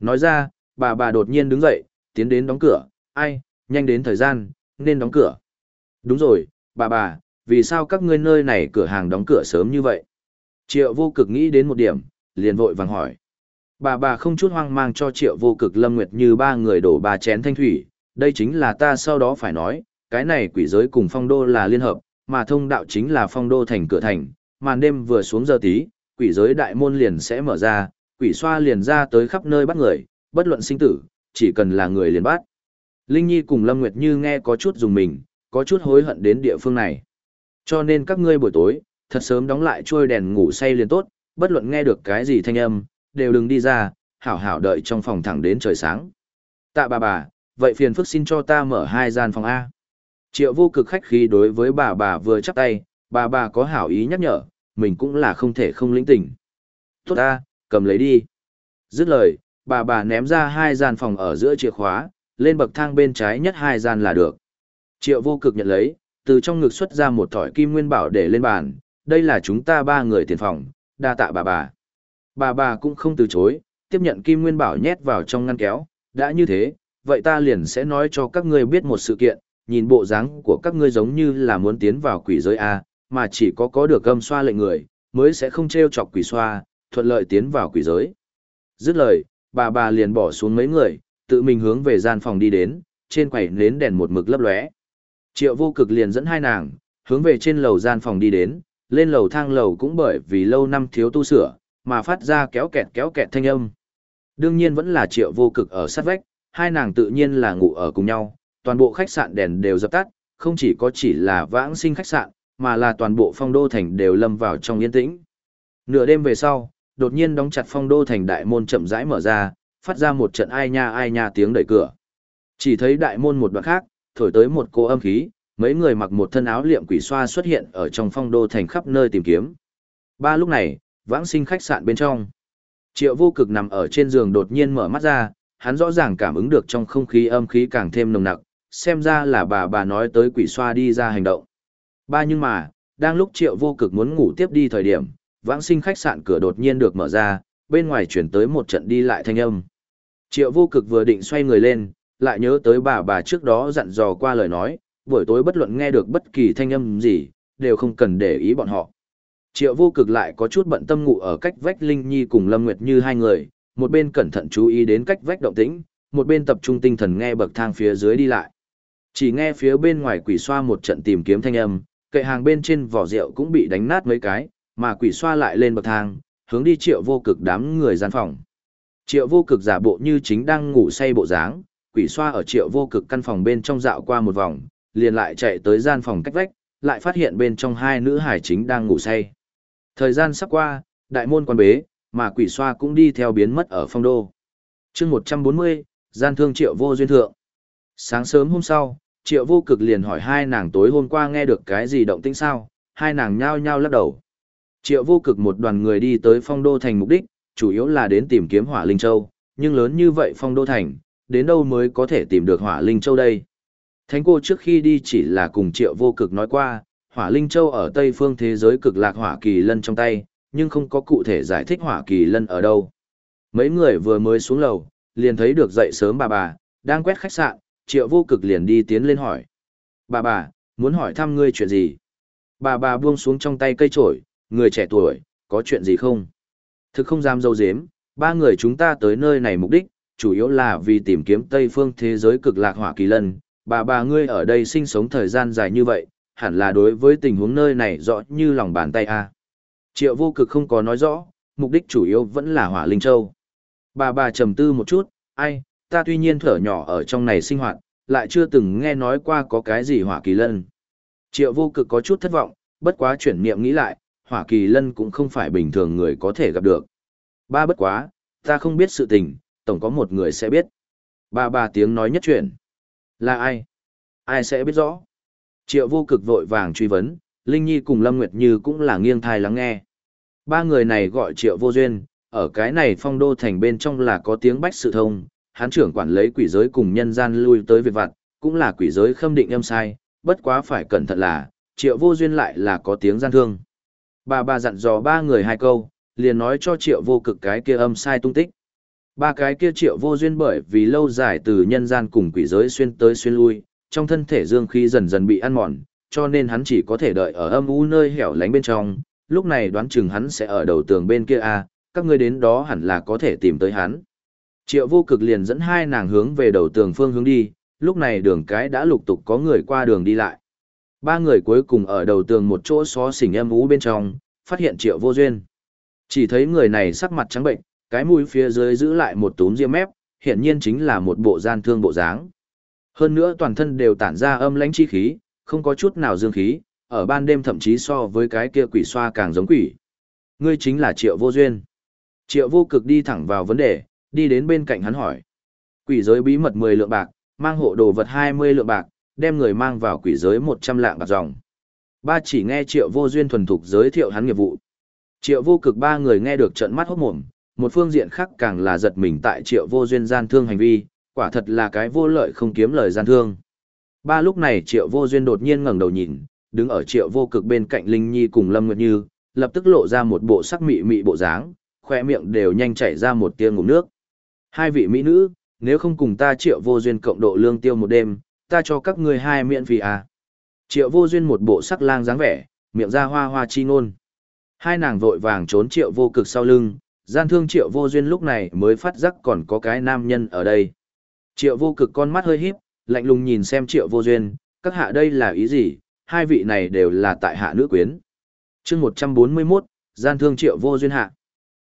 Nói ra, bà bà đột nhiên đứng dậy, tiến đến đóng cửa, ai, nhanh đến thời gian, nên đóng cửa. Đúng rồi, bà bà, vì sao các ngươi nơi này cửa hàng đóng cửa sớm như vậy? Triệu vô cực nghĩ đến một điểm, liền vội vàng hỏi. Bà bà không chút hoang mang cho triệu vô cực lâm nguyệt như ba người đổ ba chén thanh thủy, đây chính là ta sau đó phải nói, cái này quỷ giới cùng phong đô là liên hợp, mà thông đạo chính là phong đô thành cửa thành, màn đêm vừa xuống giờ tí, quỷ giới đại môn liền sẽ mở ra, quỷ xoa liền ra tới khắp nơi bắt người, bất luận sinh tử, chỉ cần là người liền bắt. Linh Nhi cùng Lâm Nguyệt Như nghe có chút dùng mình, có chút hối hận đến địa phương này. Cho nên các ngươi buổi tối, thật sớm đóng lại trôi đèn ngủ say liền tốt, bất luận nghe được cái gì thanh âm, đều đừng đi ra, hảo hảo đợi trong phòng thẳng đến trời sáng. Tạ bà bà, vậy phiền phức xin cho ta mở hai gian phòng A. Triệu vô cực khách khí đối với bà bà vừa chắp tay, bà bà có hảo ý nhắc nhở, mình cũng là không thể không lĩnh tỉnh. Tốt ta, cầm lấy đi. Dứt lời, bà bà ném ra hai gian phòng ở giữa chìa khóa, lên bậc thang bên trái nhất hai gian là được. Triệu vô cực nhận lấy, từ trong ngực xuất ra một thỏi kim nguyên bảo để lên bàn, đây là chúng ta ba người tiền phòng, đa tạ bà bà. Bà bà cũng không từ chối, tiếp nhận kim nguyên bảo nhét vào trong ngăn kéo, đã như thế, vậy ta liền sẽ nói cho các ngươi biết một sự kiện, nhìn bộ dáng của các ngươi giống như là muốn tiến vào quỷ giới A, mà chỉ có có được gâm xoa lệnh người, mới sẽ không treo chọc quỷ xoa, thuận lợi tiến vào quỷ giới. Dứt lời, bà bà liền bỏ xuống mấy người, tự mình hướng về gian phòng đi đến, trên quầy nến đèn một mực lấp lóe. Triệu vô cực liền dẫn hai nàng, hướng về trên lầu gian phòng đi đến, lên lầu thang lầu cũng bởi vì lâu năm thiếu tu sửa, mà phát ra kéo kẹt kéo kẹt thanh âm. Đương nhiên vẫn là triệu vô cực ở sát vách, hai nàng tự nhiên là ngủ ở cùng nhau, toàn bộ khách sạn đèn đều dập tắt, không chỉ có chỉ là vãng sinh khách sạn, mà là toàn bộ phong đô thành đều lâm vào trong yên tĩnh. Nửa đêm về sau, đột nhiên đóng chặt phong đô thành đại môn chậm rãi mở ra, phát ra một trận ai nha ai nha tiếng đẩy cửa. Chỉ thấy đại môn một đoạn khác, thổi tới một cô âm khí, mấy người mặc một thân áo liệm quỷ xoa xuất hiện ở trong phong đô thành khắp nơi tìm kiếm. Ba lúc này, vãng sinh khách sạn bên trong. Triệu vô cực nằm ở trên giường đột nhiên mở mắt ra, hắn rõ ràng cảm ứng được trong không khí âm khí càng thêm nồng nặc, xem ra là bà bà nói tới quỷ xoa đi ra hành động. Ba nhưng mà, đang lúc triệu vô cực muốn ngủ tiếp đi thời điểm, vãng sinh khách sạn cửa đột nhiên được mở ra, bên ngoài chuyển tới một trận đi lại thanh âm. Triệu vô cực vừa định xoay người lên, lại nhớ tới bà bà trước đó dặn dò qua lời nói, buổi tối bất luận nghe được bất kỳ thanh âm gì, đều không cần để ý bọn họ. Triệu vô cực lại có chút bận tâm ngủ ở cách vách Linh Nhi cùng Lâm Nguyệt như hai người, một bên cẩn thận chú ý đến cách vách động tĩnh, một bên tập trung tinh thần nghe bậc thang phía dưới đi lại. Chỉ nghe phía bên ngoài quỷ xoa một trận tìm kiếm thanh âm, kệ hàng bên trên vỏ rượu cũng bị đánh nát mấy cái, mà quỷ xoa lại lên bậc thang, hướng đi triệu vô cực đám người gian phòng. Triệu vô cực giả bộ như chính đang ngủ say bộ dáng, quỷ xoa ở triệu vô cực căn phòng bên trong dạo qua một vòng, liền lại chạy tới gian phòng cách vách, lại phát hiện bên trong hai nữ hải chính đang ngủ say. Thời gian sắp qua, đại môn quan bế, mà quỷ xoa cũng đi theo biến mất ở phong đô. chương 140, gian thương triệu vô duyên thượng. Sáng sớm hôm sau, triệu vô cực liền hỏi hai nàng tối hôm qua nghe được cái gì động tĩnh sao, hai nàng nhao nhao lắc đầu. Triệu vô cực một đoàn người đi tới phong đô thành mục đích, chủ yếu là đến tìm kiếm hỏa linh châu, nhưng lớn như vậy phong đô thành, đến đâu mới có thể tìm được hỏa linh châu đây. Thánh cô trước khi đi chỉ là cùng triệu vô cực nói qua, hỏa linh châu ở tây phương thế giới cực lạc hỏa kỳ lân trong tay, nhưng không có cụ thể giải thích hỏa kỳ lân ở đâu. Mấy người vừa mới xuống lầu, liền thấy được dậy sớm bà bà, đang quét khách sạn, triệu vô cực liền đi tiến lên hỏi. Bà bà, muốn hỏi thăm ngươi chuyện gì? Bà bà buông xuống trong tay cây trổi, người trẻ tuổi, có chuyện gì không? Thực không dám dâu dếm, ba người chúng ta tới nơi này mục đích, chủ yếu là vì tìm kiếm Tây phương thế giới cực lạc hỏa kỳ lân. Bà bà ngươi ở đây sinh sống thời gian dài như vậy, hẳn là đối với tình huống nơi này rõ như lòng bàn tay a. Triệu vô cực không có nói rõ, mục đích chủ yếu vẫn là hỏa linh châu. Bà bà trầm tư một chút, ai, ta tuy nhiên thở nhỏ ở trong này sinh hoạt, lại chưa từng nghe nói qua có cái gì hỏa kỳ lân. Triệu vô cực có chút thất vọng, bất quá chuyển niệm nghĩ lại, hỏa kỳ lân cũng không phải bình thường người có thể gặp được. Ba bất quá, ta không biết sự tình, tổng có một người sẽ biết. Ba ba tiếng nói nhất chuyển. Là ai? Ai sẽ biết rõ? Triệu vô cực vội vàng truy vấn, Linh Nhi cùng Lâm Nguyệt Như cũng là nghiêng thai lắng nghe. Ba người này gọi triệu vô duyên, ở cái này phong đô thành bên trong là có tiếng bách sự thông, hán trưởng quản lấy quỷ giới cùng nhân gian lui tới việc vặt, cũng là quỷ giới khâm định âm sai, bất quá phải cẩn thận là, triệu vô duyên lại là có tiếng gian thương. Bà bà dặn dò ba người hai câu, liền nói cho triệu vô cực cái kia âm sai tung tích. Ba cái kia triệu vô duyên bởi vì lâu dài từ nhân gian cùng quỷ giới xuyên tới xuyên lui, trong thân thể dương khí dần dần bị ăn mòn, cho nên hắn chỉ có thể đợi ở âm u nơi hẻo lánh bên trong, lúc này đoán chừng hắn sẽ ở đầu tường bên kia a, à, các ngươi đến đó hẳn là có thể tìm tới hắn. Triệu vô cực liền dẫn hai nàng hướng về đầu tường phương hướng đi, lúc này đường cái đã lục tục có người qua đường đi lại. Ba người cuối cùng ở đầu tường một chỗ xó xỉnh em ú bên trong, phát hiện triệu vô duyên. Chỉ thấy người này sắc mặt trắng bệnh, cái mũi phía dưới giữ lại một túm ria mép, hiện nhiên chính là một bộ gian thương bộ dáng. Hơn nữa toàn thân đều tản ra âm lãnh chi khí, không có chút nào dương khí, ở ban đêm thậm chí so với cái kia quỷ xoa càng giống quỷ. Ngươi chính là Triệu Vô Duyên. Triệu Vô Cực đi thẳng vào vấn đề, đi đến bên cạnh hắn hỏi. Quỷ giới bí mật 10 lượng bạc, mang hộ đồ vật 20 lượng bạc, đem người mang vào quỷ giới 100 lạng bạc dòng. Ba chỉ nghe Triệu Vô Duyên thuần thục giới thiệu hắn nghiệp vụ. Triệu Vô Cực ba người nghe được trận mắt hốt mồm, một phương diện khác càng là giật mình tại Triệu Vô Duyên gian thương hành vi, quả thật là cái vô lợi không kiếm lời gian thương. Ba lúc này Triệu Vô Duyên đột nhiên ngẩng đầu nhìn, đứng ở Triệu Vô Cực bên cạnh Linh Nhi cùng Lâm Nguyệt Như, lập tức lộ ra một bộ sắc mị mị bộ dáng, khoe miệng đều nhanh chảy ra một tia ngụm nước. Hai vị mỹ nữ, nếu không cùng ta Triệu Vô Duyên cộng độ lương tiêu một đêm, ta cho các ngươi hai miễn phí à. Triệu Vô Duyên một bộ sắc lang dáng vẻ, miệng ra hoa hoa chi ngôn. Hai nàng vội vàng trốn Triệu Vô Cực sau lưng, gian thương Triệu Vô Duyên lúc này mới phát giác còn có cái nam nhân ở đây. Triệu Vô Cực con mắt hơi híp, lạnh lùng nhìn xem triệu vô duyên, các hạ đây là ý gì, hai vị này đều là tại hạ nữ quyến. chương 141, gian thương triệu vô duyên hạ.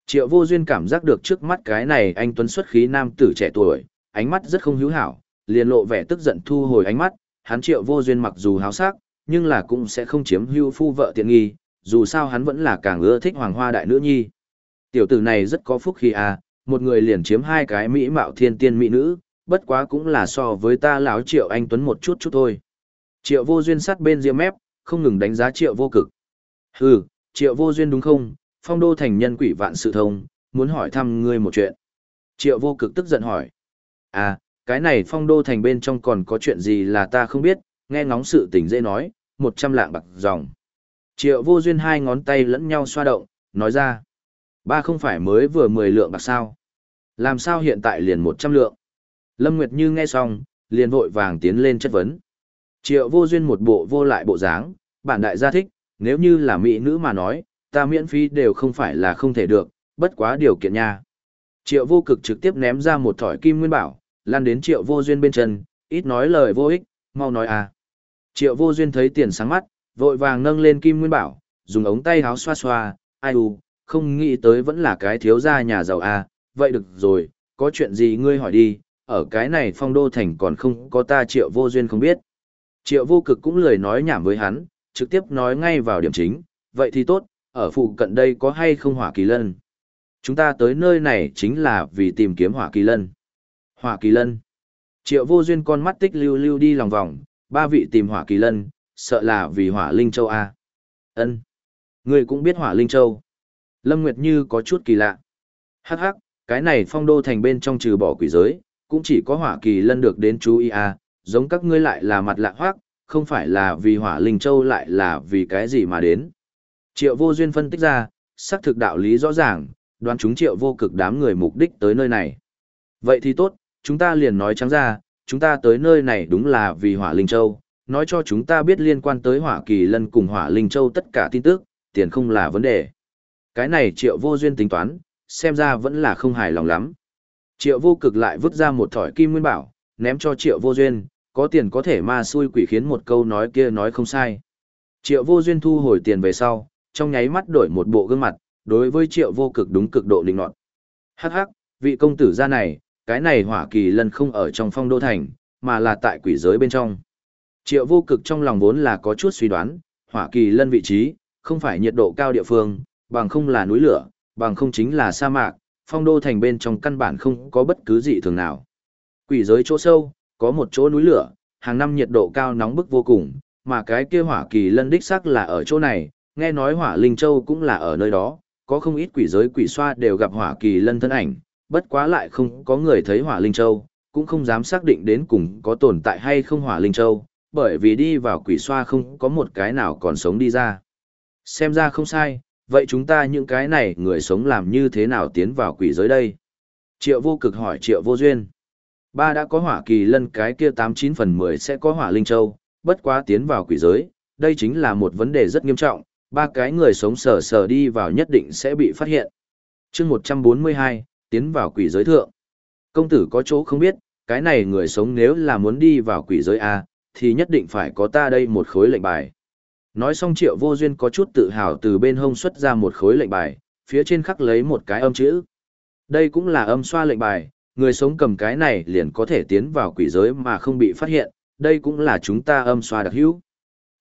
Triệu vô duyên cảm giác được trước mắt cái này anh tuấn xuất khí nam tử trẻ tuổi, ánh mắt rất không hữu hảo, liền lộ vẻ tức giận thu hồi ánh mắt, hắn triệu vô duyên mặc dù háo sắc, nhưng là cũng sẽ không chiếm hưu phu vợ tiện nghi, dù sao hắn vẫn là càng ưa thích hoàng hoa đại nữ nhi. Tiểu tử này rất có phúc khi à, một người liền chiếm hai cái mỹ mạo thiên tiên mỹ nữ, bất quá cũng là so với ta lão triệu anh tuấn một chút chút thôi. Triệu vô duyên sát bên diêm mép không ngừng đánh giá triệu vô cực. Hừ triệu vô duyên đúng không? Phong đô thành nhân quỷ vạn sự thông muốn hỏi thăm ngươi một chuyện. Triệu vô cực tức giận hỏi. À cái này phong đô thành bên trong còn có chuyện gì là ta không biết nghe ngóng sự tình dễ nói một trăm lạng bạc dòng. Triệu vô duyên hai ngón tay lẫn nhau xoa động nói ra. Ba không phải mới vừa mười lượng bạc sao? Làm sao hiện tại liền một trăm lượng? Lâm Nguyệt Như nghe xong, liền vội vàng tiến lên chất vấn. Triệu vô duyên một bộ vô lại bộ dáng, bản đại gia thích, nếu như là mỹ nữ mà nói, ta miễn phí đều không phải là không thể được, bất quá điều kiện nha. Triệu vô cực trực tiếp ném ra một thỏi kim nguyên bảo, lan đến triệu vô duyên bên chân, ít nói lời vô ích, mau nói à. Triệu vô duyên thấy tiền sáng mắt, vội vàng nâng lên kim nguyên bảo, dùng ống tay háo xoa xoa, ai u, không nghĩ tới vẫn là cái thiếu gia nhà giàu à, vậy được rồi, có chuyện gì ngươi hỏi đi, ở cái này phong đô thành còn không có ta triệu vô duyên không biết. Triệu vô cực cũng lười nói nhảm với hắn, trực tiếp nói ngay vào điểm chính, vậy thì tốt, ở phụ cận đây có hay không hỏa kỳ lân? Chúng ta tới nơi này chính là vì tìm kiếm hỏa kỳ lân. Hỏa kỳ lân. Triệu vô duyên con mắt tích lưu lưu đi lòng vòng, ba vị tìm hỏa kỳ lân, sợ là vì hỏa linh châu A. ân Người cũng biết hỏa linh châu. Lâm Nguyệt Như có chút kỳ lạ. Hắc hắc, cái này phong đô thành bên trong trừ bỏ quỷ giới, cũng chỉ có hỏa kỳ lân được đến chú ý A, giống các ngươi lại là mặt lạ hoác, không phải là vì hỏa linh châu lại là vì cái gì mà đến. Triệu vô duyên phân tích ra, xác thực đạo lý rõ ràng, đoán chúng triệu vô cực đám người mục đích tới nơi này. Vậy thì tốt, chúng ta liền nói trắng ra, chúng ta tới nơi này đúng là vì hỏa linh châu, nói cho chúng ta biết liên quan tới hỏa kỳ lân cùng hỏa linh châu tất cả tin tức, tiền không là vấn đề. Cái này triệu vô duyên tính toán, xem ra vẫn là không hài lòng lắm. Triệu vô cực lại vứt ra một thỏi kim nguyên bảo, ném cho triệu vô duyên, có tiền có thể ma xui quỷ khiến một câu nói kia nói không sai. Triệu vô duyên thu hồi tiền về sau, trong nháy mắt đổi một bộ gương mặt, đối với triệu vô cực đúng cực độ linh nọt. Hắc hắc, vị công tử gia này, cái này hỏa kỳ lân không ở trong phong đô thành, mà là tại quỷ giới bên trong. Triệu vô cực trong lòng vốn là có chút suy đoán, hỏa kỳ lân vị trí, không phải nhiệt độ cao địa phương, bằng không là núi lửa, bằng không chính là sa mạc, phong đô thành bên trong căn bản không có bất cứ gì thường nào. Quỷ giới chỗ sâu, có một chỗ núi lửa, hàng năm nhiệt độ cao nóng bức vô cùng, mà cái kia hỏa kỳ lân đích sắc là ở chỗ này, nghe nói hỏa linh châu cũng là ở nơi đó, có không ít quỷ giới quỷ xoa đều gặp hỏa kỳ lân thân ảnh, bất quá lại không có người thấy hỏa linh châu, cũng không dám xác định đến cùng có tồn tại hay không hỏa linh châu, bởi vì đi vào quỷ xoa không có một cái nào còn sống đi ra. Xem ra không sai, vậy chúng ta những cái này người sống làm như thế nào tiến vào quỷ giới đây? Triệu vô cực hỏi triệu vô duyên. Ba đã có hỏa kỳ lân cái kia 89 phần 10 sẽ có hỏa linh châu, bất quá tiến vào quỷ giới, đây chính là một vấn đề rất nghiêm trọng, ba cái người sống sờ sờ đi vào nhất định sẽ bị phát hiện. chương 142, tiến vào quỷ giới thượng. Công tử có chỗ không biết, cái này người sống nếu là muốn đi vào quỷ giới A, thì nhất định phải có ta đây một khối lệnh bài. Nói xong triệu vô duyên có chút tự hào từ bên hông xuất ra một khối lệnh bài, phía trên khắc lấy một cái âm chữ. Đây cũng là âm xoa lệnh bài, người sống cầm cái này liền có thể tiến vào quỷ giới mà không bị phát hiện, đây cũng là chúng ta âm xoa đặc hữu.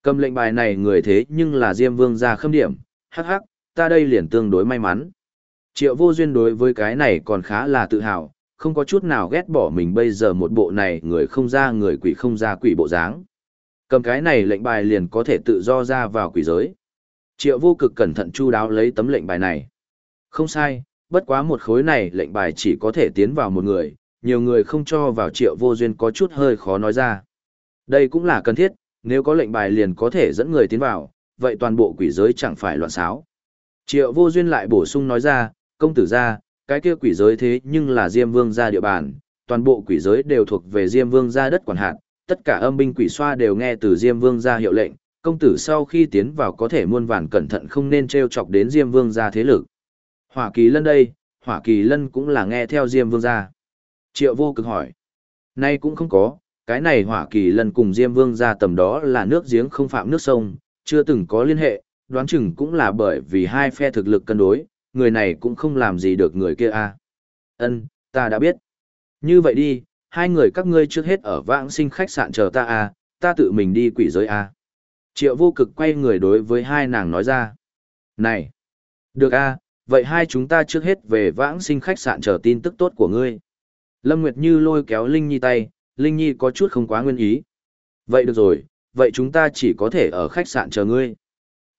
Cầm lệnh bài này người thế nhưng là Diêm Vương ra khâm điểm, hắc hắc, ta đây liền tương đối may mắn. Triệu vô duyên đối với cái này còn khá là tự hào, không có chút nào ghét bỏ mình bây giờ một bộ này người không ra người quỷ không ra quỷ bộ dáng. Cầm cái này lệnh bài liền có thể tự do ra vào quỷ giới. Triệu vô cực cẩn thận chu đáo lấy tấm lệnh bài này. Không sai, bất quá một khối này lệnh bài chỉ có thể tiến vào một người, nhiều người không cho vào triệu vô duyên có chút hơi khó nói ra. Đây cũng là cần thiết, nếu có lệnh bài liền có thể dẫn người tiến vào, vậy toàn bộ quỷ giới chẳng phải loạn xáo. Triệu vô duyên lại bổ sung nói ra, công tử gia cái kia quỷ giới thế nhưng là Diêm Vương gia địa bàn, toàn bộ quỷ giới đều thuộc về Diêm Vương gia đất quản hạt, tất cả âm binh quỷ xoa đều nghe từ Diêm Vương gia hiệu lệnh, công tử sau khi tiến vào có thể muôn vàn cẩn thận không nên trêu chọc đến Diêm Vương gia thế lực. Hỏa Kỳ Lân đây, Hỏa Kỳ Lân cũng là nghe theo Diêm Vương gia. Triệu Vô Cực hỏi. Nay cũng không có, cái này Hỏa Kỳ lần cùng Diêm Vương ra tầm đó là nước giếng không phạm nước sông, chưa từng có liên hệ, đoán chừng cũng là bởi vì hai phe thực lực cân đối, người này cũng không làm gì được người kia a. À. Ân, ta đã biết. Như vậy đi, hai người các ngươi trước hết ở vãng sinh khách sạn chờ ta a, à, ta tự mình đi quỷ giới a. À. Triệu vô cực quay người đối với hai nàng nói ra. Này! Được a, vậy hai chúng ta trước hết về vãng sinh khách sạn chờ tin tức tốt của ngươi. Lâm Nguyệt Như lôi kéo Linh Nhi tay, Linh Nhi có chút không quá nguyên ý. Vậy được rồi, vậy chúng ta chỉ có thể ở khách sạn chờ ngươi.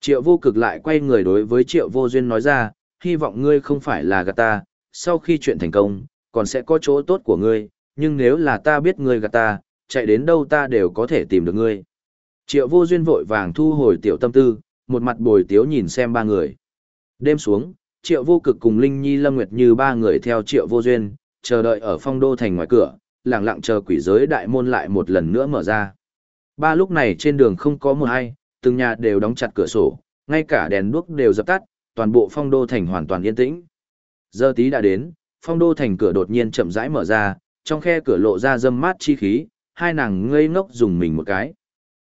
Triệu vô cực lại quay người đối với Triệu vô duyên nói ra, hy vọng ngươi không phải là gạt ta, sau khi chuyện thành công, còn sẽ có chỗ tốt của ngươi, nhưng nếu là ta biết ngươi gạt ta, chạy đến đâu ta đều có thể tìm được ngươi. Triệu vô duyên vội vàng thu hồi tiểu tâm tư, một mặt bồi tiếu nhìn xem ba người. Đêm xuống, triệu vô cực cùng Linh Nhi Lâm Nguyệt như ba người theo triệu vô duyên, chờ đợi ở phong đô thành ngoài cửa, lặng lặng chờ quỷ giới đại môn lại một lần nữa mở ra. Ba lúc này trên đường không có một ai, từng nhà đều đóng chặt cửa sổ, ngay cả đèn đuốc đều dập tắt, toàn bộ phong đô thành hoàn toàn yên tĩnh. Giờ tí đã đến, phong đô thành cửa đột nhiên chậm rãi mở ra, trong khe cửa lộ ra dâm mát chi khí, hai nàng ngây ngốc dùng mình một cái.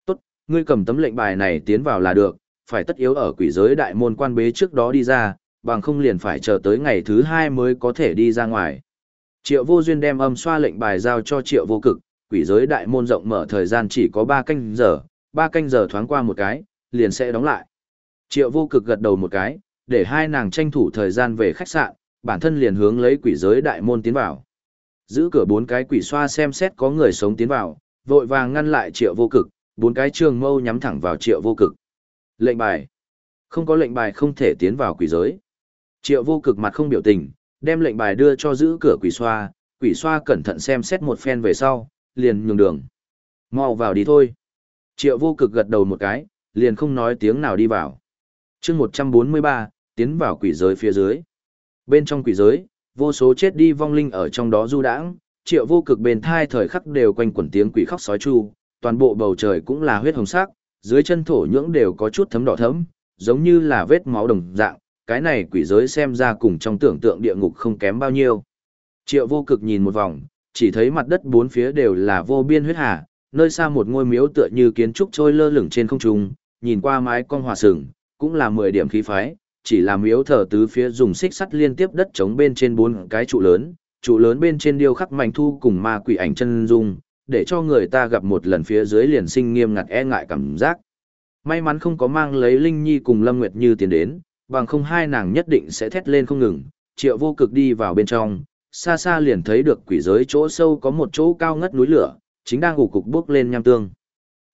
Tốt, ngươi cầm tấm lệnh bài này tiến vào là được, phải tất yếu ở quỷ giới đại môn quan bế trước đó đi ra, bằng không liền phải chờ tới ngày thứ hai mới có thể đi ra ngoài. Triệu vô duyên đem âm xoa lệnh bài giao cho triệu vô cực, quỷ giới đại môn rộng mở thời gian chỉ có 3 canh giờ, 3 canh giờ thoáng qua một cái, liền sẽ đóng lại. Triệu vô cực gật đầu một cái, để hai nàng tranh thủ thời gian về khách sạn, bản thân liền hướng lấy quỷ giới đại môn tiến vào. Giữ cửa bốn cái quỷ xoa xem xét có người sống tiến vào, vội vàng ngăn lại triệu vô cực, bốn cái trường mâu nhắm thẳng vào triệu vô cực. Lệnh bài. Không có lệnh bài không thể tiến vào quỷ giới. Triệu vô cực mặt không biểu tình, đem lệnh bài đưa cho giữ cửa quỷ xoa, quỷ xoa cẩn thận xem xét một phen về sau, liền nhường đường. Mau vào đi thôi. Triệu vô cực gật đầu một cái, liền không nói tiếng nào đi vào. chương 143, tiến vào quỷ giới phía dưới. Bên trong quỷ giới, vô số chết đi vong linh ở trong đó du đãng, triệu vô cực bên thai thời khắc đều quanh quẩn tiếng quỷ khóc sói chu, toàn bộ bầu trời cũng là huyết hồng sắc, dưới chân thổ nhưỡng đều có chút thấm đỏ thấm, giống như là vết máu đồng dạng, cái này quỷ giới xem ra cùng trong tưởng tượng địa ngục không kém bao nhiêu. Triệu vô cực nhìn một vòng, chỉ thấy mặt đất bốn phía đều là vô biên huyết hà, nơi xa một ngôi miếu tựa như kiến trúc trôi lơ lửng trên không trung, nhìn qua mái con hòa sừng, cũng là 10 điểm khí phái, chỉ là miếu thờ tứ phía dùng xích sắt liên tiếp đất chống bên trên bốn cái trụ lớn, trụ lớn bên trên điêu khắc mảnh thu cùng ma quỷ ảnh chân dung, để cho người ta gặp một lần phía dưới liền sinh nghiêm ngặt e ngại cảm giác. May mắn không có mang lấy Linh Nhi cùng Lâm Nguyệt Như tiến đến, bằng không hai nàng nhất định sẽ thét lên không ngừng, triệu vô cực đi vào bên trong, xa xa liền thấy được quỷ giới chỗ sâu có một chỗ cao ngất núi lửa, chính đang ngủ cục bước lên nham tương.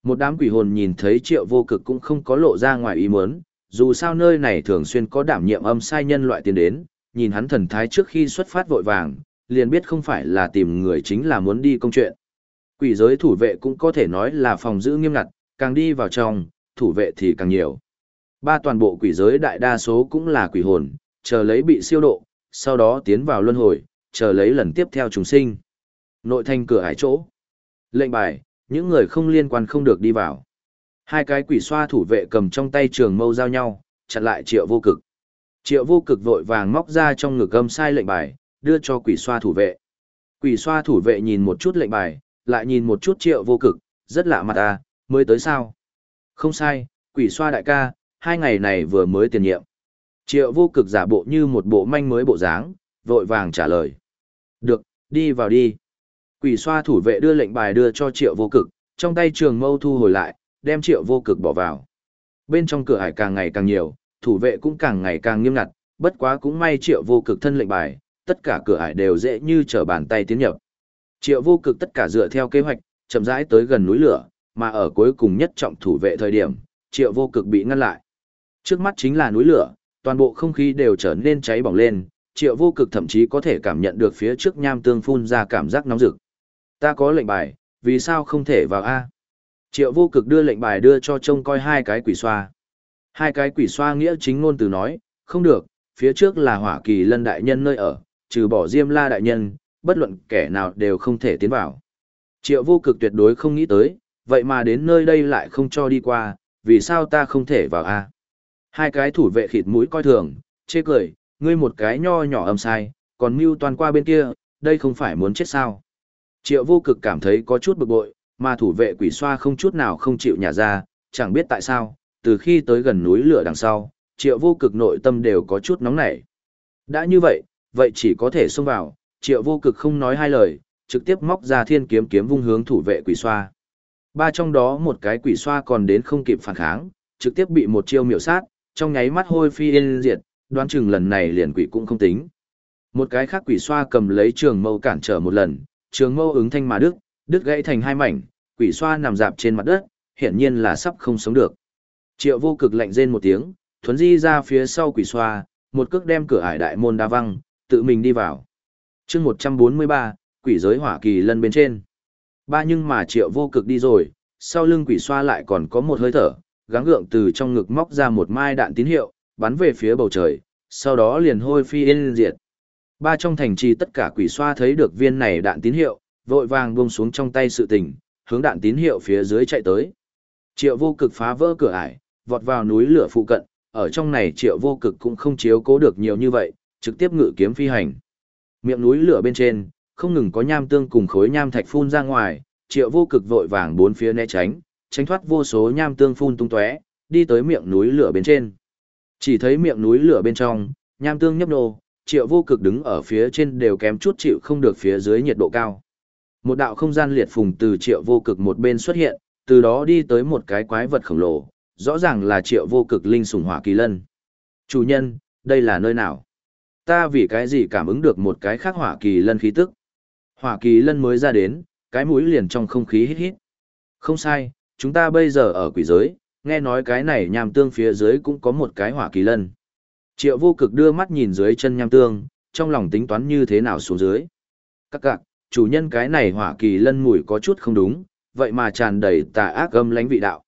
Một đám quỷ hồn nhìn thấy triệu vô cực cũng không có lộ ra ngoài ý muốn, dù sao nơi này thường xuyên có đảm nhiệm âm sai nhân loại tiến đến, nhìn hắn thần thái trước khi xuất phát vội vàng, liền biết không phải là tìm người chính là muốn đi công chuyện. Quỷ giới thủ vệ cũng có thể nói là phòng giữ nghiêm ngặt, càng đi vào trong, thủ vệ thì càng nhiều. Ba toàn bộ quỷ giới đại đa số cũng là quỷ hồn, chờ lấy bị siêu độ, sau đó tiến vào luân hồi, chờ lấy lần tiếp theo trùng sinh. Nội thành cửa hải chỗ. Lệnh bài, những người không liên quan không được đi vào. Hai cái quỷ xoa thủ vệ cầm trong tay trường mâu giao nhau, chặn lại triệu vô cực. Triệu vô cực vội vàng móc ra trong ngực gâm sai lệnh bài, đưa cho quỷ xoa thủ vệ. Quỷ xoa thủ vệ nhìn một chút lệnh bài, lại nhìn một chút triệu vô cực, rất lạ mặt à, mới tới sao. Không sai, quỷ xoa đại ca, hai ngày này vừa mới tiền nhiệm. Triệu vô cực giả bộ như một bộ manh mới bộ dáng, vội vàng trả lời. Được, đi vào đi. Quỷ xoa thủ vệ đưa lệnh bài đưa cho triệu vô cực, trong tay trường mâu thu hồi lại, đem triệu vô cực bỏ vào. Bên trong cửa hải càng ngày càng nhiều, thủ vệ cũng càng ngày càng nghiêm ngặt, bất quá cũng may triệu vô cực thân lệnh bài, tất cả cửa hải đều dễ như trở bàn tay tiến nhập. Triệu vô cực tất cả dựa theo kế hoạch, chậm rãi tới gần núi lửa, mà ở cuối cùng nhất trọng thủ vệ thời điểm, triệu vô cực bị ngăn lại. Trước mắt chính là núi lửa, toàn bộ không khí đều trở nên cháy bỏng lên, triệu vô cực thậm chí có thể cảm nhận được phía trước nham tương phun ra cảm giác nóng rực. Ta có lệnh bài, vì sao không thể vào A? Triệu vô cực đưa lệnh bài đưa cho trông coi hai cái quỷ xoa. Hai cái quỷ xoa nghĩa chính ngôn từ nói, không được, phía trước là hỏa kỳ lân đại nhân nơi ở, trừ bỏ diêm la đại nhân, bất luận kẻ nào đều không thể tiến vào. Triệu vô cực tuyệt đối không nghĩ tới, vậy mà đến nơi đây lại không cho đi qua, vì sao ta không thể vào a? Hai cái thủ vệ khịt mũi coi thường, chê cười, ngươi một cái nho nhỏ âm sai, còn mưu toàn qua bên kia, đây không phải muốn chết sao. Triệu vô cực cảm thấy có chút bực bội, mà thủ vệ quỷ xoa không chút nào không chịu nhả ra, chẳng biết tại sao, từ khi tới gần núi lửa đằng sau, triệu vô cực nội tâm đều có chút nóng nảy. Đã như vậy, vậy chỉ có thể xông vào, triệu vô cực không nói hai lời, trực tiếp móc ra thiên kiếm kiếm vung hướng thủ vệ quỷ xoa. Ba trong đó một cái quỷ xoa còn đến không kịp phản kháng, trực tiếp bị một chiêu miểu sát, trong nháy mắt hôi phi yên diệt, đoán chừng lần này liền quỷ cũng không tính. Một cái khác quỷ xoa cầm lấy trường mâu cản trở một lần, trường mâu ứng thanh mà đứt, đứt gãy thành hai mảnh, quỷ xoa nằm dạp trên mặt đất, hiển nhiên là sắp không sống được. Triệu vô cực lạnh rên một tiếng, thuấn di ra phía sau quỷ xoa, một cước đem cửa ải đại môn đa văng, tự mình đi vào. chương 143, quỷ giới hỏa kỳ lân bên trên. Ba nhưng mà triệu vô cực đi rồi, sau lưng quỷ xoa lại còn có một hơi thở, gắng gượng từ trong ngực móc ra một mai đạn tín hiệu, bắn về phía bầu trời, sau đó liền hôi phi yên diệt. Ba trong thành trì tất cả quỷ xoa thấy được viên này đạn tín hiệu, vội vàng buông xuống trong tay sự tình, hướng đạn tín hiệu phía dưới chạy tới. Triệu vô cực phá vỡ cửa ải, vọt vào núi lửa phụ cận, ở trong này triệu vô cực cũng không chiếu cố được nhiều như vậy, trực tiếp ngự kiếm phi hành. Miệng núi lửa bên trên, không ngừng có nham tương cùng khối nham thạch phun ra ngoài, triệu vô cực vội vàng bốn phía né tránh, tránh thoát vô số nham tương phun tung tóe, đi tới miệng núi lửa bên trên. Chỉ thấy miệng núi lửa bên trong, nham tương nhấp nô, triệu vô cực đứng ở phía trên đều kém chút chịu không được phía dưới nhiệt độ cao. Một đạo không gian liệt phùng từ triệu vô cực một bên xuất hiện, từ đó đi tới một cái quái vật khổng lồ, rõ ràng là triệu vô cực linh sủng hỏa kỳ lân. Chủ nhân, đây là nơi nào? Ta vì cái gì cảm ứng được một cái khác hỏa kỳ lân khí tức? Hỏa kỳ lân mới ra đến, cái mũi liền trong không khí hít hít. Không sai, chúng ta bây giờ ở quỷ giới, nghe nói cái này nham tương phía dưới cũng có một cái hỏa kỳ lân. Triệu vô cực đưa mắt nhìn dưới chân nham tương, trong lòng tính toán như thế nào xuống dưới. Các cạc, chủ nhân cái này hỏa kỳ lân mùi có chút không đúng, vậy mà tràn đầy tà ác âm lánh vị đạo.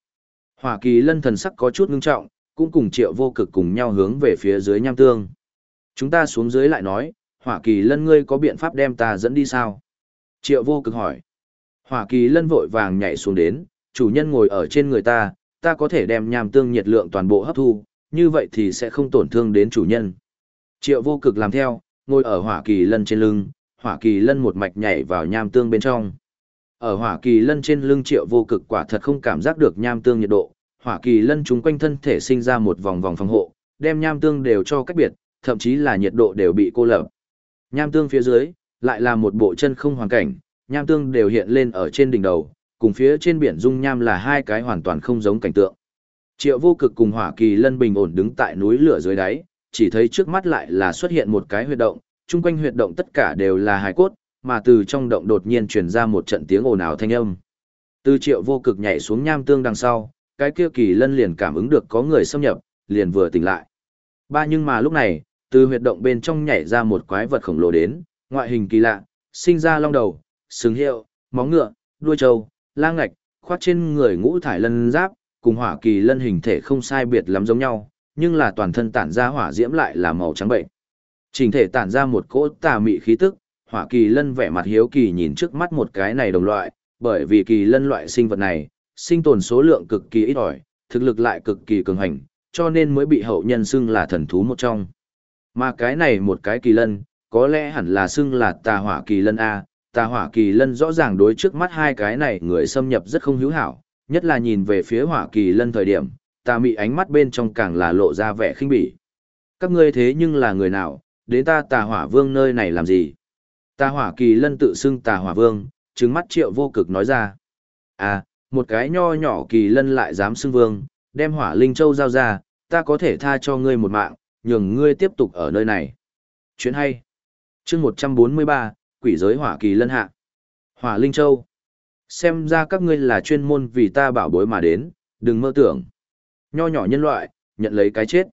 Hỏa kỳ lân thần sắc có chút ngưng trọng, cũng cùng triệu vô cực cùng nhau hướng về phía dưới nham tương. Chúng ta xuống dưới lại nói, hỏa kỳ lân ngươi có biện pháp đem ta dẫn đi sao? Triệu vô cực hỏi. Hỏa kỳ lân vội vàng nhảy xuống đến, chủ nhân ngồi ở trên người ta, ta có thể đem nham tương nhiệt lượng toàn bộ hấp thu, như vậy thì sẽ không tổn thương đến chủ nhân. Triệu vô cực làm theo, ngồi ở hỏa kỳ lân trên lưng, hỏa kỳ lân một mạch nhảy vào nham tương bên trong. Ở hỏa kỳ lân trên lưng triệu vô cực quả thật không cảm giác được nham tương nhiệt độ, hỏa kỳ lân chúng quanh thân thể sinh ra một vòng vòng phòng hộ, đem nham tương đều cho cách biệt, thậm chí là nhiệt độ đều bị cô lập. Nham tương phía dưới, lại là một bộ chân không hoàn cảnh, nham tương đều hiện lên ở trên đỉnh đầu, cùng phía trên biển dung nham là hai cái hoàn toàn không giống cảnh tượng. Triệu vô cực cùng hỏa kỳ lân bình ổn đứng tại núi lửa dưới đáy, chỉ thấy trước mắt lại là xuất hiện một cái huyệt động, chung quanh huyệt động tất cả đều là hài cốt, mà từ trong động đột nhiên truyền ra một trận tiếng ồn ào thanh âm. Từ triệu vô cực nhảy xuống nham tương đằng sau, cái kia kỳ lân liền cảm ứng được có người xâm nhập, liền vừa tỉnh lại. Ba nhưng mà lúc này, từ huyệt động bên trong nhảy ra một quái vật khổng lồ đến, ngoại hình kỳ lạ, sinh ra long đầu, sừng hiệu, móng ngựa, đuôi trâu, lang ngạch, khoát trên người ngũ thải lân giáp, cùng hỏa kỳ lân hình thể không sai biệt lắm giống nhau, nhưng là toàn thân tản ra hỏa diễm lại là màu trắng bệnh. Trình thể tản ra một cỗ tà mị khí tức, hỏa kỳ lân vẻ mặt hiếu kỳ nhìn trước mắt một cái này đồng loại, bởi vì kỳ lân loại sinh vật này, sinh tồn số lượng cực kỳ ít ỏi, thực lực lại cực kỳ cường hành, cho nên mới bị hậu nhân xưng là thần thú một trong. Mà cái này một cái kỳ lân, có lẽ hẳn là xưng là tà hỏa kỳ lân A, tà hỏa kỳ lân rõ ràng đối trước mắt hai cái này người xâm nhập rất không hữu hảo, nhất là nhìn về phía hỏa kỳ lân thời điểm, tà mị ánh mắt bên trong càng là lộ ra vẻ khinh bỉ. Các ngươi thế nhưng là người nào, đến ta tà hỏa vương nơi này làm gì? Tà hỏa kỳ lân tự xưng tà hỏa vương, trừng mắt triệu vô cực nói ra. À, một cái nho nhỏ kỳ lân lại dám xưng vương, đem hỏa linh châu giao ra, ta có thể tha cho ngươi một mạng, nhường ngươi tiếp tục ở nơi này. Chuyện hay. chương 143, quỷ giới hỏa kỳ lân hạ. Hỏa linh châu. Xem ra các ngươi là chuyên môn vì ta bảo bối mà đến, đừng mơ tưởng. Nho nhỏ nhân loại, nhận lấy cái chết.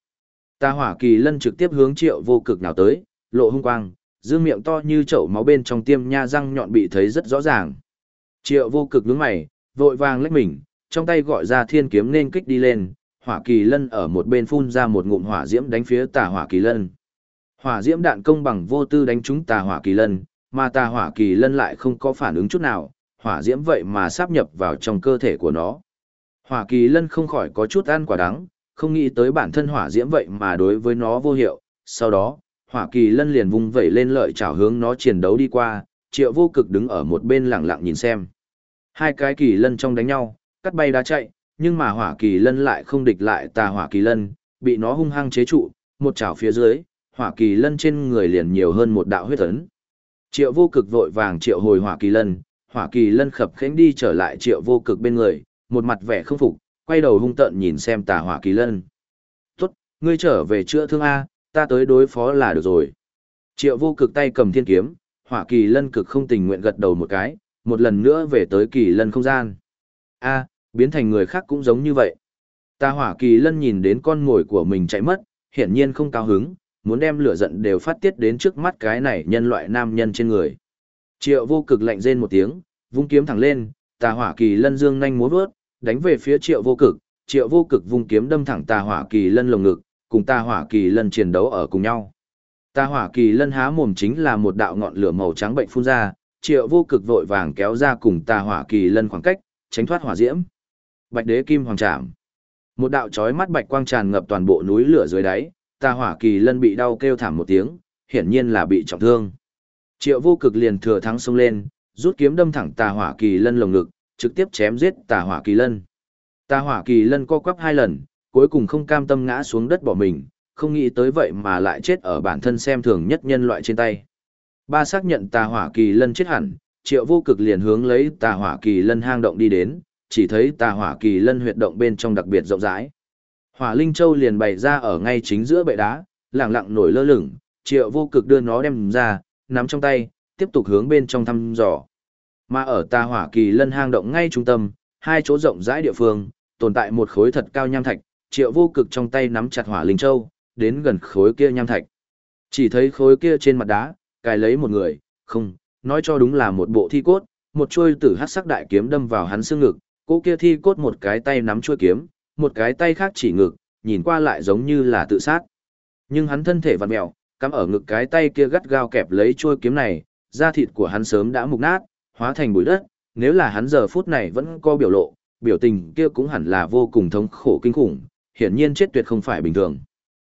Ta hỏa kỳ lân trực tiếp hướng triệu vô cực nào tới, lộ hung quang, dương miệng to như chậu máu bên trong tiêm nha răng nhọn bị thấy rất rõ ràng. Triệu vô cực nhướng mày, vội vàng lách mình, trong tay gọi ra thiên kiếm nên kích đi lên, hỏa kỳ lân ở một bên phun ra một ngụm hỏa diễm đánh phía tà hỏa kỳ lân. Hỏa diễm đạn công bằng vô tư đánh trúng tà hỏa kỳ lân, mà tà hỏa kỳ lân lại không có phản ứng chút nào, hỏa diễm vậy mà sáp nhập vào trong cơ thể của nó. Hỏa kỳ lân không khỏi có chút ăn quả đắng, không nghĩ tới bản thân hỏa diễm vậy mà đối với nó vô hiệu. Sau đó, hỏa kỳ lân liền vung vẩy lên lợi chảo hướng nó chiến đấu đi qua, triệu vô cực đứng ở một bên lặng lặng nhìn xem. Hai cái kỳ lân trong đánh nhau, cắt bay đá chạy, nhưng mà hỏa kỳ lân lại không địch lại tà hỏa kỳ lân, bị nó hung hăng chế trụ, một chảo phía dưới, hỏa kỳ lân trên người liền nhiều hơn một đạo huyết ấn. Triệu vô cực vội vàng triệu hồi hỏa kỳ lân, hỏa kỳ lân khập khẽnh đi trở lại triệu vô cực bên người, một mặt vẻ không phục, quay đầu hung tợn nhìn xem tà hỏa kỳ lân. Tốt, ngươi trở về chữa thương A, ta tới đối phó là được rồi. Triệu vô cực tay cầm thiên kiếm, hỏa kỳ lân cực không tình nguyện gật đầu một cái, một lần nữa về tới kỳ lân không gian. A, biến thành người khác cũng giống như vậy. Ta hỏa kỳ lân nhìn đến con ngồi của mình chạy mất, hiển nhiên không cao hứng, muốn đem lửa giận đều phát tiết đến trước mắt cái này nhân loại nam nhân trên người. Triệu vô cực lạnh rên một tiếng, vung kiếm thẳng lên, tà hỏa kỳ lân dương nhanh múa vớt, đánh về phía triệu vô cực, triệu vô cực vung kiếm đâm thẳng tà hỏa kỳ lân lồng ngực, cùng tà hỏa kỳ lân chiến đấu ở cùng nhau. Tà hỏa kỳ lân há mồm chính là một đạo ngọn lửa màu trắng bệnh phun ra, triệu vô cực vội vàng kéo ra cùng tà hỏa kỳ lân khoảng cách, tránh thoát hỏa diễm. Bạch đế kim hoàng trảm. Một đạo chói mắt bạch quang tràn ngập toàn bộ núi lửa dưới đáy, tà hỏa kỳ lân bị đau kêu thảm một tiếng, hiển nhiên là bị trọng thương. Triệu vô cực liền thừa thắng xông lên, rút kiếm đâm thẳng tà hỏa kỳ lân lồng ngực, trực tiếp chém giết tà hỏa kỳ lân. Tà hỏa kỳ lân co quắp hai lần, cuối cùng không cam tâm ngã xuống đất bỏ mình, không nghĩ tới vậy mà lại chết ở bản thân xem thường nhất nhân loại trên tay. Ba xác nhận tà hỏa kỳ lân chết hẳn, triệu vô cực liền hướng lấy tà hỏa kỳ lân hang động đi đến, chỉ thấy tà hỏa kỳ lân huyệt động bên trong đặc biệt rộng rãi. Hỏa Linh Châu liền bày ra ở ngay chính giữa bệ đá, lẳng lặng nổi lơ lửng, triệu vô cực đưa nó đem ra, nắm trong tay, tiếp tục hướng bên trong thăm dò. Mà ở tà hỏa kỳ lân hang động ngay trung tâm, hai chỗ rộng rãi địa phương, tồn tại một khối thật cao nham thạch, triệu vô cực trong tay nắm chặt hỏa linh châu, đến gần khối kia nham thạch. Chỉ thấy khối kia trên mặt đá, cài lấy một người, không, nói cho đúng là một bộ thi cốt, một chuôi tử hắc sắc đại kiếm đâm vào hắn xương ngực, cô kia thi cốt một cái tay nắm chuôi kiếm, một cái tay khác chỉ ngực, nhìn qua lại giống như là tự sát. Nhưng hắn thân thể vặn mèo, cắm ở ngực cái tay kia gắt gao kẹp lấy chuôi kiếm này, da thịt của hắn sớm đã mục nát, hóa thành bụi đất, nếu là hắn giờ phút này vẫn có biểu lộ, biểu tình kia cũng hẳn là vô cùng thống khổ kinh khủng, hiển nhiên chết tuyệt không phải bình thường.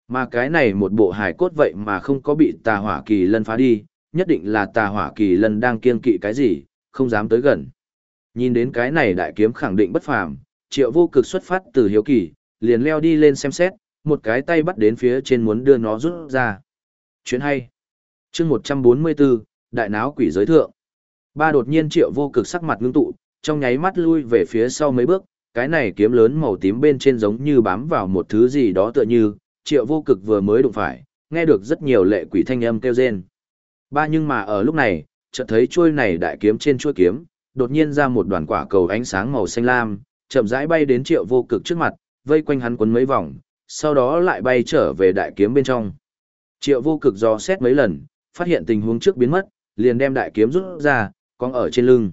Mà cái này một bộ hài cốt vậy mà không có bị tà hỏa kỳ lân phá đi, nhất định là tà hỏa kỳ lân đang kiên kỵ cái gì, không dám tới gần. Nhìn đến cái này đại kiếm khẳng định bất phàm, triệu vô cực xuất phát từ hiếu kỳ, liền leo đi lên xem xét, một cái tay bắt đến phía trên muốn đưa nó rút ra. Chuyện hay. chương 144, Đại náo quỷ giới thượng. Ba đột nhiên triệu vô cực sắc mặt ngưng tụ, trong nháy mắt lui về phía sau mấy bước, cái này kiếm lớn màu tím bên trên giống như bám vào một thứ gì đó tựa như, triệu vô cực vừa mới đụng phải, nghe được rất nhiều lệ quỷ thanh âm kêu rên. Ba nhưng mà ở lúc này, chợt thấy chuôi này đại kiếm trên chuôi kiếm, đột nhiên ra một đoàn quả cầu ánh sáng màu xanh lam, chậm rãi bay đến triệu vô cực trước mặt, vây quanh hắn quấn mấy vòng, sau đó lại bay trở về đại kiếm bên trong. Triệu vô cực do xét mấy lần, phát hiện tình huống trước biến mất, liền đem đại kiếm rút ra, cong ở trên lưng.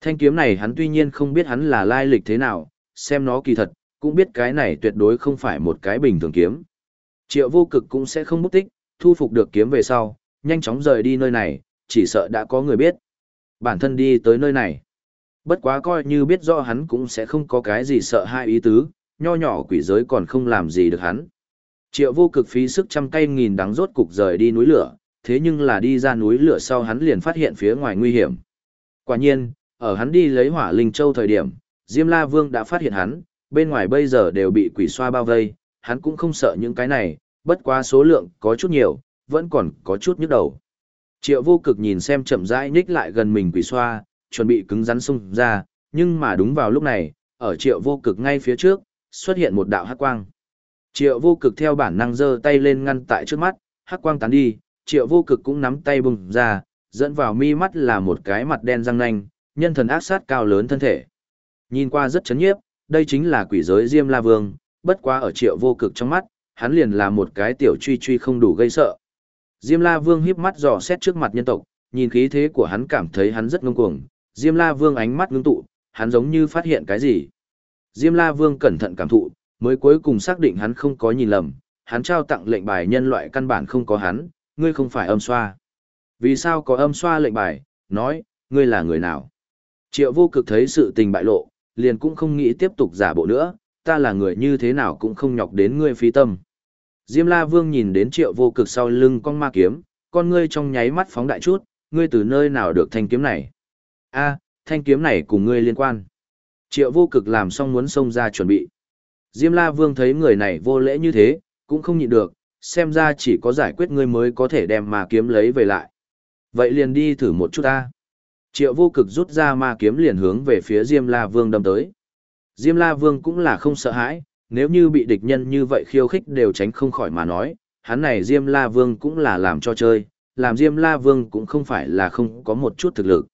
Thanh kiếm này hắn tuy nhiên không biết hắn là lai lịch thế nào, xem nó kỳ thật, cũng biết cái này tuyệt đối không phải một cái bình thường kiếm. Triệu vô cực cũng sẽ không mất tích, thu phục được kiếm về sau, nhanh chóng rời đi nơi này, chỉ sợ đã có người biết. Bản thân đi tới nơi này. Bất quá coi như biết rõ hắn cũng sẽ không có cái gì sợ hai ý tứ, nho nhỏ quỷ giới còn không làm gì được hắn. Triệu vô cực phí sức trăm cây nghìn đắng rốt cục rời đi núi lửa, thế nhưng là đi ra núi lửa sau hắn liền phát hiện phía ngoài nguy hiểm. Quả nhiên, ở hắn đi lấy hỏa linh châu thời điểm, Diêm La Vương đã phát hiện hắn, bên ngoài bây giờ đều bị quỷ xoa bao vây, hắn cũng không sợ những cái này, bất quá số lượng có chút nhiều, vẫn còn có chút nhức đầu. Triệu vô cực nhìn xem chậm rãi nhích lại gần mình quỷ xoa, chuẩn bị cứng rắn xung ra, nhưng mà đúng vào lúc này, ở triệu vô cực ngay phía trước, xuất hiện một đạo hắc quang. Triệu vô cực theo bản năng giơ tay lên ngăn tại trước mắt, hắc quang tán đi, triệu vô cực cũng nắm tay bùng ra, dẫn vào mi mắt là một cái mặt đen răng nanh, nhân thần ác sát cao lớn thân thể. Nhìn qua rất chấn nhiếp, đây chính là quỷ giới Diêm La Vương, bất quá ở triệu vô cực trong mắt, hắn liền là một cái tiểu truy truy không đủ gây sợ. Diêm La Vương híp mắt dò xét trước mặt nhân tộc, nhìn khí thế của hắn cảm thấy hắn rất ngông cuồng. Diêm La Vương ánh mắt ngưng tụ, hắn giống như phát hiện cái gì. Diêm La Vương cẩn thận cảm thụ, mới cuối cùng xác định hắn không có nhìn lầm, hắn trao tặng lệnh bài nhân loại căn bản không có hắn, ngươi không phải âm xoa. Vì sao có âm xoa lệnh bài, nói, ngươi là người nào? Triệu vô cực thấy sự tình bại lộ, liền cũng không nghĩ tiếp tục giả bộ nữa, ta là người như thế nào cũng không nhọc đến ngươi phí tâm. Diêm La Vương nhìn đến triệu vô cực sau lưng con ma kiếm, con ngươi trong nháy mắt phóng đại chút, ngươi từ nơi nào được thanh kiếm này? A thanh kiếm này cùng ngươi liên quan. Triệu vô cực làm xong muốn xông ra chuẩn bị. Diêm La Vương thấy người này vô lễ như thế, cũng không nhịn được, xem ra chỉ có giải quyết ngươi mới có thể đem ma kiếm lấy về lại. Vậy liền đi thử một chút ta. Triệu vô cực rút ra ma kiếm liền hướng về phía Diêm La Vương đâm tới. Diêm La Vương cũng là không sợ hãi, nếu như bị địch nhân như vậy khiêu khích đều tránh không khỏi mà nói, hắn này Diêm La Vương cũng là làm cho chơi, làm Diêm La Vương cũng không phải là không có một chút thực lực.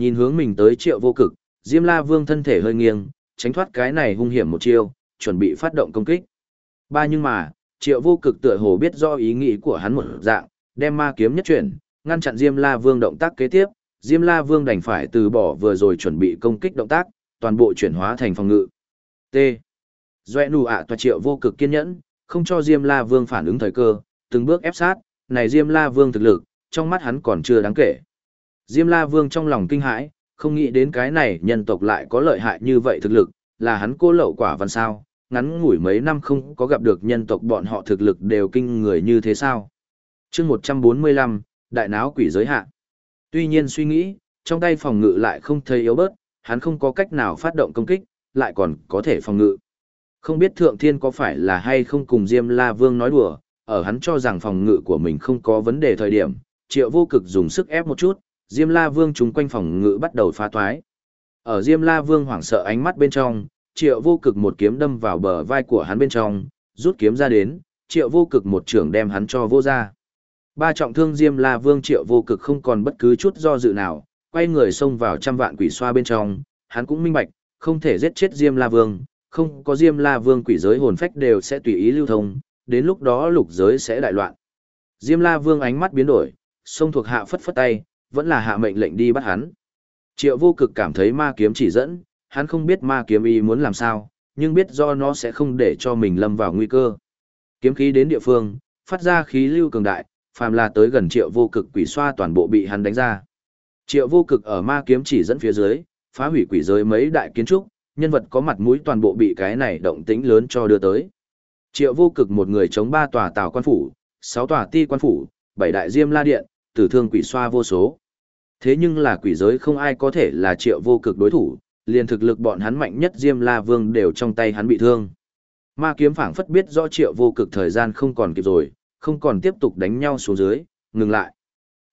Nhìn hướng mình tới triệu vô cực, Diêm La Vương thân thể hơi nghiêng, tránh thoát cái này hung hiểm một chiêu, chuẩn bị phát động công kích. Ba nhưng mà, triệu vô cực tựa hồ biết do ý nghĩ của hắn một dạng, đem ma kiếm nhất chuyển, ngăn chặn Diêm La Vương động tác kế tiếp, Diêm La Vương đành phải từ bỏ vừa rồi chuẩn bị công kích động tác, toàn bộ chuyển hóa thành phòng ngự. T. Doe nụ ạ à triệu vô cực kiên nhẫn, không cho Diêm La Vương phản ứng thời cơ, từng bước ép sát, này Diêm La Vương thực lực, trong mắt hắn còn chưa đáng kể. Diêm La Vương trong lòng kinh hãi, không nghĩ đến cái này nhân tộc lại có lợi hại như vậy thực lực, là hắn cô lậu quả văn sao, ngắn ngủi mấy năm không có gặp được nhân tộc bọn họ thực lực đều kinh người như thế sao. chương 145, Đại náo quỷ giới hạ. Tuy nhiên suy nghĩ, trong tay phòng ngự lại không thấy yếu bớt, hắn không có cách nào phát động công kích, lại còn có thể phòng ngự. Không biết Thượng Thiên có phải là hay không cùng Diêm La Vương nói đùa, ở hắn cho rằng phòng ngự của mình không có vấn đề thời điểm, triệu vô cực dùng sức ép một chút, Diêm La Vương chúng quanh phòng ngự bắt đầu phá thoái. Ở Diêm La Vương hoảng sợ ánh mắt bên trong, triệu vô cực một kiếm đâm vào bờ vai của hắn bên trong, rút kiếm ra đến, triệu vô cực một trưởng đem hắn cho vô ra. Ba trọng thương Diêm La Vương triệu vô cực không còn bất cứ chút do dự nào, quay người xông vào trăm vạn quỷ xoa bên trong, hắn cũng minh bạch, không thể giết chết Diêm La Vương, không có Diêm La Vương quỷ giới hồn phách đều sẽ tùy ý lưu thông, đến lúc đó lục giới sẽ đại loạn. Diêm La Vương ánh mắt biến đổi, xông thuộc hạ phất phất tay, vẫn là hạ mệnh lệnh đi bắt hắn. Triệu vô cực cảm thấy ma kiếm chỉ dẫn, hắn không biết ma kiếm y muốn làm sao, nhưng biết do nó sẽ không để cho mình lâm vào nguy cơ. Kiếm khí đến địa phương, phát ra khí lưu cường đại, phàm là tới gần triệu vô cực quỷ xoa toàn bộ bị hắn đánh ra. Triệu vô cực ở ma kiếm chỉ dẫn phía dưới, phá hủy quỷ giới mấy đại kiến trúc, nhân vật có mặt mũi toàn bộ bị cái này động tĩnh lớn cho đưa tới. Triệu vô cực một người chống ba tòa tào quan phủ, sáu tòa ti quan phủ, bảy đại diêm la điện, tử thương quỷ xoa vô số. Thế nhưng là quỷ giới không ai có thể là triệu vô cực đối thủ, liền thực lực bọn hắn mạnh nhất diêm la vương đều trong tay hắn bị thương. Ma kiếm phảng phất biết rõ triệu vô cực thời gian không còn kịp rồi, không còn tiếp tục đánh nhau xuống dưới, ngừng lại.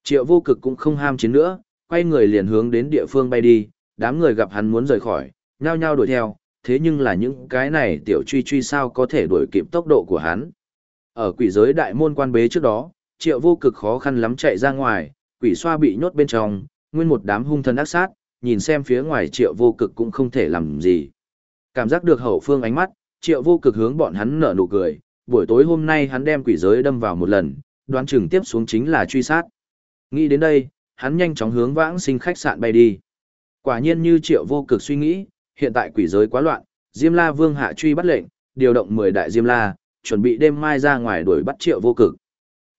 Triệu vô cực cũng không ham chiến nữa, quay người liền hướng đến địa phương bay đi, đám người gặp hắn muốn rời khỏi, nhao nhao đuổi theo, thế nhưng là những cái này tiểu truy truy sao có thể đuổi kịp tốc độ của hắn. Ở quỷ giới đại môn quan bế trước đó, triệu vô cực khó khăn lắm chạy ra ngoài, quỷ xoa bị nhốt bên trong, nguyên một đám hung thần ác sát, nhìn xem phía ngoài triệu vô cực cũng không thể làm gì. Cảm giác được hậu phương ánh mắt, triệu vô cực hướng bọn hắn nở nụ cười, buổi tối hôm nay hắn đem quỷ giới đâm vào một lần, đoán chừng tiếp xuống chính là truy sát. Nghĩ đến đây, hắn nhanh chóng hướng vãng sinh khách sạn bay đi. Quả nhiên như triệu vô cực suy nghĩ, hiện tại quỷ giới quá loạn, Diêm La Vương hạ truy bắt lệnh, điều động 10 đại Diêm La, chuẩn bị đêm mai ra ngoài đuổi bắt triệu vô cực.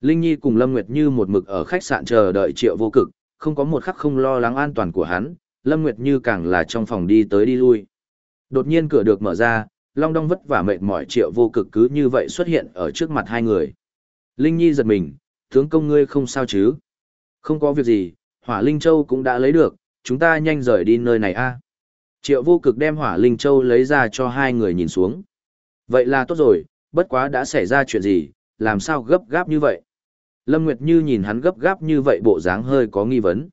Linh Nhi cùng Lâm Nguyệt Như một mực ở khách sạn chờ đợi triệu vô cực, không có một khắc không lo lắng an toàn của hắn, Lâm Nguyệt Như càng là trong phòng đi tới đi lui. Đột nhiên cửa được mở ra, Long Đong vất vả mệt mỏi triệu vô cực cứ như vậy xuất hiện ở trước mặt hai người. Linh Nhi giật mình, tướng công ngươi không sao chứ? Không có việc gì, hỏa Linh Châu cũng đã lấy được, chúng ta nhanh rời đi nơi này a. Triệu vô cực đem hỏa Linh Châu lấy ra cho hai người nhìn xuống. Vậy là tốt rồi, bất quá đã xảy ra chuyện gì, làm sao gấp gáp như vậy? Lâm Nguyệt Như nhìn hắn gấp gáp như vậy bộ dáng hơi có nghi vấn.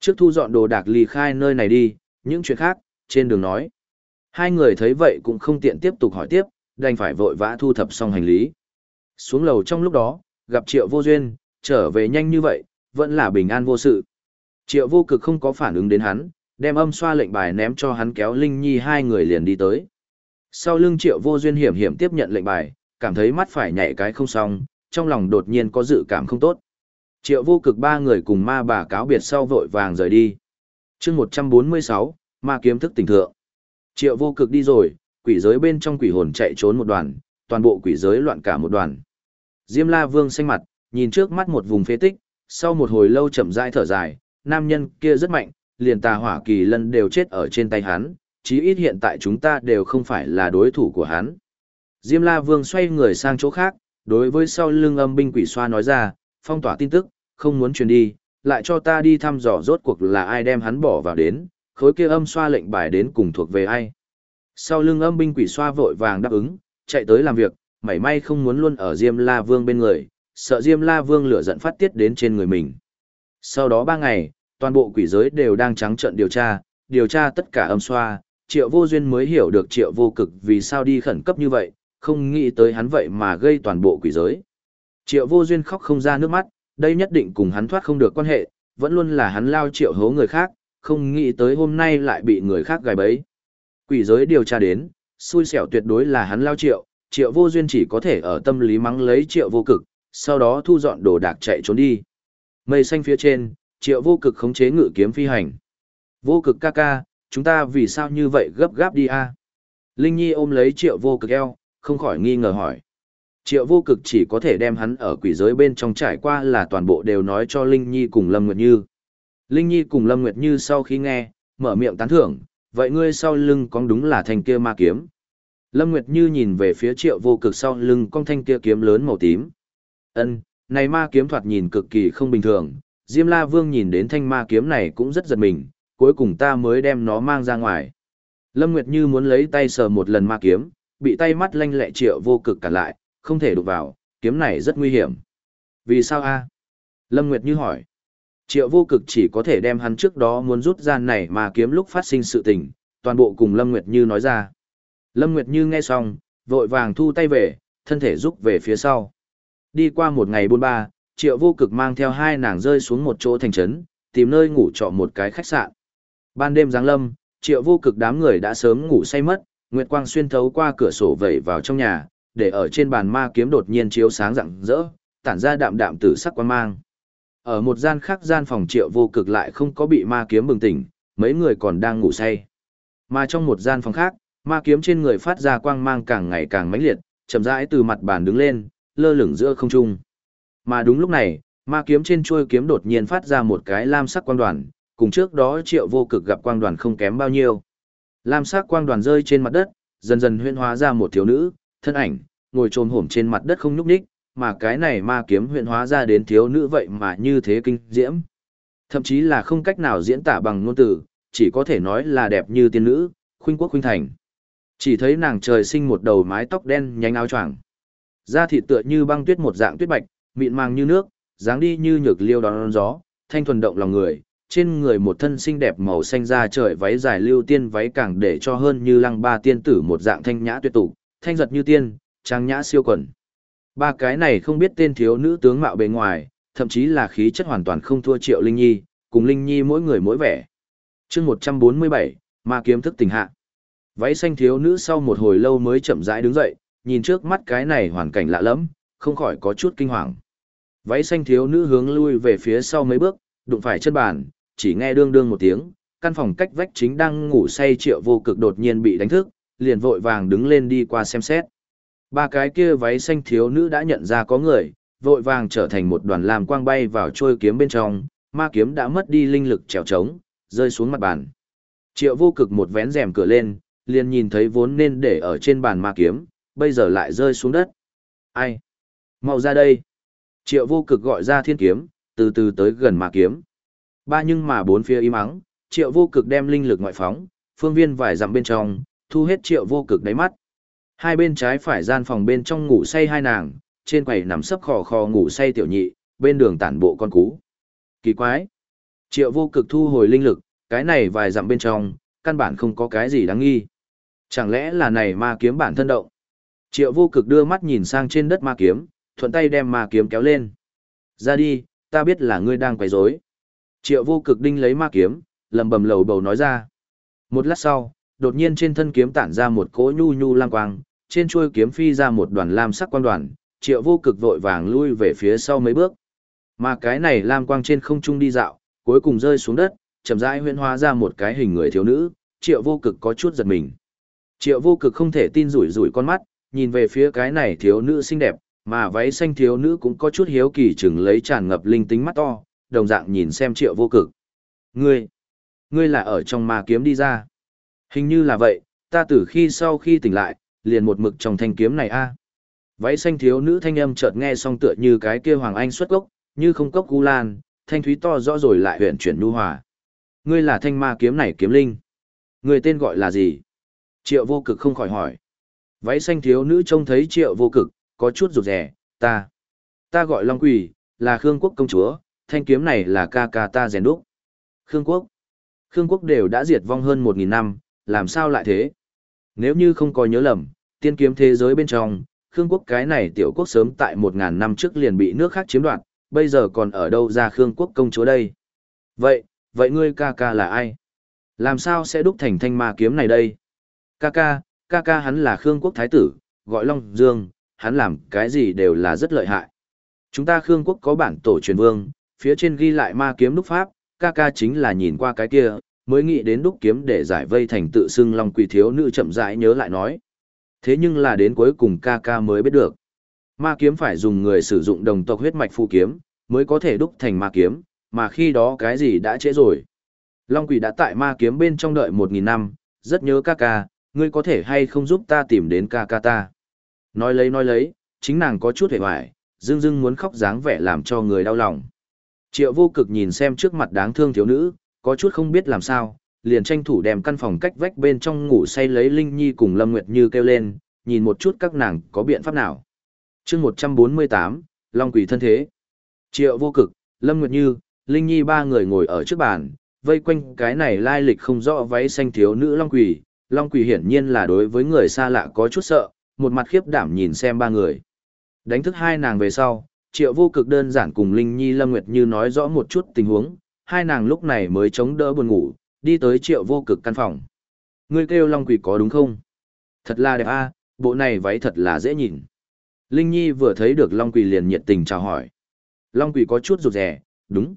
Trước thu dọn đồ đạc ly khai nơi này đi, những chuyện khác, trên đường nói. Hai người thấy vậy cũng không tiện tiếp tục hỏi tiếp, đành phải vội vã thu thập xong hành lý. Xuống lầu trong lúc đó, gặp Triệu Vô Duyên, trở về nhanh như vậy, vẫn là bình an vô sự. Triệu Vô Cực không có phản ứng đến hắn, đem âm xoa lệnh bài ném cho hắn kéo Linh Nhi hai người liền đi tới. Sau lưng Triệu Vô Duyên hiểm hiểm tiếp nhận lệnh bài, cảm thấy mắt phải nhảy cái không xong, trong lòng đột nhiên có dự cảm không tốt. Triệu Vô Cực ba người cùng ma bà cáo biệt sau vội vàng rời đi. chương 146, ma kiếm thức tỉnh thượng. Triệu Vô Cực đi rồi, quỷ giới bên trong quỷ hồn chạy trốn một đoàn, toàn bộ quỷ giới loạn cả một đoàn. Diêm La Vương xanh mặt, nhìn trước mắt một vùng phế tích, sau một hồi lâu chậm rãi thở dài, nam nhân kia rất mạnh, liền tà hỏa kỳ lân đều chết ở trên tay hắn, chí ít hiện tại chúng ta đều không phải là đối thủ của hắn. Diêm La Vương xoay người sang chỗ khác, đối với sau lưng âm binh quỷ xoa nói ra, phong tỏa tin tức, không muốn truyền đi, lại cho ta đi thăm dò rốt cuộc là ai đem hắn bỏ vào đến, khối kia âm xoa lệnh bài đến cùng thuộc về ai. Sau lưng âm binh quỷ xoa vội vàng đáp ứng, chạy tới làm việc, mảy may không muốn luôn ở Diêm La Vương bên người, sợ Diêm La Vương lửa giận phát tiết đến trên người mình. Sau đó ba ngày, toàn bộ quỷ giới đều đang trắng trận điều tra, điều tra tất cả âm xoa, triệu vô duyên mới hiểu được triệu vô cực vì sao đi khẩn cấp như vậy, không nghĩ tới hắn vậy mà gây toàn bộ quỷ giới. Triệu vô duyên khóc không ra nước mắt, đây nhất định cùng hắn thoát không được quan hệ, vẫn luôn là hắn lao triệu hố người khác, không nghĩ tới hôm nay lại bị người khác gài bẫy. Quỷ giới điều tra đến, xui xẻo tuyệt đối là hắn lao triệu, triệu vô duyên chỉ có thể ở tâm lý mắng lấy triệu vô cực, sau đó thu dọn đồ đạc chạy trốn đi. Mây xanh phía trên, triệu vô cực khống chế ngự kiếm phi hành. Vô cực ca ca, chúng ta vì sao như vậy gấp gáp đi a? Linh Nhi ôm lấy triệu vô cực eo, không khỏi nghi ngờ hỏi. Triệu vô cực chỉ có thể đem hắn ở quỷ giới bên trong trải qua là toàn bộ đều nói cho Linh Nhi cùng Lâm Nguyệt Như. Linh Nhi cùng Lâm Nguyệt Như sau khi nghe, mở miệng tán thưởng, vậy ngươi sau lưng con đúng là thanh kia ma kiếm. Lâm Nguyệt Như nhìn về phía triệu vô cực sau lưng con thanh kia kiếm lớn màu tím. Ân, này ma kiếm thoạt nhìn cực kỳ không bình thường, Diêm La Vương nhìn đến thanh ma kiếm này cũng rất giật mình, cuối cùng ta mới đem nó mang ra ngoài. Lâm Nguyệt Như muốn lấy tay sờ một lần ma kiếm, bị tay mắt lanh lẹ triệu vô cực cản lại, không thể đụng vào, kiếm này rất nguy hiểm. Vì sao a? Lâm Nguyệt Như hỏi. Triệu vô cực chỉ có thể đem hắn trước đó muốn rút ra này mà kiếm lúc phát sinh sự tình, toàn bộ cùng Lâm Nguyệt Như nói ra. Lâm Nguyệt Như nghe xong, vội vàng thu tay về, thân thể rút về phía sau. Đi qua một ngày buôn ba, triệu vô cực mang theo hai nàng rơi xuống một chỗ thành trấn, tìm nơi ngủ trọ một cái khách sạn. Ban đêm giáng lâm, triệu vô cực đám người đã sớm ngủ say mất, Nguyệt Quang xuyên thấu qua cửa sổ vẩy vào trong nhà, để ở trên bàn ma kiếm đột nhiên chiếu sáng rạng rỡ, tản ra đạm đạm tử sắc quang mang. Ở một gian khác gian phòng triệu vô cực lại không có bị ma kiếm bừng tỉnh, mấy người còn đang ngủ say. Mà trong một gian phòng khác, ma kiếm trên người phát ra quang mang càng ngày càng mãnh liệt, chậm rãi từ mặt bàn đứng lên, lơ lửng giữa không trung. Mà đúng lúc này, ma kiếm trên chuôi kiếm đột nhiên phát ra một cái lam sắc quang đoàn, cùng trước đó triệu vô cực gặp quang đoàn không kém bao nhiêu. Lam sắc quang đoàn rơi trên mặt đất, dần dần huyễn hóa ra một thiếu nữ, thân ảnh, ngồi trồm hổm trên mặt đất không nhúc nhích, mà cái này ma kiếm huyễn hóa ra đến thiếu nữ vậy mà như thế kinh diễm. Thậm chí là không cách nào diễn tả bằng ngôn từ, chỉ có thể nói là đẹp như tiên nữ, khuynh quốc khuynh thành. Chỉ thấy nàng trời sinh một đầu mái tóc đen nhánh áo choàng. Da thịt tựa như băng tuyết một dạng tuyết bạch, mịn màng như nước, dáng đi như nhược liêu đón gió, thanh thuần động lòng người, trên người một thân xinh đẹp màu xanh da trời váy dài lưu tiên váy càng để cho hơn như lăng ba tiên tử một dạng thanh nhã tuyệt tục, thanh giật như tiên, trang nhã siêu quần. Ba cái này không biết tên thiếu nữ tướng mạo bề ngoài, thậm chí là khí chất hoàn toàn không thua Triệu Linh Nhi, cùng Linh Nhi mỗi người mỗi vẻ. chương 147, ma kiếm thức tình hạ. Váy xanh thiếu nữ sau một hồi lâu mới chậm rãi đứng dậy, nhìn trước mắt cái này hoàn cảnh lạ lẫm, không khỏi có chút kinh hoàng. Váy xanh thiếu nữ hướng lui về phía sau mấy bước, đụng phải chân bàn, chỉ nghe đương đương một tiếng, căn phòng cách vách chính đang ngủ say triệu vô cực đột nhiên bị đánh thức, liền vội vàng đứng lên đi qua xem xét. Ba cái kia váy xanh thiếu nữ đã nhận ra có người, vội vàng trở thành một đoàn làm quang bay vào trôi kiếm bên trong, ma kiếm đã mất đi linh lực trèo trống, rơi xuống mặt bàn. Triệu vô cực một vén rèm cửa lên, liền nhìn thấy vốn nên để ở trên bàn ma kiếm, bây giờ lại rơi xuống đất. Ai? Mau ra đây. Triệu vô cực gọi ra thiên kiếm, từ từ tới gần ma kiếm. Ba nhưng mà bốn phía im ắng, triệu vô cực đem linh lực ngoại phóng, phương viên vài dặm bên trong, thu hết triệu vô cực đáy mắt. Hai bên trái phải gian phòng bên trong ngủ say hai nàng, trên quầy nằm sấp khò khò ngủ say tiểu nhị, bên đường tản bộ con cú. Kỳ quái. Triệu vô cực thu hồi linh lực, cái này vài dặm bên trong, căn bản không có cái gì đáng nghi. Chẳng lẽ là này ma kiếm bản thân động? Triệu vô cực đưa mắt nhìn sang trên đất ma kiếm, thuận tay đem ma kiếm kéo lên. Ra đi, ta biết là ngươi đang quấy rối. Triệu vô cực đinh lấy ma kiếm, lầm bầm lầu bầu nói ra. Một lát sau, đột nhiên trên thân kiếm tản ra một cỗ nhu nhu lang quang, trên chuôi kiếm phi ra một đoàn lam sắc quang đoàn, triệu vô cực vội vàng lui về phía sau mấy bước. Mà cái này lam quang trên không trung đi dạo, cuối cùng rơi xuống đất, chậm rãi huyễn hóa ra một cái hình người thiếu nữ, triệu vô cực có chút giật mình. Triệu vô cực không thể tin rủi rủi con mắt, nhìn về phía cái này thiếu nữ xinh đẹp, mà váy xanh thiếu nữ cũng có chút hiếu kỳ chừng lấy tràn ngập linh tính mắt to, đồng dạng nhìn xem triệu vô cực. Ngươi, ngươi là ở trong ma kiếm đi ra. Hình như là vậy, ta từ khi sau khi tỉnh lại, liền một mực trong thanh kiếm này a. Váy xanh thiếu nữ thanh âm chợt nghe xong tựa như cái kia hoàng anh xuất gốc, như không cốc gu lan, thanh thúy to rõ rồi lại huyện chuyển nhu hòa. Ngươi là thanh ma kiếm này kiếm linh. Ngươi tên gọi là gì? Triệu vô cực không khỏi hỏi. Váy xanh thiếu nữ trông thấy triệu vô cực, có chút rụt rẻ, ta. Ta gọi Long Quỳ, là Khương Quốc công chúa, thanh kiếm này là ca ca ta rèn đúc. Khương Quốc. Khương Quốc đều đã diệt vong hơn một nghìn năm, làm sao lại thế? Nếu như không có nhớ lầm, tiên kiếm thế giới bên trong, Khương Quốc cái này tiểu quốc sớm tại một ngàn năm trước liền bị nước khác chiếm đoạt, bây giờ còn ở đâu ra Khương Quốc công chúa đây? Vậy, vậy ngươi ca ca là ai? Làm sao sẽ đúc thành thanh ma kiếm này đây? Ca ca, ca ca hắn là Khương Quốc Thái tử, gọi Long Dương, hắn làm cái gì đều là rất lợi hại. Chúng ta Khương Quốc có bản tổ truyền vương, phía trên ghi lại ma kiếm đúc pháp, ca ca chính là nhìn qua cái kia, mới nghĩ đến đúc kiếm để giải vây thành tự xưng Long quỷ thiếu nữ chậm rãi nhớ lại nói. Thế nhưng là đến cuối cùng ca ca mới biết được. Ma kiếm phải dùng người sử dụng đồng tộc huyết mạch phu kiếm, mới có thể đúc thành ma kiếm, mà khi đó cái gì đã trễ rồi. Long quỷ đã tại ma kiếm bên trong đợi một nghìn năm, rất nhớ ca ca, ngươi có thể hay không giúp ta tìm đến ca ca ta. Nói lấy nói lấy, chính nàng có chút hề hoài, dưng dưng muốn khóc dáng vẻ làm cho người đau lòng. Triệu vô cực nhìn xem trước mặt đáng thương thiếu nữ, có chút không biết làm sao, liền tranh thủ đem căn phòng cách vách bên trong ngủ say lấy Linh Nhi cùng Lâm Nguyệt Như kêu lên, nhìn một chút các nàng có biện pháp nào. chương 148, Long Quỷ thân thế. Triệu vô cực, Lâm Nguyệt Như, Linh Nhi ba người ngồi ở trước bàn, vây quanh cái này lai lịch không rõ váy xanh thiếu nữ Long Quỷ. Long Quỷ hiển nhiên là đối với người xa lạ có chút sợ, một mặt khiếp đảm nhìn xem ba người. Đánh thức hai nàng về sau, Triệu vô cực đơn giản cùng Linh Nhi Lâm Nguyệt Như nói rõ một chút tình huống, hai nàng lúc này mới chống đỡ buồn ngủ, đi tới triệu vô cực căn phòng. Ngươi kêu Long Quỷ có đúng không? Thật là đẹp a, bộ này váy thật là dễ nhìn. Linh Nhi vừa thấy được Long Quỷ liền nhiệt tình chào hỏi. Long Quỷ có chút rụt rè, đúng.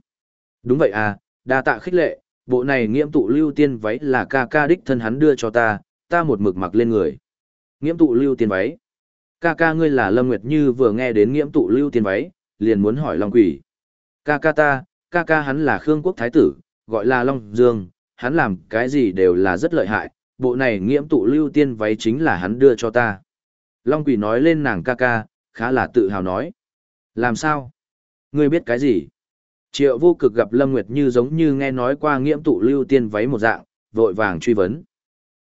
Đúng vậy à, đa tạ khích lệ, bộ này nghiễm tụ lưu tiên váy là ca ca đích thân hắn đưa cho ta, ta một mực mặc lên người. Nghiễm tụ lưu tiên váy. Ca ca ngươi là Lâm Nguyệt Như vừa nghe đến nghiễm tụ lưu tiên váy, liền muốn hỏi Long Quỷ. Ca ca ta, ca ca hắn là Khương Quốc Thái Tử, gọi là Long Dương, hắn làm cái gì đều là rất lợi hại, bộ này nghiễm tụ lưu tiên váy chính là hắn đưa cho ta. Long quỷ nói lên nàng ca ca, khá là tự hào nói. Làm sao? Ngươi biết cái gì? Triệu vô cực gặp Lâm Nguyệt Như giống như nghe nói qua nghiễm tụ lưu tiên váy một dạng, vội vàng truy vấn.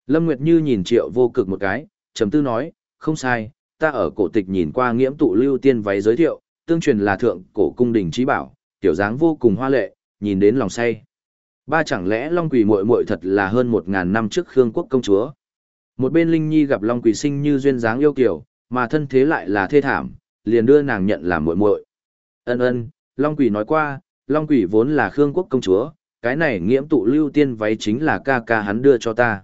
Lâm Nguyệt Như nhìn triệu vô cực một cái, chấm tư nói, không sai, ta ở cổ tịch nhìn qua nghiễm tụ lưu tiên váy giới thiệu, tương truyền là thượng cổ cung đình trí bảo, tiểu dáng vô cùng hoa lệ, nhìn đến lòng say. Ba chẳng lẽ Long Quỷ muội muội thật là hơn một ngàn năm trước Khương quốc công chúa. Một bên Linh Nhi gặp Long Quỷ sinh như duyên dáng yêu kiều, mà thân thế lại là thê thảm, liền đưa nàng nhận làm muội muội. Ân ân, Long Quỷ nói qua, Long Quỷ vốn là Khương quốc công chúa, cái này nghiễm tụ lưu tiên váy chính là ca ca hắn đưa cho ta.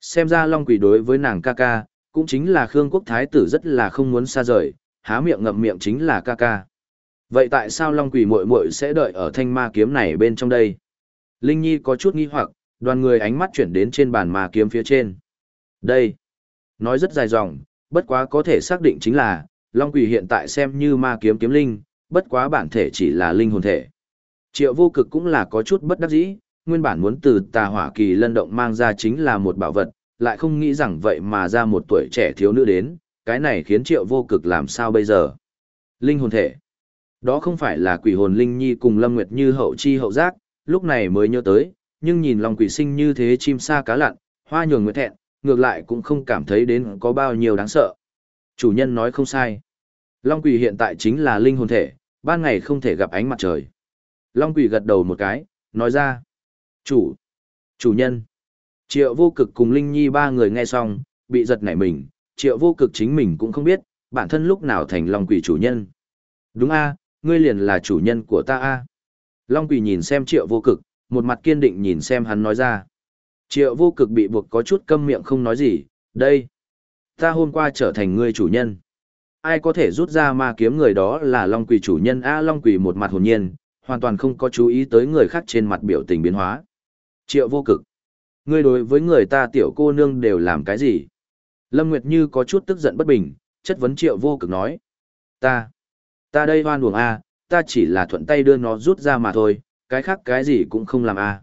Xem ra Long Quỷ đối với nàng ca ca, cũng chính là Khương quốc thái tử rất là không muốn xa rời, há miệng ngậm miệng chính là ca ca. Vậy tại sao Long Quỷ muội muội sẽ đợi ở thanh ma kiếm này bên trong đây? Linh Nhi có chút nghi hoặc, đoàn người ánh mắt chuyển đến trên bàn ma kiếm phía trên. Đây, nói rất dài dòng, bất quá có thể xác định chính là, Long Quỷ hiện tại xem như ma kiếm kiếm linh, bất quá bản thể chỉ là linh hồn thể. Triệu vô cực cũng là có chút bất đắc dĩ, nguyên bản muốn từ tà hỏa kỳ lân động mang ra chính là một bảo vật, lại không nghĩ rằng vậy mà ra một tuổi trẻ thiếu nữ đến, cái này khiến triệu vô cực làm sao bây giờ. Linh hồn thể. Đó không phải là quỷ hồn Linh Nhi cùng Lâm Nguyệt như hậu chi hậu giác, lúc này mới nhớ tới, nhưng nhìn lòng quỷ sinh như thế chim sa cá lặn, hoa nhường nguyệt thẹn, ngược lại cũng không cảm thấy đến có bao nhiêu đáng sợ. Chủ nhân nói không sai. Long quỷ hiện tại chính là linh hồn thể, ban ngày không thể gặp ánh mặt trời. Long quỷ gật đầu một cái, nói ra. Chủ, chủ nhân. Triệu vô cực cùng Linh Nhi ba người nghe xong, bị giật nảy mình, triệu vô cực chính mình cũng không biết, bản thân lúc nào thành Long quỷ chủ nhân. Đúng a, ngươi liền là chủ nhân của ta a. Long quỷ nhìn xem triệu vô cực, một mặt kiên định nhìn xem hắn nói ra. Triệu vô cực bị buộc có chút câm miệng không nói gì, đây. Ta hôm qua trở thành ngươi chủ nhân. Ai có thể rút ra ma kiếm người đó là Long quỷ chủ nhân a Long quỷ một mặt hồn nhiên, hoàn toàn không có chú ý tới người khác trên mặt biểu tình biến hóa. Triệu vô cực. Ngươi đối với người ta tiểu cô nương đều làm cái gì? Lâm Nguyệt Như có chút tức giận bất bình, chất vấn triệu vô cực nói. Ta, ta đây hoan uổng a, ta chỉ là thuận tay đưa nó rút ra mà thôi, cái khác cái gì cũng không làm a.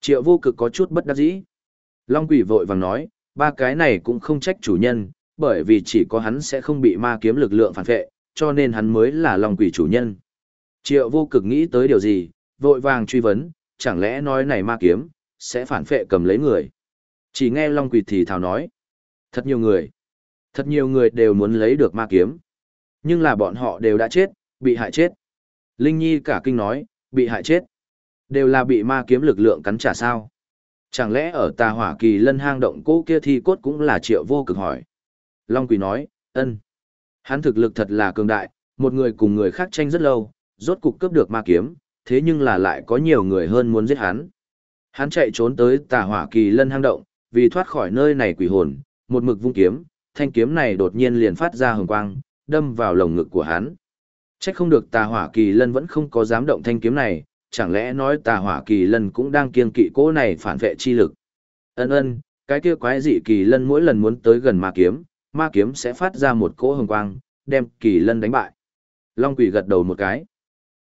Triệu vô cực có chút bất đắc dĩ. Long quỷ vội vàng nói, ba cái này cũng không trách chủ nhân, bởi vì chỉ có hắn sẽ không bị ma kiếm lực lượng phản vệ, cho nên hắn mới là Long quỷ chủ nhân. Triệu vô cực nghĩ tới điều gì, vội vàng truy vấn, chẳng lẽ nói này ma kiếm, sẽ phản phệ cầm lấy người. Chỉ nghe Long Quỳ thì thào nói. Thật nhiều người. Thật nhiều người đều muốn lấy được ma kiếm. Nhưng là bọn họ đều đã chết, bị hại chết. Linh Nhi cả kinh nói, bị hại chết. Đều là bị ma kiếm lực lượng cắn trả sao. Chẳng lẽ ở tà hỏa kỳ lân hang động cố kia thi cốt cũng là triệu vô cực hỏi. Long Quỳ nói, ân. Hắn thực lực thật là cường đại, một người cùng người khác tranh rất lâu, rốt cục cướp được ma kiếm, thế nhưng là lại có nhiều người hơn muốn giết hắn. Hắn chạy trốn tới tà hỏa kỳ lân hang động, vì thoát khỏi nơi này quỷ hồn, một mực vung kiếm, thanh kiếm này đột nhiên liền phát ra hồng quang, đâm vào lồng ngực của hắn. Chắc không được tà hỏa kỳ lân vẫn không có dám động thanh kiếm này, chẳng lẽ nói tà hỏa kỳ lân cũng đang kiên kỵ cỗ này phản vệ chi lực. Ân ân, cái kia quái dị kỳ lân mỗi lần muốn tới gần ma kiếm, ma kiếm sẽ phát ra một cỗ hồng quang, đem kỳ lân đánh bại. Long quỷ gật đầu một cái.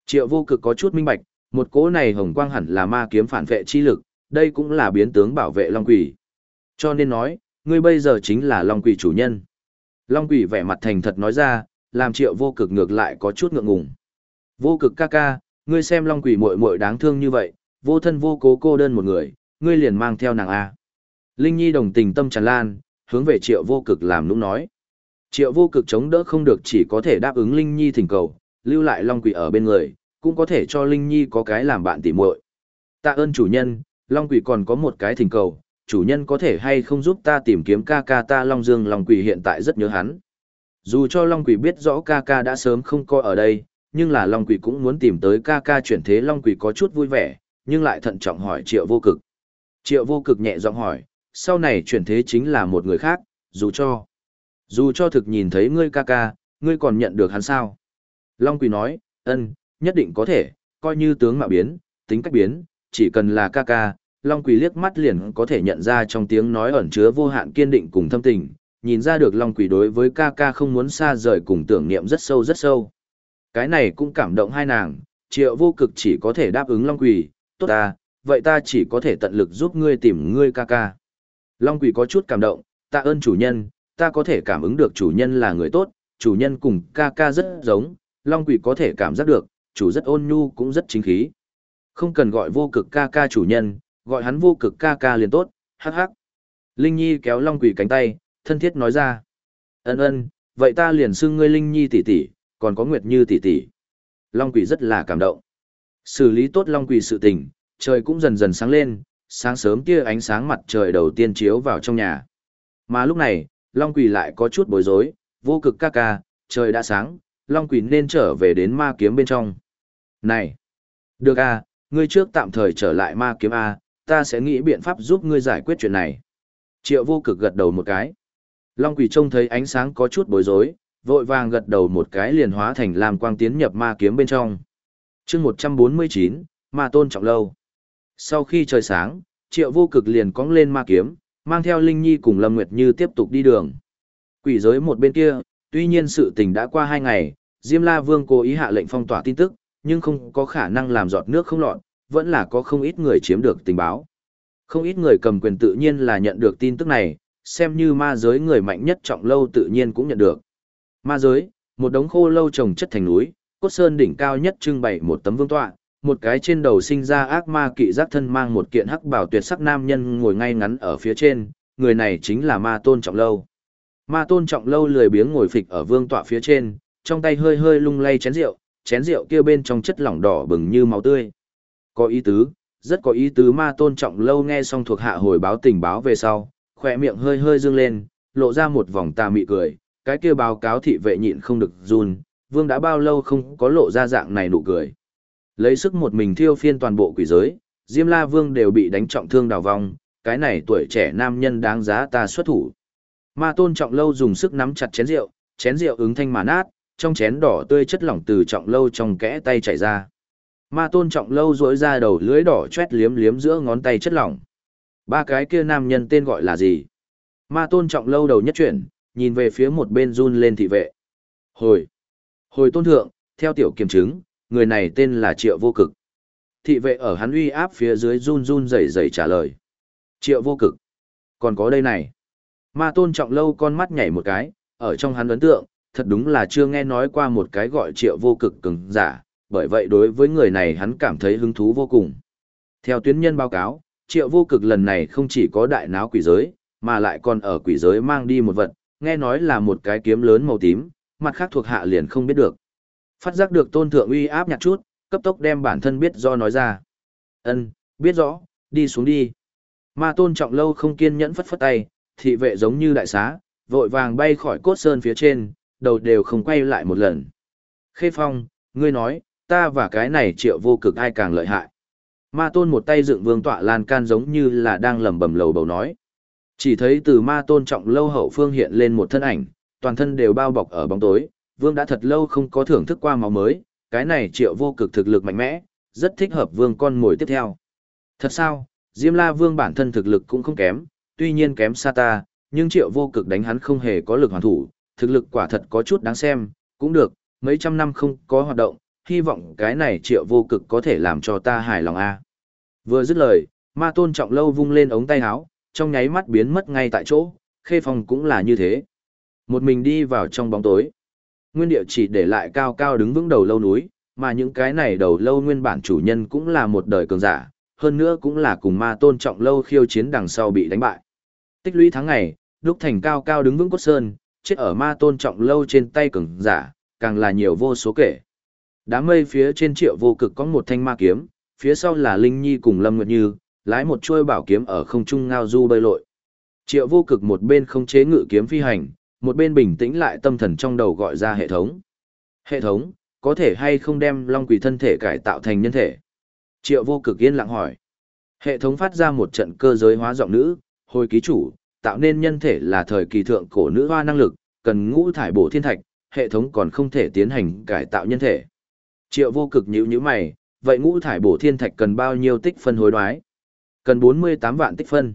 Triệu vô cực có chút minh bạch, một cỗ này hồng quang hẳn là ma kiếm phản vệ chi lực, đây cũng là biến tướng bảo vệ Long Quỷ. Cho nên nói, ngươi bây giờ chính là Long Quỷ chủ nhân. Long Quỷ vẻ mặt thành thật nói ra, làm triệu vô cực ngược lại có chút ngượng ngùng. Vô cực ca ca, ngươi xem Long Quỷ muội muội đáng thương như vậy, vô thân vô cố cô đơn một người, ngươi liền mang theo nàng A. Linh Nhi đồng tình tâm tràn lan, hướng về triệu vô cực làm nũng nói. Triệu vô cực chống đỡ không được chỉ có thể đáp ứng Linh Nhi thỉnh cầu, lưu lại Long Quỷ ở bên người, cũng có thể cho Linh Nhi có cái làm bạn tỉ muội. Tạ ơn chủ nhân, Long Quỷ còn có một cái thỉnh cầu, chủ nhân có thể hay không giúp ta tìm kiếm ca ca ta Long Dương Long Quỷ hiện tại rất nhớ hắn. Dù cho Long Quỷ biết rõ ca ca đã sớm không coi ở đây, nhưng là Long Quỷ cũng muốn tìm tới ca ca chuyển thế Long Quỷ có chút vui vẻ, nhưng lại thận trọng hỏi Triệu Vô Cực. Triệu Vô Cực nhẹ giọng hỏi, sau này chuyển thế chính là một người khác, dù cho, dù cho thực nhìn thấy ngươi ca ca, ngươi còn nhận được hắn sao? Long Quỷ nói, ân, nhất định có thể, coi như tướng mạo biến, tính cách biến, chỉ cần là ca ca, Long Quỷ liếc mắt liền có thể nhận ra trong tiếng nói ẩn chứa vô hạn kiên định cùng thâm tình, nhìn ra được Long Quỷ đối với ca ca không muốn xa rời cùng tưởng niệm rất sâu rất sâu. Cái này cũng cảm động hai nàng, triệu vô cực chỉ có thể đáp ứng Long Quỷ, tốt ta, vậy ta chỉ có thể tận lực giúp ngươi tìm ngươi ca ca. Long Quỷ có chút cảm động, ta ơn chủ nhân, ta có thể cảm ứng được chủ nhân là người tốt, chủ nhân cùng ca ca rất giống, Long Quỷ có thể cảm giác được, chủ rất ôn nhu cũng rất chính khí. Không cần gọi vô cực ca ca chủ nhân, gọi hắn vô cực ca ca liền tốt, hắc hắc. Linh Nhi kéo Long Quỷ cánh tay, thân thiết nói ra. Ân ân, vậy ta liền xưng ngươi Linh Nhi tỷ tỷ, còn có Nguyệt Như tỷ tỷ. Long Quỷ rất là cảm động. Xử lý tốt Long Quỷ sự tình, trời cũng dần dần sáng lên, sáng sớm kia ánh sáng mặt trời đầu tiên chiếu vào trong nhà. Mà lúc này, Long Quỷ lại có chút bối rối, vô cực ca ca, trời đã sáng, Long Quỷ nên trở về đến ma kiếm bên trong. Này! Được à, ngươi trước tạm thời trở lại ma kiếm A, ta sẽ nghĩ biện pháp giúp ngươi giải quyết chuyện này. Triệu vô cực gật đầu một cái. Long quỷ trông thấy ánh sáng có chút bối rối, vội vàng gật đầu một cái liền hóa thành làm quang tiến nhập ma kiếm bên trong. chương 149, ma tôn trọng lâu. Sau khi trời sáng, triệu vô cực liền cong lên ma kiếm, mang theo Linh Nhi cùng Lâm Nguyệt Như tiếp tục đi đường. Quỷ giới một bên kia, tuy nhiên sự tình đã qua hai ngày, Diêm La Vương cố ý hạ lệnh phong tỏa tin tức, nhưng không có khả năng làm giọt nước không lọt, vẫn là có không ít người chiếm được tình báo. Không ít người cầm quyền tự nhiên là nhận được tin tức này, xem như ma giới người mạnh nhất trọng lâu tự nhiên cũng nhận được. Ma giới, một đống khô lâu trồng chất thành núi, cốt sơn đỉnh cao nhất trưng bày một tấm vương tọa, một cái trên đầu sinh ra ác ma kỵ giác thân mang một kiện hắc bảo tuyệt sắc nam nhân ngồi ngay ngắn ở phía trên, người này chính là ma tôn trọng lâu. Ma tôn trọng lâu lười biếng ngồi phịch ở vương tọa phía trên, trong tay hơi hơi lung lay chén rượu, chén rượu kia bên trong chất lỏng đỏ bừng như máu tươi. Có ý tứ, rất có ý tứ ma tôn trọng lâu nghe xong thuộc hạ hồi báo tình báo về sau, khỏe miệng hơi hơi dương lên, lộ ra một vòng tà mị cười, cái kia báo cáo thị vệ nhịn không được run, vương đã bao lâu không có lộ ra dạng này nụ cười. Lấy sức một mình thiêu phiên toàn bộ quỷ giới, Diêm La Vương đều bị đánh trọng thương đào vong, cái này tuổi trẻ nam nhân đáng giá ta xuất thủ. Ma tôn trọng lâu dùng sức nắm chặt chén rượu, chén rượu ứng thanh mà nát, trong chén đỏ tươi chất lỏng từ trọng lâu trong kẽ tay chảy ra. Ma tôn trọng lâu rỗi ra đầu lưới đỏ chét liếm liếm giữa ngón tay chất lỏng. Ba cái kia nam nhân tên gọi là gì? Ma tôn trọng lâu đầu nhất chuyển, nhìn về phía một bên run lên thị vệ. Hồi! Hồi tôn thượng, theo tiểu kiểm chứng, người này tên là Triệu Vô Cực. Thị vệ ở hắn uy áp phía dưới run run rẩy rẩy trả lời. Triệu Vô Cực. Còn có đây này. Ma tôn trọng lâu con mắt nhảy một cái, ở trong hắn ấn tượng, thật đúng là chưa nghe nói qua một cái gọi Triệu Vô Cực cứng giả, bởi vậy đối với người này hắn cảm thấy hứng thú vô cùng. Theo tuyến nhân báo cáo, triệu vô cực lần này không chỉ có đại náo quỷ giới, mà lại còn ở quỷ giới mang đi một vật, nghe nói là một cái kiếm lớn màu tím, mặt khác thuộc hạ liền không biết được. Phát giác được tôn thượng uy áp nhạt chút, cấp tốc đem bản thân biết do nói ra. ân biết rõ, đi xuống đi. Ma tôn trọng lâu không kiên nhẫn phất phất tay, thị vệ giống như đại xá, vội vàng bay khỏi cốt sơn phía trên, đầu đều không quay lại một lần. Khê Phong, ngươi nói, ta và cái này triệu vô cực ai càng lợi hại. Ma tôn một tay dựng vương tọa lan can giống như là đang lầm bầm lầu bầu nói. Chỉ thấy từ ma tôn trọng lâu hậu phương hiện lên một thân ảnh, toàn thân đều bao bọc ở bóng tối, vương đã thật lâu không có thưởng thức qua máu mới, cái này triệu vô cực thực lực mạnh mẽ, rất thích hợp vương con ngồi tiếp theo. Thật sao, Diêm La Vương bản thân thực lực cũng không kém, tuy nhiên kém xa ta, nhưng triệu vô cực đánh hắn không hề có lực hoàn thủ, thực lực quả thật có chút đáng xem, cũng được, mấy trăm năm không có hoạt động, hy vọng cái này triệu vô cực có thể làm cho ta hài lòng a. Vừa dứt lời, ma tôn trọng lâu vung lên ống tay áo, trong nháy mắt biến mất ngay tại chỗ, khê phòng cũng là như thế. Một mình đi vào trong bóng tối. Nguyên địa chỉ để lại cao cao đứng vững đầu lâu núi, mà những cái này đầu lâu nguyên bản chủ nhân cũng là một đời cường giả, hơn nữa cũng là cùng ma tôn trọng lâu khiêu chiến đằng sau bị đánh bại. Tích lũy tháng ngày, đúc thành cao cao đứng vững cốt sơn, chết ở ma tôn trọng lâu trên tay cường giả, càng là nhiều vô số kể. Đám mây phía trên triệu vô cực có một thanh ma kiếm, phía sau là Linh Nhi cùng Lâm Nguyệt Như, lái một chuôi bảo kiếm ở không trung ngao du bơi lội. Triệu vô cực một bên không chế ngự kiếm phi hành, một bên bình tĩnh lại tâm thần trong đầu gọi ra hệ thống. Hệ thống, có thể hay không đem long quỷ thân thể cải tạo thành nhân thể? Triệu vô cực yên lặng hỏi. Hệ thống phát ra một trận cơ giới hóa giọng nữ, hồi ký chủ, tạo nên nhân thể là thời kỳ thượng cổ nữ hoa năng lực, cần ngũ thải bổ thiên thạch, hệ thống còn không thể tiến hành cải tạo nhân thể. Triệu vô cực nhíu nhíu mày, vậy ngũ thải bổ thiên thạch cần bao nhiêu tích phân hối đoái? Cần 48 vạn tích phân.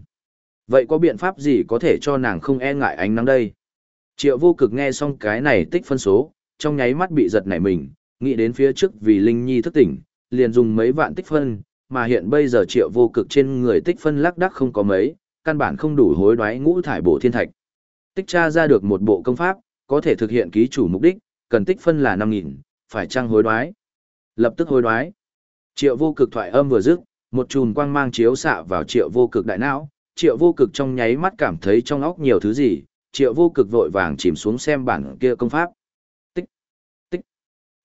Vậy có biện pháp gì có thể cho nàng không e ngại ánh nắng đây? Triệu vô cực nghe xong cái này tích phân số, trong nháy mắt bị giật nảy mình, nghĩ đến phía trước vì Linh Nhi thức tỉnh, liền dùng mấy vạn tích phân, mà hiện bây giờ triệu vô cực trên người tích phân lắc đắc không có mấy, căn bản không đủ hối đoái ngũ thải bổ thiên thạch. Tích tra ra được một bộ công pháp, có thể thực hiện ký chủ mục đích, cần tích phân là 5.000, phải trang hối đoái. Lập tức hối đoái. Triệu vô cực thoại âm vừa dứt, một chùm quang mang chiếu xạ vào triệu vô cực đại não, triệu vô cực trong nháy mắt cảm thấy trong óc nhiều thứ gì, triệu vô cực vội vàng chìm xuống xem bản kia công pháp. Tích, tích.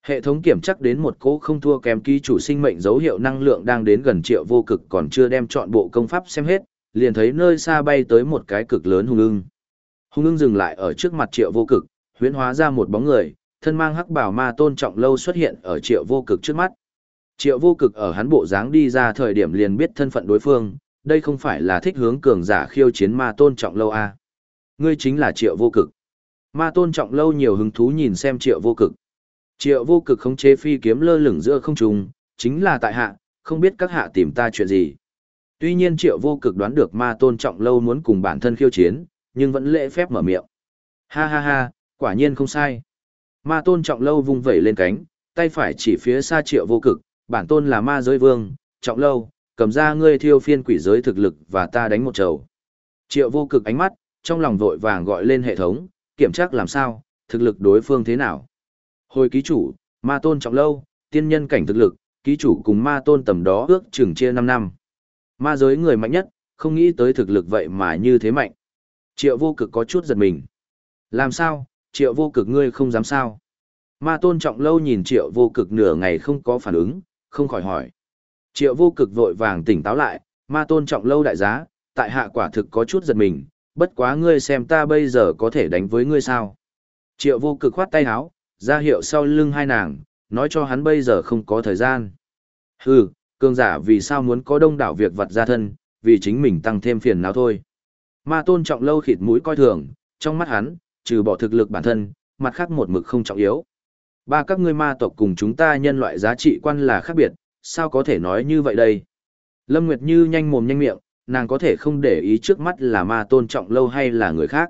Hệ thống kiểm chắc đến một cỗ không thua kém ký chủ sinh mệnh dấu hiệu năng lượng đang đến gần triệu vô cực còn chưa đem chọn bộ công pháp xem hết, liền thấy nơi xa bay tới một cái cực lớn hung ưng. Hung ưng dừng lại ở trước mặt triệu vô cực, huyễn hóa ra một bóng người, thân mang hắc bảo ma tôn trọng lâu xuất hiện ở triệu vô cực trước mắt. Triệu vô cực ở hắn bộ dáng đi ra thời điểm liền biết thân phận đối phương, đây không phải là thích hướng cường giả khiêu chiến ma tôn trọng lâu à. Ngươi chính là triệu vô cực. Ma tôn trọng lâu nhiều hứng thú nhìn xem triệu vô cực. Triệu vô cực khống chế phi kiếm lơ lửng giữa không trung, chính là tại hạ, không biết các hạ tìm ta chuyện gì. Tuy nhiên triệu vô cực đoán được ma tôn trọng lâu muốn cùng bản thân khiêu chiến, nhưng vẫn lễ phép mở miệng. Ha ha ha, quả nhiên không sai. Ma tôn trọng lâu vung vẩy lên cánh, tay phải chỉ phía xa triệu vô cực, bản tôn là ma giới vương, trọng lâu, cầm ra ngươi thiêu phiên quỷ giới thực lực và ta đánh một trầu. Triệu vô cực ánh mắt, trong lòng vội vàng gọi lên hệ thống, kiểm tra làm sao, thực lực đối phương thế nào. Hồi ký chủ, ma tôn trọng lâu, tiên nhân cảnh thực lực, ký chủ cùng ma tôn tầm đó ước chừng chia 5 năm. Ma giới người mạnh nhất, không nghĩ tới thực lực vậy mà như thế mạnh. Triệu vô cực có chút giật mình. Làm sao, triệu vô cực ngươi không dám sao. Ma tôn trọng lâu nhìn triệu vô cực nửa ngày không có phản ứng, không khỏi hỏi. Triệu vô cực vội vàng tỉnh táo lại, ma tôn trọng lâu đại giá, tại hạ quả thực có chút giật mình, bất quá ngươi xem ta bây giờ có thể đánh với ngươi sao. Triệu vô cực khoát tay áo, ra hiệu sau lưng hai nàng, nói cho hắn bây giờ không có thời gian. Hừ, cường giả vì sao muốn có đông đảo việc vật ra thân, vì chính mình tăng thêm phiền não thôi. Ma tôn trọng lâu khịt mũi coi thường, trong mắt hắn, trừ bỏ thực lực bản thân, mặt khác một mực không trọng yếu. Ba các ngươi ma tộc cùng chúng ta nhân loại giá trị quan là khác biệt, sao có thể nói như vậy đây? Lâm Nguyệt Như nhanh mồm nhanh miệng, nàng có thể không để ý trước mắt là ma tôn trọng lâu hay là người khác.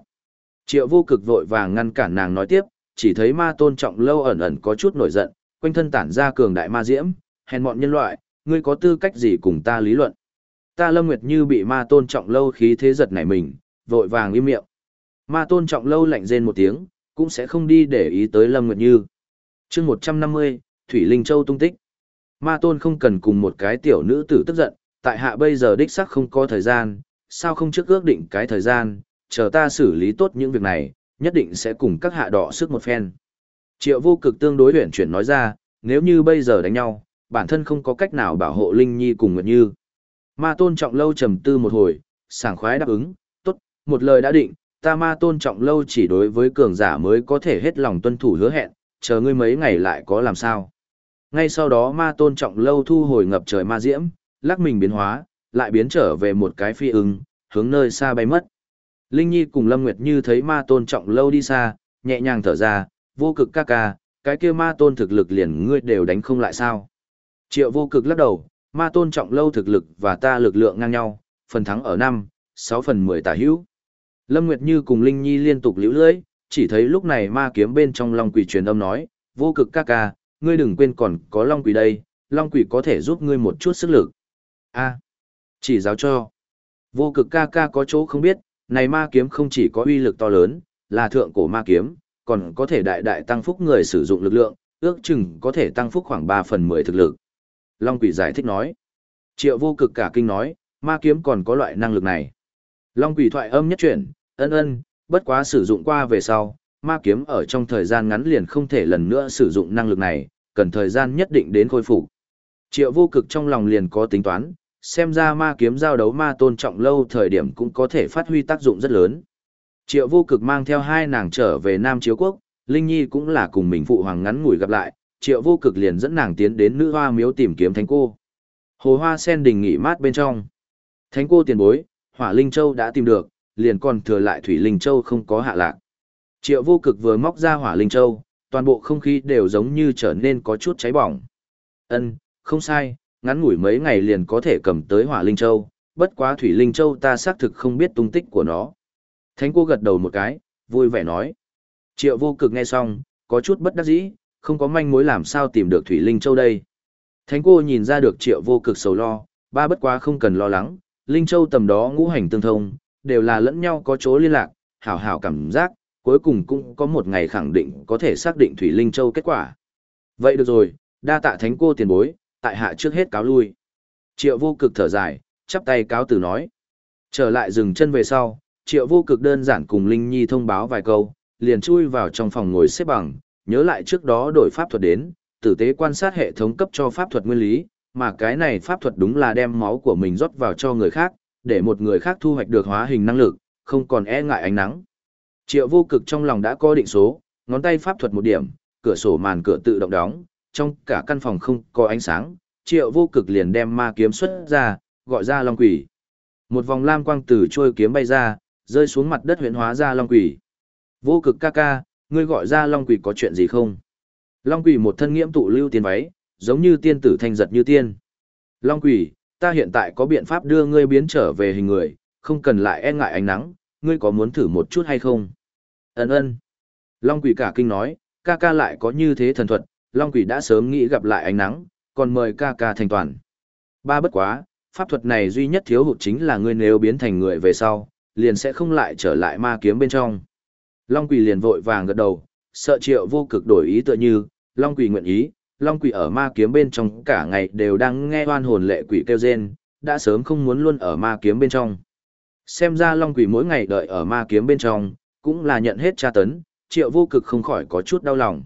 Triệu vô cực vội vàng ngăn cản nàng nói tiếp, chỉ thấy ma tôn trọng lâu ẩn ẩn có chút nổi giận, quanh thân tản ra cường đại ma diễm, hèn mọn nhân loại, ngươi có tư cách gì cùng ta lý luận. Ta Lâm Nguyệt Như bị ma tôn trọng lâu khí thế giật nảy mình, vội vàng im miệng. Ma tôn trọng lâu lạnh rên một tiếng, cũng sẽ không đi để ý tới Lâm Nguyệt Như. chương 150, Thủy Linh Châu tung tích. Ma tôn không cần cùng một cái tiểu nữ tử tức giận, tại hạ bây giờ đích sắc không có thời gian, sao không trước ước định cái thời gian, chờ ta xử lý tốt những việc này, nhất định sẽ cùng các hạ đỏ sức một phen. Triệu vô cực tương đối huyển chuyển nói ra, nếu như bây giờ đánh nhau, bản thân không có cách nào bảo hộ Linh Nhi cùng Nguyệt Như. Ma tôn trọng lâu trầm tư một hồi, sảng khoái đáp ứng, tốt, một lời đã định, ta ma tôn trọng lâu chỉ đối với cường giả mới có thể hết lòng tuân thủ hứa hẹn, chờ ngươi mấy ngày lại có làm sao. Ngay sau đó ma tôn trọng lâu thu hồi ngập trời ma diễm, lắc mình biến hóa, lại biến trở về một cái phi ưng, hướng nơi xa bay mất. Linh Nhi cùng Lâm Nguyệt Như thấy ma tôn trọng lâu đi xa, nhẹ nhàng thở ra, vô cực ca ca, cái kia ma tôn thực lực liền ngươi đều đánh không lại sao. Triệu vô cực lắc đầu, ma tôn trọng lâu thực lực và ta lực lượng ngang nhau, phần thắng ở 5, 6 phần 10 tả hữu. Lâm Nguyệt Như cùng Linh Nhi liên tục liễu lưỡi, chỉ thấy lúc này ma kiếm bên trong Long Quỷ truyền âm nói, vô cực ca ca, ngươi đừng quên còn có Long Quỷ đây, Long Quỷ có thể giúp ngươi một chút sức lực. A, chỉ giáo cho. Vô cực ca ca có chỗ không biết, này ma kiếm không chỉ có uy lực to lớn, là thượng cổ ma kiếm, còn có thể đại đại tăng phúc người sử dụng lực lượng, ước chừng có thể tăng phúc khoảng 3 phần 10 thực lực. Long Quỷ giải thích nói. Triệu vô cực cả kinh nói, ma kiếm còn có loại năng lực này. Long Quỷ thoại âm nhất chuyển, ân ân, bất quá sử dụng qua về sau, ma kiếm ở trong thời gian ngắn liền không thể lần nữa sử dụng năng lực này, cần thời gian nhất định đến khôi phục. Triệu vô cực trong lòng liền có tính toán, xem ra ma kiếm giao đấu ma tôn trọng lâu thời điểm cũng có thể phát huy tác dụng rất lớn. Triệu vô cực mang theo hai nàng trở về Nam Chiếu Quốc, Linh Nhi cũng là cùng mình phụ hoàng ngắn ngủi gặp lại, triệu vô cực liền dẫn nàng tiến đến nữ hoa miếu tìm kiếm thánh cô. Hồ hoa sen đình nghỉ mát bên trong. Thánh cô tiền bối, hỏa Linh Châu đã tìm được, liền còn thừa lại Thủy Linh Châu không có hạ lạc. Triệu vô cực vừa móc ra hỏa Linh Châu, toàn bộ không khí đều giống như trở nên có chút cháy bỏng. Ân, không sai, ngắn ngủi mấy ngày liền có thể cầm tới hỏa Linh Châu, bất quá Thủy Linh Châu ta xác thực không biết tung tích của nó. Thánh cô gật đầu một cái, vui vẻ nói. Triệu vô cực nghe xong, có chút bất đắc dĩ, không có manh mối làm sao tìm được Thủy Linh Châu đây. Thánh cô nhìn ra được triệu vô cực sầu lo, ba bất quá không cần lo lắng, Linh Châu tầm đó ngũ hành tương thông, đều là lẫn nhau có chỗ liên lạc, hảo hảo cảm giác, cuối cùng cũng có một ngày khẳng định có thể xác định Thủy Linh Châu kết quả. Vậy được rồi, đa tạ thánh cô tiền bối, tại hạ trước hết cáo lui. Triệu vô cực thở dài, chắp tay cáo từ nói. Trở lại dừng chân về sau, triệu vô cực đơn giản cùng Linh Nhi thông báo vài câu, liền chui vào trong phòng ngồi xếp bằng, nhớ lại trước đó đổi pháp thuật đến, tử tế quan sát hệ thống cấp cho pháp thuật nguyên lý, mà cái này pháp thuật đúng là đem máu của mình rót vào cho người khác, để một người khác thu hoạch được hóa hình năng lực, không còn e ngại ánh nắng. Triệu vô cực trong lòng đã có định số, ngón tay pháp thuật một điểm, cửa sổ màn cửa tự động đóng, trong cả căn phòng không có ánh sáng, triệu vô cực liền đem ma kiếm xuất ra, gọi ra long quỷ. Một vòng lam quang từ trôi kiếm bay ra, rơi xuống mặt đất huyễn hóa ra long quỷ. Vô cực ca ca, ngươi gọi ra long quỷ có chuyện gì không? Long quỷ một thân nghiễm tụ lưu tiên váy, giống như tiên tử thanh giật như tiên. Long quỷ, ta hiện tại có biện pháp đưa ngươi biến trở về hình người, không cần lại e ngại ánh nắng, ngươi có muốn thử một chút hay không? Ấn ơn. Long quỷ cả kinh nói, ca ca lại có như thế thần thuật, Long quỷ đã sớm nghĩ gặp lại ánh nắng, còn mời ca ca thành toàn. Ba bất quá, pháp thuật này duy nhất thiếu hụt chính là ngươi nếu biến thành người về sau, liền sẽ không lại trở lại ma kiếm bên trong. Long quỷ liền vội vàng gật đầu, sợ triệu vô cực đổi ý tựa như, Long quỷ nguyện ý, Long quỷ ở ma kiếm bên trong cả ngày đều đang nghe oan hồn lệ quỷ kêu rên, đã sớm không muốn luôn ở ma kiếm bên trong. Xem ra Long quỷ mỗi ngày đợi ở ma kiếm bên trong, cũng là nhận hết tra tấn, triệu vô cực không khỏi có chút đau lòng.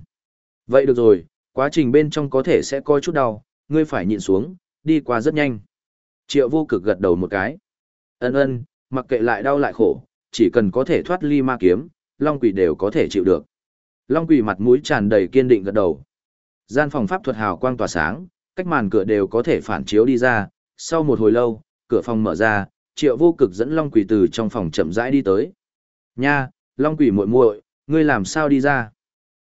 Vậy được rồi, quá trình bên trong có thể sẽ có chút đau, ngươi phải nhịn xuống, đi qua rất nhanh. Triệu vô cực gật đầu một cái. Ân ân, mặc kệ lại đau lại khổ, chỉ cần có thể thoát ly ma kiếm, Long quỷ đều có thể chịu được. Long quỷ mặt mũi tràn đầy kiên định gật đầu. Gian phòng pháp thuật hào quang tỏa sáng, cách màn cửa đều có thể phản chiếu đi ra, sau một hồi lâu, cửa phòng mở ra, Triệu Vô Cực dẫn Long Quỷ từ trong phòng chậm rãi đi tới. "Nha, Long Quỷ muội muội, ngươi làm sao đi ra?"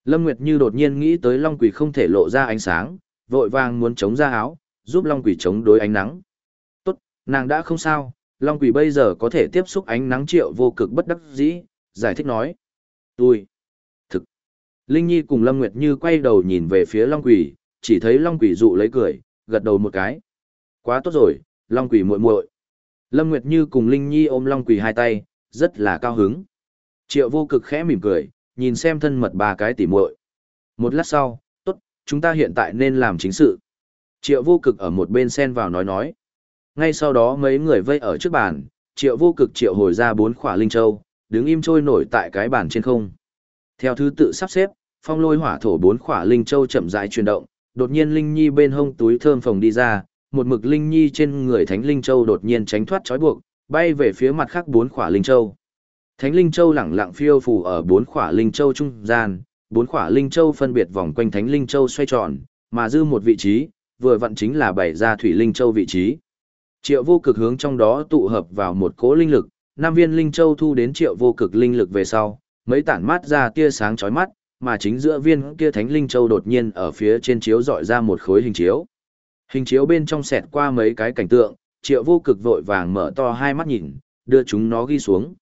Lâm Nguyệt Như đột nhiên nghĩ tới Long Quỷ không thể lộ ra ánh sáng, vội vàng muốn chống ra áo, giúp Long Quỷ chống đối ánh nắng. "Tốt, nàng đã không sao, Long Quỷ bây giờ có thể tiếp xúc ánh nắng Triệu Vô Cực bất đắc dĩ." Giải thích nói. "Tôi Linh Nhi cùng Lâm Nguyệt Như quay đầu nhìn về phía Long Quỷ, chỉ thấy Long Quỷ dụ lấy cười, gật đầu một cái. Quá tốt rồi, Long Quỷ muội muội. Lâm Nguyệt Như cùng Linh Nhi ôm Long Quỷ hai tay, rất là cao hứng. Triệu vô cực khẽ mỉm cười, nhìn xem thân mật ba cái tỉ muội. Một lát sau, tốt, chúng ta hiện tại nên làm chính sự. Triệu vô cực ở một bên xen vào nói nói. Ngay sau đó mấy người vây ở trước bàn, triệu vô cực triệu hồi ra bốn khỏa linh châu, đứng im trôi nổi tại cái bàn trên không. Theo thứ tự sắp xếp, phong lôi hỏa thổ bốn khỏa linh châu chậm rãi chuyển động, đột nhiên linh nhi bên hông túi thơm phồng đi ra, một mực linh nhi trên người thánh linh châu đột nhiên tránh thoát trói buộc, bay về phía mặt khác bốn khỏa linh châu. Thánh linh châu lẳng lặng phiêu phù ở bốn khỏa linh châu trung gian, bốn khỏa linh châu phân biệt vòng quanh thánh linh châu xoay tròn, mà dư một vị trí, vừa vặn chính là bảy ra thủy linh châu vị trí. Triệu vô cực hướng trong đó tụ hợp vào một cỗ linh lực, năm viên linh châu thu đến triệu vô cực linh lực về sau, mấy tản mát ra tia sáng chói mắt, mà chính giữa viên kia thánh linh châu đột nhiên ở phía trên chiếu dọi ra một khối hình chiếu. Hình chiếu bên trong xẹt qua mấy cái cảnh tượng, triệu vô cực vội vàng mở to hai mắt nhìn, đưa chúng nó ghi xuống.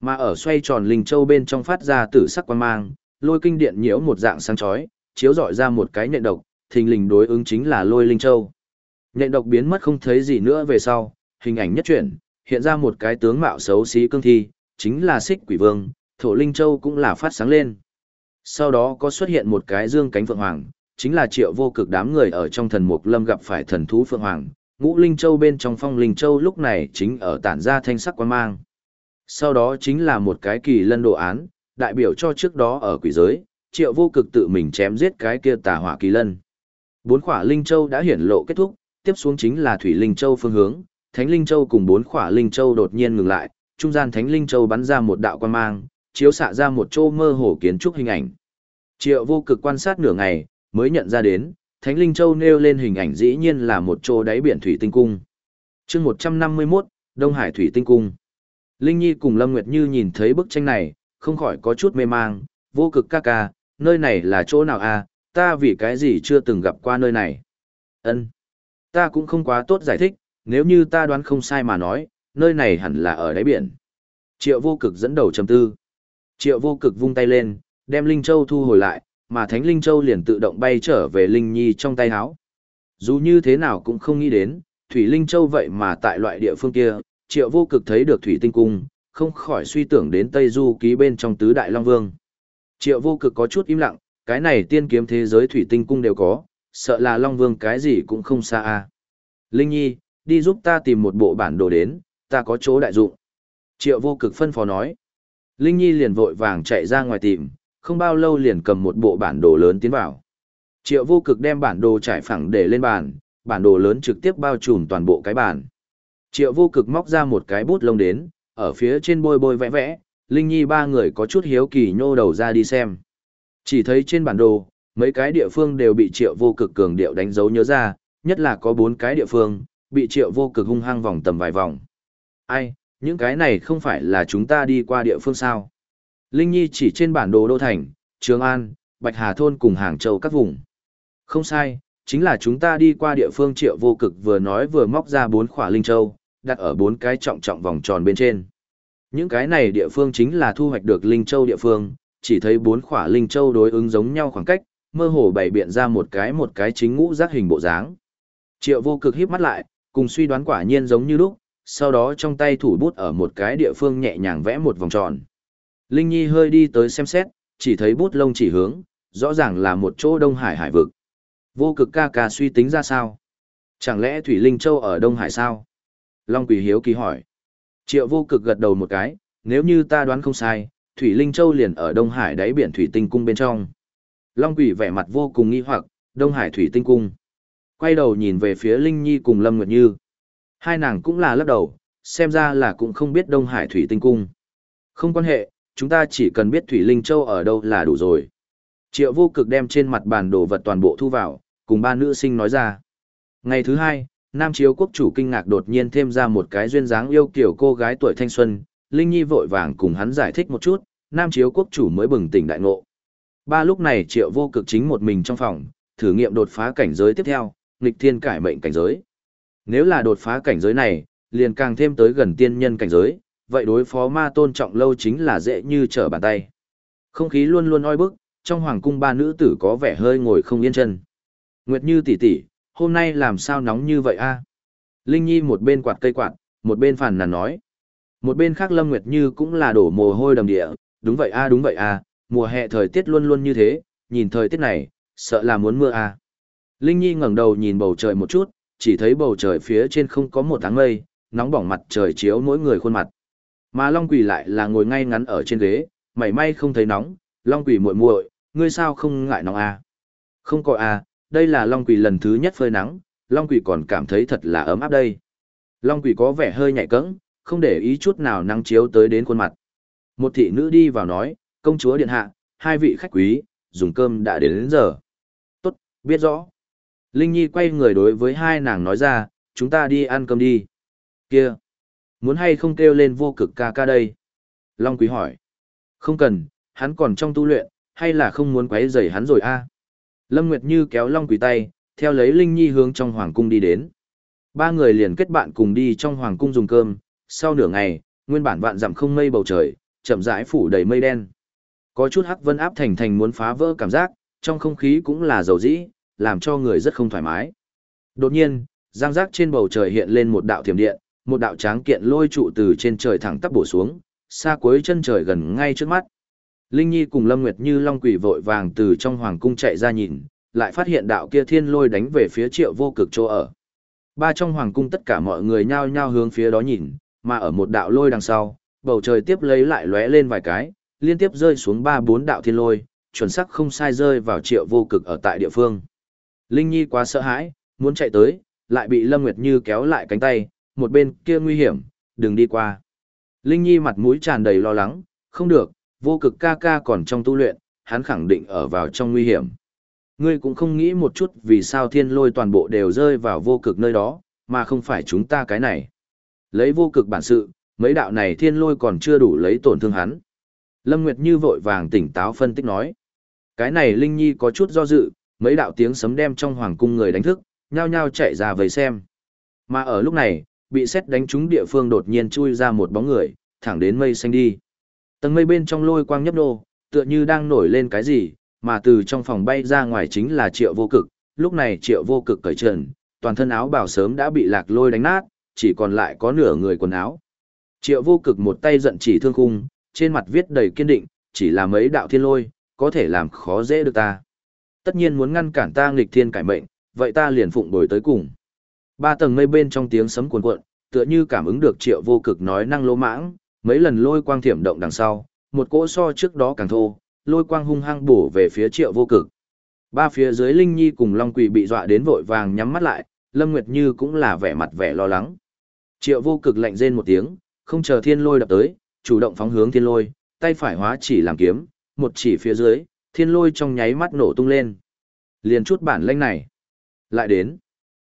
Mà ở xoay tròn linh châu bên trong phát ra tử sắc quan mang, lôi kinh điện nhiễu một dạng sáng chói, chiếu dọi ra một cái nhện độc, thình lình đối ứng chính là lôi linh châu. Nhện độc biến mất không thấy gì nữa về sau, hình ảnh nhất chuyển, hiện ra một cái tướng mạo xấu xí cương thi, chính là xích quỷ vương, thổ linh châu cũng là phát sáng lên. Sau đó có xuất hiện một cái dương cánh phượng hoàng, chính là triệu vô cực đám người ở trong thần mục lâm gặp phải thần thú phượng hoàng, ngũ linh châu bên trong phong linh châu lúc này chính ở tản ra thanh sắc quan mang. Sau đó chính là một cái kỳ lân đồ án, đại biểu cho trước đó ở quỷ giới, triệu vô cực tự mình chém giết cái kia tà hỏa kỳ lân. Bốn khỏa linh châu đã hiển lộ kết thúc, tiếp xuống chính là thủy linh châu phương hướng, thánh linh châu cùng bốn khỏa linh châu đột nhiên ngừng lại, trung gian thánh linh châu bắn ra một đạo quan mang, chiếu xạ ra một chỗ mơ hồ kiến trúc hình ảnh. Triệu vô cực quan sát nửa ngày, mới nhận ra đến, Thánh Linh Châu nêu lên hình ảnh dĩ nhiên là một chỗ đáy biển thủy tinh cung. chương 151, Đông Hải Thủy Tinh Cung. Linh Nhi cùng Lâm Nguyệt Như nhìn thấy bức tranh này, không khỏi có chút mê mang, vô cực ca ca, nơi này là chỗ nào à, ta vì cái gì chưa từng gặp qua nơi này. ân Ta cũng không quá tốt giải thích, nếu như ta đoán không sai mà nói, nơi này hẳn là ở đáy biển. Triệu vô cực dẫn đầu trầm tư. Triệu vô cực vung tay lên, đem Linh Châu thu hồi lại, mà Thánh Linh Châu liền tự động bay trở về Linh Nhi trong tay áo. Dù như thế nào cũng không nghĩ đến, Thủy Linh Châu vậy mà tại loại địa phương kia, Triệu vô cực thấy được Thủy Tinh Cung, không khỏi suy tưởng đến Tây Du ký bên trong tứ đại Long Vương. Triệu vô cực có chút im lặng, cái này tiên kiếm thế giới Thủy Tinh Cung đều có, sợ là Long Vương cái gì cũng không xa a. Linh Nhi, đi giúp ta tìm một bộ bản đồ đến, ta có chỗ đại dụng. Triệu vô cực phân phó nói. Linh Nhi liền vội vàng chạy ra ngoài tìm, không bao lâu liền cầm một bộ bản đồ lớn tiến vào. Triệu vô cực đem bản đồ trải phẳng để lên bàn, bản đồ lớn trực tiếp bao trùm toàn bộ cái bàn. Triệu vô cực móc ra một cái bút lông đến, ở phía trên bôi bôi vẽ vẽ, Linh Nhi ba người có chút hiếu kỳ nhô đầu ra đi xem. Chỉ thấy trên bản đồ, mấy cái địa phương đều bị triệu vô cực cường điệu đánh dấu nhớ ra, nhất là có bốn cái địa phương, bị triệu vô cực hung hăng vòng tầm vài vòng. Ai, những cái này không phải là chúng ta đi qua địa phương sao? Linh Nhi chỉ trên bản đồ Đô Thành, Trường An, Bạch Hà Thôn cùng Hàng Châu các vùng. Không sai, chính là chúng ta đi qua địa phương triệu vô cực vừa nói vừa móc ra bốn khỏa Linh Châu, đặt ở bốn cái trọng trọng vòng tròn bên trên. Những cái này địa phương chính là thu hoạch được Linh Châu địa phương, chỉ thấy bốn khỏa Linh Châu đối ứng giống nhau khoảng cách, mơ hồ bày biện ra một cái một cái chính ngũ giác hình bộ dáng. Triệu vô cực híp mắt lại, cùng suy đoán quả nhiên giống như lúc, sau đó trong tay thủ bút ở một cái địa phương nhẹ nhàng vẽ một vòng tròn. Linh Nhi hơi đi tới xem xét, chỉ thấy bút lông chỉ hướng, rõ ràng là một chỗ Đông Hải hải vực. Vô cực ca ca suy tính ra sao? Chẳng lẽ Thủy Linh Châu ở Đông Hải sao? Long Quỷ Hiếu kỳ hỏi. Triệu vô cực gật đầu một cái, nếu như ta đoán không sai, Thủy Linh Châu liền ở Đông Hải đáy biển Thủy Tinh Cung bên trong. Long Quỷ vẻ mặt vô cùng nghi hoặc, Đông Hải Thủy Tinh Cung. Quay đầu nhìn về phía Linh Nhi cùng Lâm Nguyệt Như. Hai nàng cũng là lắc đầu, xem ra là cũng không biết Đông Hải Thủy Tinh Cung. Không quan hệ, chúng ta chỉ cần biết Thủy Linh Châu ở đâu là đủ rồi. Triệu vô cực đem trên mặt bàn đồ vật toàn bộ thu vào, cùng ba nữ sinh nói ra. Ngày thứ hai, Nam Chiếu quốc chủ kinh ngạc đột nhiên thêm ra một cái duyên dáng yêu kiểu cô gái tuổi thanh xuân, Linh Nhi vội vàng cùng hắn giải thích một chút, Nam Chiếu quốc chủ mới bừng tỉnh đại ngộ. Ba lúc này triệu vô cực chính một mình trong phòng, thử nghiệm đột phá cảnh giới tiếp theo, nghịch thiên cải mệnh cảnh giới. Nếu là đột phá cảnh giới này, liền càng thêm tới gần tiên nhân cảnh giới, vậy đối phó ma tôn trọng lâu chính là dễ như trở bàn tay. Không khí luôn luôn oi bức, trong hoàng cung ba nữ tử có vẻ hơi ngồi không yên chân. Nguyệt Như tỷ tỷ, hôm nay làm sao nóng như vậy a? Linh Nhi một bên quạt cây quạt, một bên phàn nàn nói. Một bên khác Lâm Nguyệt Như cũng là đổ mồ hôi đầm địa, đúng vậy a đúng vậy a, mùa hè thời tiết luôn luôn như thế, nhìn thời tiết này, sợ là muốn mưa a. Linh Nhi ngẩng đầu nhìn bầu trời một chút, chỉ thấy bầu trời phía trên không có một áng mây, nóng bỏng mặt trời chiếu mỗi người khuôn mặt. Mà Long Quỷ lại là ngồi ngay ngắn ở trên ghế, mảy may không thấy nóng, Long Quỷ muội muội, ngươi sao không ngại nóng a? Không có a, đây là Long Quỷ lần thứ nhất phơi nắng, Long Quỷ còn cảm thấy thật là ấm áp đây. Long Quỷ có vẻ hơi nhạy cẫng, không để ý chút nào nắng chiếu tới đến khuôn mặt. Một thị nữ đi vào nói, công chúa điện hạ, hai vị khách quý, dùng cơm đã đến, đến giờ. Tốt, biết rõ. Linh Nhi quay người đối với hai nàng nói ra, chúng ta đi ăn cơm đi. Kia, muốn hay không kêu lên vô cực ca ca đây? Long Quý hỏi. Không cần, hắn còn trong tu luyện, hay là không muốn quấy rầy hắn rồi a? Lâm Nguyệt Như kéo Long Quý tay, theo lấy Linh Nhi hướng trong hoàng cung đi đến. Ba người liền kết bạn cùng đi trong hoàng cung dùng cơm, sau nửa ngày, nguyên bản vạn dặm không mây bầu trời, chậm rãi phủ đầy mây đen. Có chút hắc vân áp thành thành muốn phá vỡ cảm giác, trong không khí cũng là dầu dĩ, làm cho người rất không thoải mái. Đột nhiên, giang giác trên bầu trời hiện lên một đạo thiểm điện, một đạo tráng kiện lôi trụ từ trên trời thẳng tắp bổ xuống, xa cuối chân trời gần ngay trước mắt. Linh Nhi cùng Lâm Nguyệt như long quỷ vội vàng từ trong hoàng cung chạy ra nhìn, lại phát hiện đạo kia thiên lôi đánh về phía triệu vô cực chỗ ở. Ba trong hoàng cung tất cả mọi người nhao nhao hướng phía đó nhìn, mà ở một đạo lôi đằng sau, bầu trời tiếp lấy lại lóe lên vài cái, liên tiếp rơi xuống ba bốn đạo thiên lôi, chuẩn xác không sai rơi vào triệu vô cực ở tại địa phương. Linh Nhi quá sợ hãi, muốn chạy tới, lại bị Lâm Nguyệt Như kéo lại cánh tay, một bên kia nguy hiểm, đừng đi qua. Linh Nhi mặt mũi tràn đầy lo lắng, không được, vô cực ca ca còn trong tu luyện, hắn khẳng định ở vào trong nguy hiểm. Ngươi cũng không nghĩ một chút vì sao thiên lôi toàn bộ đều rơi vào vô cực nơi đó, mà không phải chúng ta cái này. Lấy vô cực bản sự, mấy đạo này thiên lôi còn chưa đủ lấy tổn thương hắn. Lâm Nguyệt Như vội vàng tỉnh táo phân tích nói. Cái này Linh Nhi có chút do dự, mấy đạo tiếng sấm đem trong hoàng cung người đánh thức, nhao nhao chạy ra vây xem. Mà ở lúc này, bị xét đánh trúng địa phương đột nhiên chui ra một bóng người, thẳng đến mây xanh đi. Tầng mây bên trong lôi quang nhấp nô, tựa như đang nổi lên cái gì, mà từ trong phòng bay ra ngoài chính là triệu vô cực. Lúc này triệu vô cực cởi trần, toàn thân áo bào sớm đã bị lạc lôi đánh nát, chỉ còn lại có nửa người quần áo. Triệu vô cực một tay giận chỉ thương khung, trên mặt viết đầy kiên định, chỉ là mấy đạo thiên lôi, có thể làm khó dễ được ta. Tất nhiên muốn ngăn cản ta nghịch thiên cải mệnh, vậy ta liền phụng bồi tới cùng. Ba tầng mây bên trong tiếng sấm cuồn cuộn, tựa như cảm ứng được triệu vô cực nói năng lỗ mãng, mấy lần lôi quang thiểm động đằng sau, một cỗ so trước đó càng thô, lôi quang hung hăng bổ về phía triệu vô cực. Ba phía dưới Linh Nhi cùng Long Quỳ bị dọa đến vội vàng nhắm mắt lại, Lâm Nguyệt Như cũng là vẻ mặt vẻ lo lắng. Triệu vô cực lạnh rên một tiếng, không chờ thiên lôi đập tới, chủ động phóng hướng thiên lôi, tay phải hóa chỉ làm kiếm, một chỉ phía dưới, thiên lôi trong nháy mắt nổ tung lên. Liền chút bản lĩnh này. Lại đến.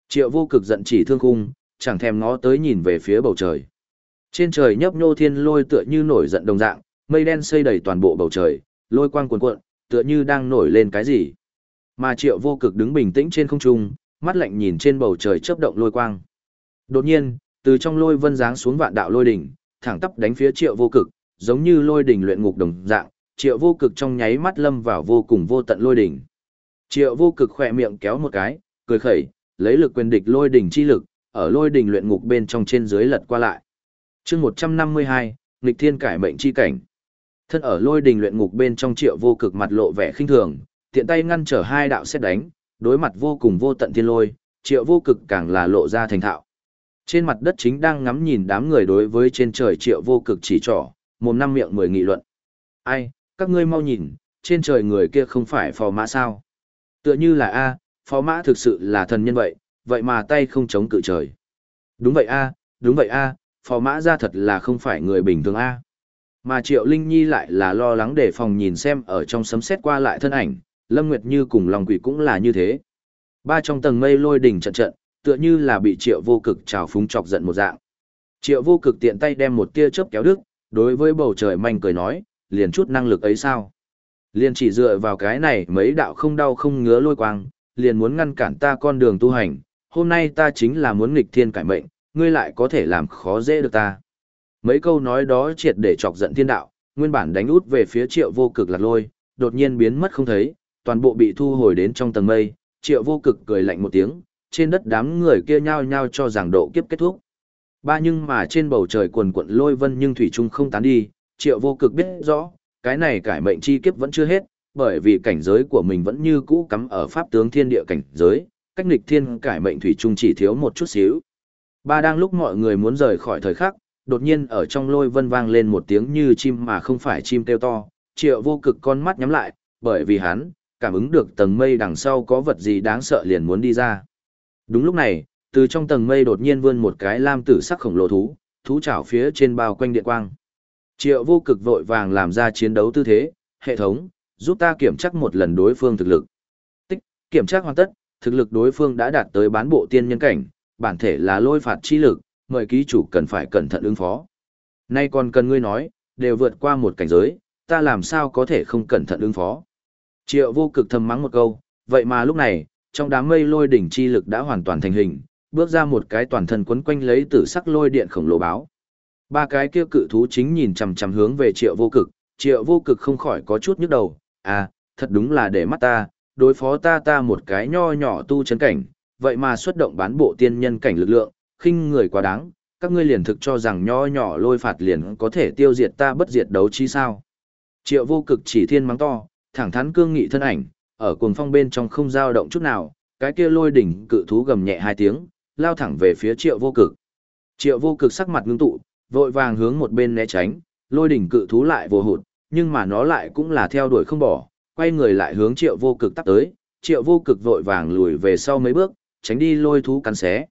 Triệu vô cực giận chỉ thương khung, chẳng thèm ngó tới nhìn về phía bầu trời. Trên trời nhấp nhô thiên lôi tựa như nổi giận đồng dạng, mây đen xây đầy toàn bộ bầu trời, lôi quang cuồn cuộn, tựa như đang nổi lên cái gì. Mà triệu vô cực đứng bình tĩnh trên không trung, mắt lạnh nhìn trên bầu trời chớp động lôi quang. Đột nhiên, từ trong lôi vân giáng xuống vạn đạo lôi đỉnh, thẳng tắp đánh phía triệu vô cực, giống như lôi đỉnh luyện ngục đồng dạng, triệu vô cực trong nháy mắt lâm vào vô cùng vô tận lôi đỉnh. Triệu vô cực khỏe miệng kéo một cái, cười khẩy, lấy lực quyền địch lôi đỉnh chi lực, ở lôi đỉnh luyện ngục bên trong trên dưới lật qua lại. chương 152, nghịch thiên cải mệnh chi cảnh. Thân ở lôi đỉnh luyện ngục bên trong triệu vô cực mặt lộ vẻ khinh thường, tiện tay ngăn trở hai đạo xét đánh, đối mặt vô cùng vô tận thiên lôi, triệu vô cực càng là lộ ra thành thạo. Trên mặt đất chính đang ngắm nhìn đám người đối với trên trời triệu vô cực chỉ trỏ, một năm miệng mười nghị luận. Ai, các ngươi mau nhìn, trên trời người kia không phải phò mã sao? Tựa như là A, phó mã thực sự là thần nhân vậy, vậy mà tay không chống cự trời. Đúng vậy A, đúng vậy A, phò mã ra thật là không phải người bình thường A. Mà Triệu Linh Nhi lại là lo lắng để phòng nhìn xem ở trong sấm xét qua lại thân ảnh, Lâm Nguyệt Như cùng lòng quỷ cũng là như thế. Ba trong tầng mây lôi đỉnh trận trận, tựa như là bị Triệu vô cực trào phúng chọc giận một dạng. Triệu vô cực tiện tay đem một tia chớp kéo đứt, đối với bầu trời manh cười nói, liền chút năng lực ấy sao? Liền chỉ dựa vào cái này mấy đạo không đau không ngứa lôi quang, liền muốn ngăn cản ta con đường tu hành, hôm nay ta chính là muốn nghịch thiên cải mệnh, ngươi lại có thể làm khó dễ được ta. Mấy câu nói đó triệt để chọc giận thiên đạo, nguyên bản đánh út về phía triệu vô cực lạc lôi, đột nhiên biến mất không thấy, toàn bộ bị thu hồi đến trong tầng mây, triệu vô cực cười lạnh một tiếng, trên đất đám người kia nhao nhao cho rằng độ kiếp kết thúc. Ba nhưng mà trên bầu trời quần quận lôi vân nhưng thủy trung không tán đi, triệu vô cực biết rõ, cái này cải mệnh chi kiếp vẫn chưa hết, bởi vì cảnh giới của mình vẫn như cũ cắm ở pháp tướng thiên địa cảnh giới, cách nghịch thiên cải mệnh thủy trung chỉ thiếu một chút xíu. Ba đang lúc mọi người muốn rời khỏi thời khắc, đột nhiên ở trong lôi vân vang lên một tiếng như chim mà không phải chim kêu to, triệu vô cực con mắt nhắm lại, bởi vì hắn, cảm ứng được tầng mây đằng sau có vật gì đáng sợ liền muốn đi ra. Đúng lúc này, từ trong tầng mây đột nhiên vươn một cái lam tử sắc khổng lồ thú, thú chảo phía trên bao quanh điện quang. Triệu vô cực vội vàng làm ra chiến đấu tư thế, hệ thống, giúp ta kiểm tra một lần đối phương thực lực. Tích, kiểm tra hoàn tất, thực lực đối phương đã đạt tới bán bộ tiên nhân cảnh, bản thể là lôi phạt chi lực, mời ký chủ cần phải cẩn thận ứng phó. Nay còn cần ngươi nói, đều vượt qua một cảnh giới, ta làm sao có thể không cẩn thận ứng phó. Triệu vô cực thầm mắng một câu, vậy mà lúc này, trong đám mây lôi đỉnh chi lực đã hoàn toàn thành hình, bước ra một cái toàn thân quấn quanh lấy tử sắc lôi điện khổng lồ báo. Ba cái kia cự thú chính nhìn chằm chằm hướng về triệu vô cực, triệu vô cực không khỏi có chút nhức đầu, à, thật đúng là để mắt ta, đối phó ta ta một cái nho nhỏ tu chấn cảnh, vậy mà xuất động bán bộ tiên nhân cảnh lực lượng, khinh người quá đáng, các ngươi liền thực cho rằng nho nhỏ lôi phạt liền có thể tiêu diệt ta bất diệt đấu chi sao. Triệu vô cực chỉ thiên mắng to, thẳng thắn cương nghị thân ảnh, ở cuồng phong bên trong không dao động chút nào, cái kia lôi đỉnh cự thú gầm nhẹ hai tiếng, lao thẳng về phía triệu vô cực. Triệu vô cực sắc mặt ngưng tụ, vội vàng hướng một bên né tránh, lôi đỉnh cự thú lại vô hụt, nhưng mà nó lại cũng là theo đuổi không bỏ, quay người lại hướng triệu vô cực tắp tới, triệu vô cực vội vàng lùi về sau mấy bước, tránh đi lôi thú cắn xé.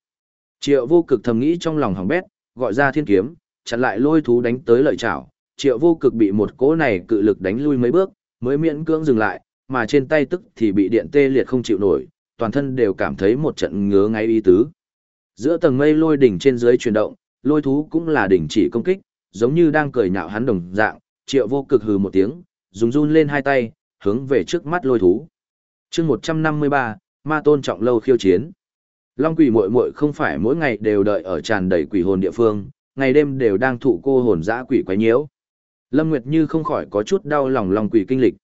Triệu vô cực thầm nghĩ trong lòng hỏng bét, gọi ra thiên kiếm, chặn lại lôi thú đánh tới lợi chảo, triệu vô cực bị một cỗ này cự lực đánh lui mấy bước, mới miễn cưỡng dừng lại, mà trên tay tức thì bị điện tê liệt không chịu nổi, toàn thân đều cảm thấy một trận ngứa ngáy y tứ. Giữa tầng mây lôi đỉnh trên dưới chuyển động, lôi thú cũng là đỉnh chỉ công kích, giống như đang cười nhạo hắn đồng dạng, triệu vô cực hừ một tiếng, dùng run lên hai tay, hướng về trước mắt lôi thú. chương 153, ma tôn trọng lâu khiêu chiến. Long quỷ muội muội không phải mỗi ngày đều đợi ở tràn đầy quỷ hồn địa phương, ngày đêm đều đang thụ cô hồn dã quỷ quấy nhiễu. Lâm Nguyệt Như không khỏi có chút đau lòng long quỷ kinh lịch.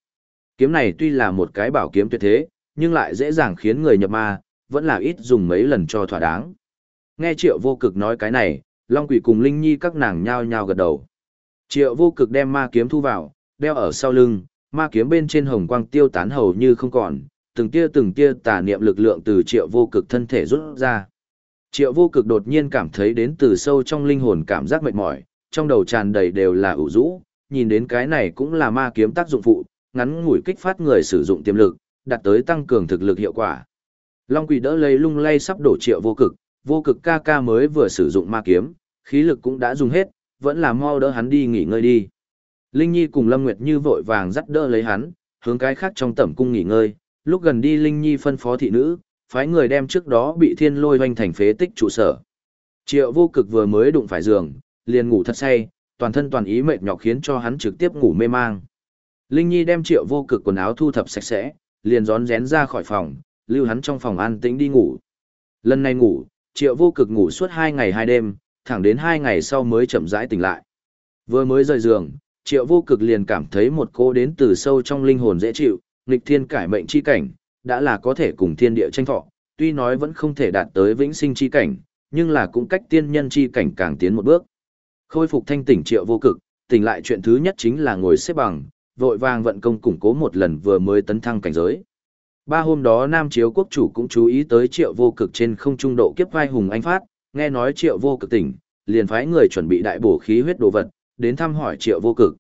Kiếm này tuy là một cái bảo kiếm tuyệt thế, nhưng lại dễ dàng khiến người nhập ma, vẫn là ít dùng mấy lần cho thỏa đáng. Nghe triệu vô cực nói cái này, Long Quỷ cùng Linh Nhi các nàng nhao nhao gật đầu. Triệu vô cực đem ma kiếm thu vào, đeo ở sau lưng, ma kiếm bên trên hồng quang tiêu tán hầu như không còn, từng tia từng tia tà niệm lực lượng từ triệu vô cực thân thể rút ra. Triệu vô cực đột nhiên cảm thấy đến từ sâu trong linh hồn cảm giác mệt mỏi, trong đầu tràn đầy đều là ủ rũ, nhìn đến cái này cũng là ma kiếm tác dụng phụ, ngắn ngủi kích phát người sử dụng tiềm lực, đạt tới tăng cường thực lực hiệu quả. Long quỷ đỡ lấy lung lay sắp đổ triệu vô cực, vô cực ca ca mới vừa sử dụng ma kiếm, khí lực cũng đã dùng hết, vẫn là mau đỡ hắn đi nghỉ ngơi đi. Linh Nhi cùng Lâm Nguyệt Như vội vàng dắt đỡ lấy hắn, hướng cái khác trong tẩm cung nghỉ ngơi, lúc gần đi Linh Nhi phân phó thị nữ, phái người đem trước đó bị thiên lôi hoành thành phế tích trụ sở. Triệu vô cực vừa mới đụng phải giường, liền ngủ thật say, toàn thân toàn ý mệt nhọc khiến cho hắn trực tiếp ngủ mê mang. Linh Nhi đem triệu vô cực quần áo thu thập sạch sẽ, liền rón rén ra khỏi phòng, lưu hắn trong phòng an tĩnh đi ngủ. Lần này ngủ, triệu vô cực ngủ suốt hai ngày hai đêm, thẳng đến hai ngày sau mới chậm rãi tỉnh lại. Vừa mới rời giường, triệu vô cực liền cảm thấy một cô đến từ sâu trong linh hồn dễ chịu, nghịch thiên cải mệnh chi cảnh, đã là có thể cùng thiên địa tranh thọ, tuy nói vẫn không thể đạt tới vĩnh sinh chi cảnh, nhưng là cũng cách tiên nhân chi cảnh càng tiến một bước. Khôi phục thanh tỉnh triệu vô cực, tỉnh lại chuyện thứ nhất chính là ngồi xếp bằng, vội vàng vận công củng cố một lần vừa mới tấn thăng cảnh giới. Ba hôm đó Nam Chiếu quốc chủ cũng chú ý tới triệu vô cực trên không trung độ kiếp vai hùng anh phát, nghe nói triệu vô cực tỉnh, liền phái người chuẩn bị đại bổ khí huyết đồ vật, đến thăm hỏi triệu vô cực.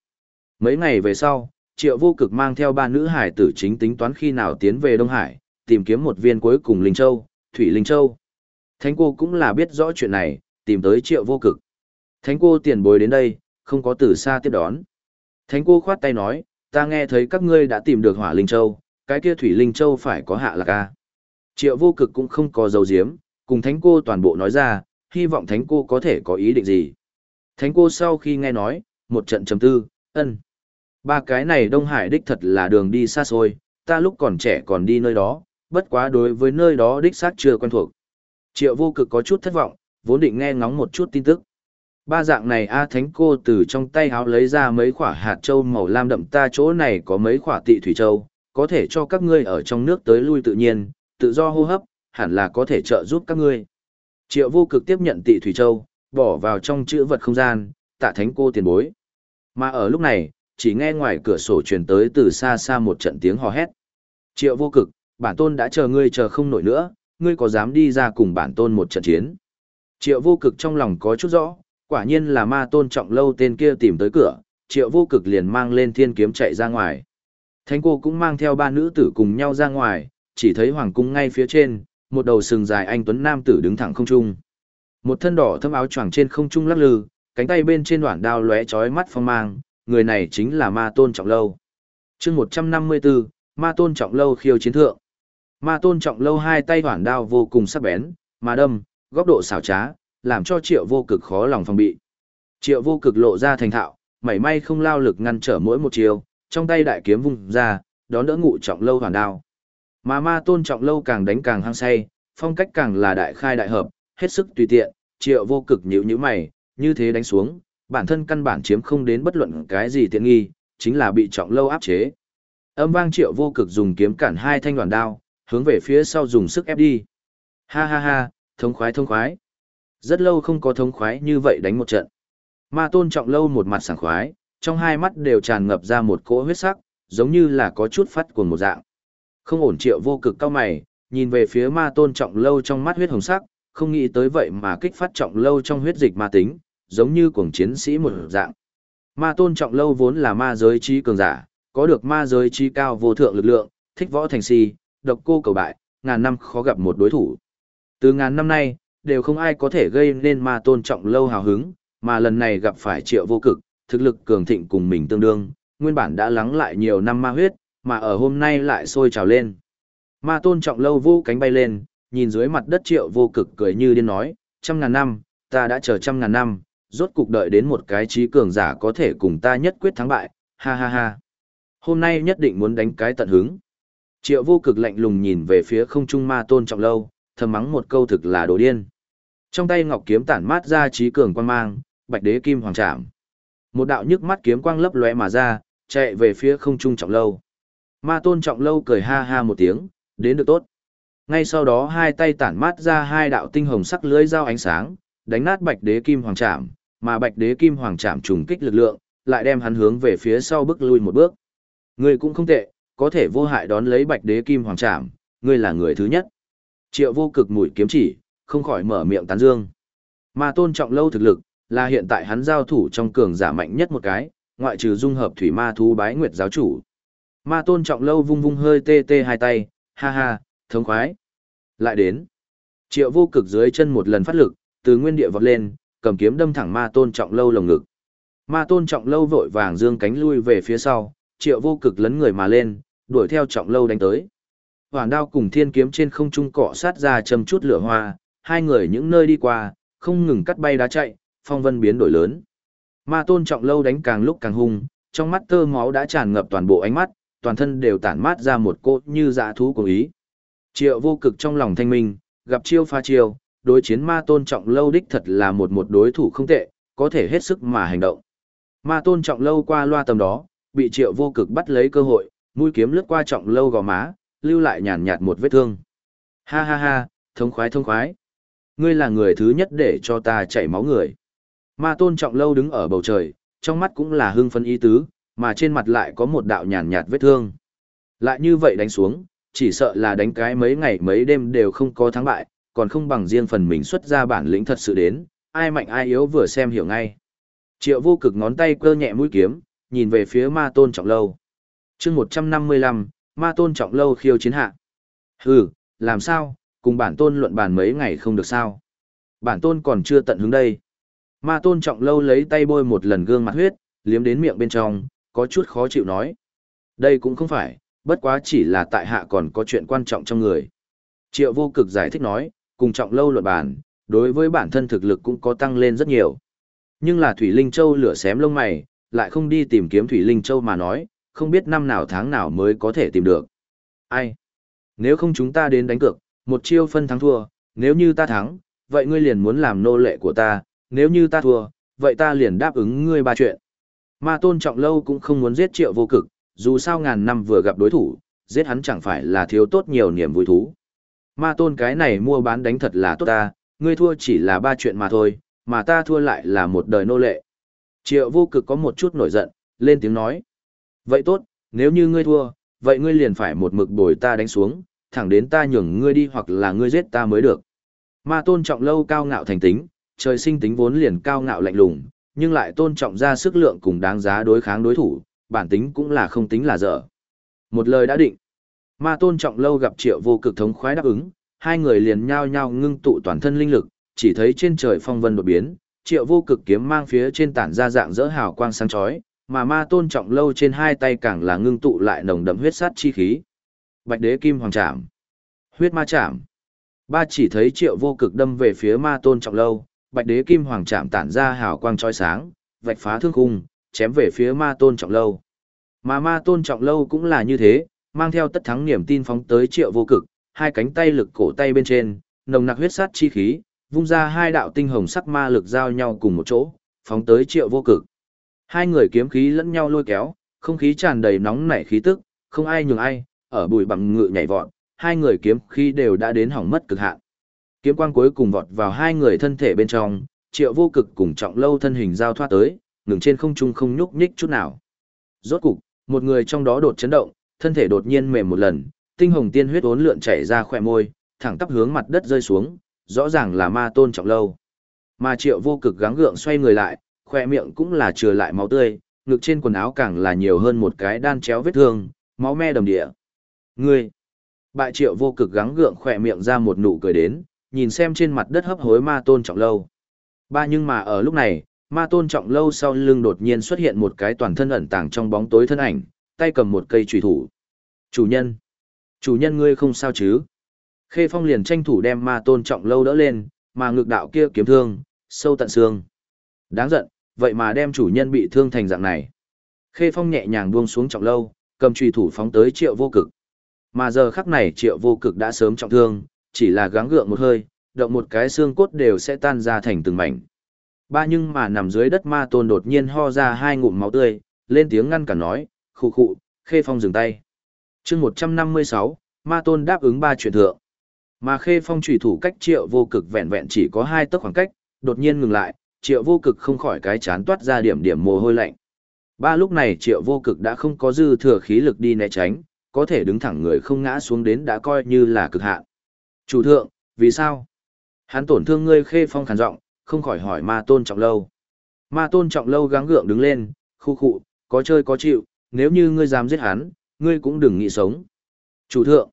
Mấy ngày về sau, triệu vô cực mang theo ba nữ hải tử chính tính toán khi nào tiến về Đông Hải, tìm kiếm một viên cuối cùng Linh Châu, Thủy Linh Châu. Thánh cô cũng là biết rõ chuyện này, tìm tới triệu vô cực. Thánh cô tiền bối đến đây, không có từ xa tiếp đón. Thánh cô khoát tay nói, ta nghe thấy các ngươi đã tìm được hỏa Linh Châu, cái kia Thủy Linh Châu phải có hạ lạc ca. Triệu vô cực cũng không có dấu diếm, cùng thánh cô toàn bộ nói ra, hy vọng thánh cô có thể có ý định gì. Thánh cô sau khi nghe nói, một trận trầm tư, ân. Ba cái này Đông Hải đích thật là đường đi xa xôi, ta lúc còn trẻ còn đi nơi đó, bất quá đối với nơi đó đích xác chưa quen thuộc. Triệu vô cực có chút thất vọng, vốn định nghe ngóng một chút tin tức. Ba dạng này A Thánh cô từ trong tay háo lấy ra mấy quả hạt châu màu lam đậm ta chỗ này có mấy quả tị thủy châu, có thể cho các ngươi ở trong nước tới lui tự nhiên, tự do hô hấp, hẳn là có thể trợ giúp các ngươi. Triệu vô cực tiếp nhận tị thủy châu, bỏ vào trong chữ vật không gian, tạ thánh cô tiền bối. Mà ở lúc này, chỉ nghe ngoài cửa sổ truyền tới từ xa xa một trận tiếng hò hét. Triệu vô cực, bản tôn đã chờ ngươi chờ không nổi nữa, ngươi có dám đi ra cùng bản tôn một trận chiến. Triệu vô cực trong lòng có chút rõ, quả nhiên là ma tôn trọng lâu tên kia tìm tới cửa, triệu vô cực liền mang lên thiên kiếm chạy ra ngoài. Thánh cô cũng mang theo ba nữ tử cùng nhau ra ngoài, chỉ thấy hoàng cung ngay phía trên, một đầu sừng dài anh tuấn nam tử đứng thẳng không trung. Một thân đỏ thâm áo choàng trên không trung lắc lư, cánh tay bên trên đoạn đao lóe chói mắt phong mang, người này chính là Ma Tôn Trọng Lâu. chương 154, Ma Tôn Trọng Lâu khiêu chiến thượng. Ma Tôn Trọng Lâu hai tay đoạn đao vô cùng sắc bén, mà đâm, góc độ xảo trá, làm cho triệu vô cực khó lòng phòng bị. Triệu vô cực lộ ra thành thạo, mảy may không lao lực ngăn trở mỗi một chiều, trong tay đại kiếm vung ra, đón đỡ ngụ trọng lâu hoàn đao. Mà ma tôn trọng lâu càng đánh càng hăng say, phong cách càng là đại khai đại hợp, hết sức tùy tiện, triệu vô cực nhíu nhíu mày, như thế đánh xuống, bản thân căn bản chiếm không đến bất luận cái gì tiện nghi, chính là bị trọng lâu áp chế. Âm vang triệu vô cực dùng kiếm cản hai thanh đoàn đao, hướng về phía sau dùng sức ép đi. Ha ha ha, thông khoái thông khoái. Rất lâu không có thông khoái như vậy đánh một trận. Ma tôn trọng lâu một mặt sảng khoái, trong hai mắt đều tràn ngập ra một cỗ huyết sắc, giống như là có chút phát cuồng một dạng. Không ổn triệu vô cực cao mày, nhìn về phía ma tôn trọng lâu trong mắt huyết hồng sắc, không nghĩ tới vậy mà kích phát trọng lâu trong huyết dịch ma tính, giống như cuồng chiến sĩ một dạng. Ma tôn trọng lâu vốn là ma giới trí cường giả, có được ma giới trí cao vô thượng lực lượng, thích võ thành si, độc cô cầu bại, ngàn năm khó gặp một đối thủ. Từ ngàn năm nay, đều không ai có thể gây nên ma tôn trọng lâu hào hứng, mà lần này gặp phải triệu vô cực, thực lực cường thịnh cùng mình tương đương, nguyên bản đã lắng lại nhiều năm ma huyết, mà ở hôm nay lại sôi trào lên. Ma tôn trọng lâu vô cánh bay lên, nhìn dưới mặt đất triệu vô cực cười như điên nói, trăm ngàn năm, ta đã chờ trăm ngàn năm, rốt cục đợi đến một cái trí cường giả có thể cùng ta nhất quyết thắng bại, ha ha ha. Hôm nay nhất định muốn đánh cái tận hứng. Triệu vô cực lạnh lùng nhìn về phía không trung ma tôn trọng lâu, thầm mắng một câu thực là đồ điên. Trong tay ngọc kiếm tản mát ra trí cường quan mang, bạch đế kim hoàng trảm. Một đạo nhức mắt kiếm quang lấp lóe mà ra, chạy về phía không trung trọng lâu. Ma tôn trọng lâu cười ha ha một tiếng, đến được tốt. Ngay sau đó hai tay tản mát ra hai đạo tinh hồng sắc lưới dao ánh sáng, đánh nát bạch đế kim hoàng trạm, mà bạch đế kim hoàng trạm trùng kích lực lượng, lại đem hắn hướng về phía sau bước lui một bước. Người cũng không tệ, có thể vô hại đón lấy bạch đế kim hoàng trạm, ngươi là người thứ nhất. Triệu vô cực mũi kiếm chỉ, không khỏi mở miệng tán dương. Ma tôn trọng lâu thực lực, là hiện tại hắn giao thủ trong cường giả mạnh nhất một cái, ngoại trừ dung hợp thủy ma thú bái nguyệt giáo chủ. Ma tôn trọng lâu vung vung hơi tê tê hai tay, ha ha, thống khoái. Lại đến. Triệu vô cực dưới chân một lần phát lực, từ nguyên địa vọt lên, cầm kiếm đâm thẳng ma tôn trọng lâu lồng ngực. Ma tôn trọng lâu vội vàng dương cánh lui về phía sau, triệu vô cực lấn người mà lên, đuổi theo trọng lâu đánh tới. hoàng đao cùng thiên kiếm trên không trung cọ sát ra châm chút lửa hoa, hai người những nơi đi qua, không ngừng cắt bay đá chạy, phong vân biến đổi lớn. Ma tôn trọng lâu đánh càng lúc càng hung, trong mắt tơ máu đã tràn ngập toàn bộ ánh mắt, toàn thân đều tản mát ra một cốt như dã thú của ý. Triệu vô cực trong lòng thanh minh, gặp chiêu pha chiêu, đối chiến ma tôn trọng lâu đích thật là một một đối thủ không tệ, có thể hết sức mà hành động. Ma tôn trọng lâu qua loa tầm đó, bị triệu vô cực bắt lấy cơ hội, mũi kiếm lướt qua trọng lâu gò má, lưu lại nhàn nhạt một vết thương. Ha ha ha, thông khoái thông khoái. Ngươi là người thứ nhất để cho ta chảy máu người. Ma tôn trọng lâu đứng ở bầu trời, trong mắt cũng là hưng phấn ý tứ, mà trên mặt lại có một đạo nhàn nhạt vết thương. Lại như vậy đánh xuống, chỉ sợ là đánh cái mấy ngày mấy đêm đều không có thắng bại, còn không bằng riêng phần mình xuất ra bản lĩnh thật sự đến, ai mạnh ai yếu vừa xem hiểu ngay. Triệu vô cực ngón tay cơ nhẹ mũi kiếm, nhìn về phía ma tôn trọng lâu. chương 155, ma tôn trọng lâu khiêu chiến hạ. Hừ, làm sao, cùng bản tôn luận bàn mấy ngày không được sao. Bản tôn còn chưa tận hứng đây. Ma tôn trọng lâu lấy tay bôi một lần gương mặt huyết, liếm đến miệng bên trong, có chút khó chịu nói. Đây cũng không phải, bất quá chỉ là tại hạ còn có chuyện quan trọng trong người. Triệu vô cực giải thích nói, cùng trọng lâu luận bàn, đối với bản thân thực lực cũng có tăng lên rất nhiều. Nhưng là Thủy Linh Châu lửa xém lông mày, lại không đi tìm kiếm Thủy Linh Châu mà nói, không biết năm nào tháng nào mới có thể tìm được. Ai? Nếu không chúng ta đến đánh cược, một chiêu phân thắng thua, nếu như ta thắng, vậy ngươi liền muốn làm nô lệ của ta, nếu như ta thua, vậy ta liền đáp ứng ngươi ba chuyện. Ma tôn trọng lâu cũng không muốn giết triệu vô cực, dù sao ngàn năm vừa gặp đối thủ, giết hắn chẳng phải là thiếu tốt nhiều niềm vui thú. Ma tôn cái này mua bán đánh thật là tốt ta, ngươi thua chỉ là ba chuyện mà thôi, mà ta thua lại là một đời nô lệ. Triệu vô cực có một chút nổi giận, lên tiếng nói. Vậy tốt, nếu như ngươi thua, vậy ngươi liền phải một mực bồi ta đánh xuống, thẳng đến ta nhường ngươi đi hoặc là ngươi giết ta mới được. Ma tôn trọng lâu cao ngạo thành tính, trời sinh tính vốn liền cao ngạo lạnh lùng, nhưng lại tôn trọng ra sức lượng cùng đáng giá đối kháng đối thủ, bản tính cũng là không tính là dở. Một lời đã định. Ma tôn trọng lâu gặp triệu vô cực thống khoái đáp ứng, hai người liền nhao nhao ngưng tụ toàn thân linh lực, chỉ thấy trên trời phong vân đột biến, triệu vô cực kiếm mang phía trên tản ra dạng dỡ hào quang sáng chói, mà ma tôn trọng lâu trên hai tay càng là ngưng tụ lại nồng đậm huyết sát chi khí. Bạch đế kim hoàng trảm, huyết ma trảm. Ba chỉ thấy triệu vô cực đâm về phía ma tôn trọng lâu, bạch đế kim hoàng chạm tản ra hào quang chói sáng, vạch phá thương khung, chém về phía ma tôn trọng lâu. Mà ma tôn trọng lâu cũng là như thế, mang theo tất thắng niềm tin phóng tới triệu vô cực, hai cánh tay lực cổ tay bên trên, nồng nặc huyết sát chi khí, vung ra hai đạo tinh hồng sắc ma lực giao nhau cùng một chỗ, phóng tới triệu vô cực. Hai người kiếm khí lẫn nhau lôi kéo, không khí tràn đầy nóng nảy khí tức, không ai nhường ai, ở bụi bằng ngự nhảy vọt, hai người kiếm khí đều đã đến hỏng mất cực hạn. Kiếm quang cuối cùng vọt vào hai người thân thể bên trong, triệu vô cực cùng trọng lâu thân hình giao thoát tới, ngừng trên không trung không nhúc nhích chút nào. Rốt cục, một người trong đó đột chấn động, thân thể đột nhiên mềm một lần, tinh hồng tiên huyết uốn lượn chảy ra khỏe môi, thẳng tắp hướng mặt đất rơi xuống, rõ ràng là ma tôn trọng lâu. Mà triệu vô cực gắng gượng xoay người lại, khỏe miệng cũng là trừ lại máu tươi, ngực trên quần áo càng là nhiều hơn một cái đan chéo vết thương, máu me đầm địa. Ngươi! Bại triệu vô cực gắng gượng khỏe miệng ra một nụ cười đến, nhìn xem trên mặt đất hấp hối ma tôn trọng lâu. Ba nhưng mà ở lúc này, ma tôn trọng lâu sau lưng đột nhiên xuất hiện một cái toàn thân ẩn tàng trong bóng tối thân ảnh, tay cầm một cây trùy thủ. Chủ nhân! Chủ nhân ngươi không sao chứ? Khê Phong liền tranh thủ đem ma tôn trọng lâu đỡ lên, mà ngược đạo kia kiếm thương, sâu tận xương. Đáng giận, vậy mà đem chủ nhân bị thương thành dạng này. Khê Phong nhẹ nhàng buông xuống trọng lâu, cầm trùy thủ phóng tới triệu vô cực. Mà giờ khắc này triệu vô cực đã sớm trọng thương, chỉ là gắng gượng một hơi, động một cái xương cốt đều sẽ tan ra thành từng mảnh. Ba nhưng mà nằm dưới đất ma tôn đột nhiên ho ra hai ngụm máu tươi, lên tiếng ngăn cản nói, khụ khụ, Khê Phong dừng tay. chương 156, ma tôn đáp ứng ba chuyện thượng. Mà Khê Phong trùy thủ cách triệu vô cực vẹn vẹn chỉ có hai tấc khoảng cách, đột nhiên ngừng lại, triệu vô cực không khỏi cái chán toát ra điểm điểm mồ hôi lạnh. Ba lúc này triệu vô cực đã không có dư thừa khí lực đi né tránh, có thể đứng thẳng người không ngã xuống đến đã coi như là cực hạn. Chủ thượng, vì sao? Hắn tổn thương ngươi khê phong khàn giọng, không khỏi hỏi ma tôn trọng lâu. Ma tôn trọng lâu gắng gượng đứng lên, khu khụ, có chơi có chịu, nếu như ngươi dám giết hắn, ngươi cũng đừng nghĩ sống. Chủ thượng,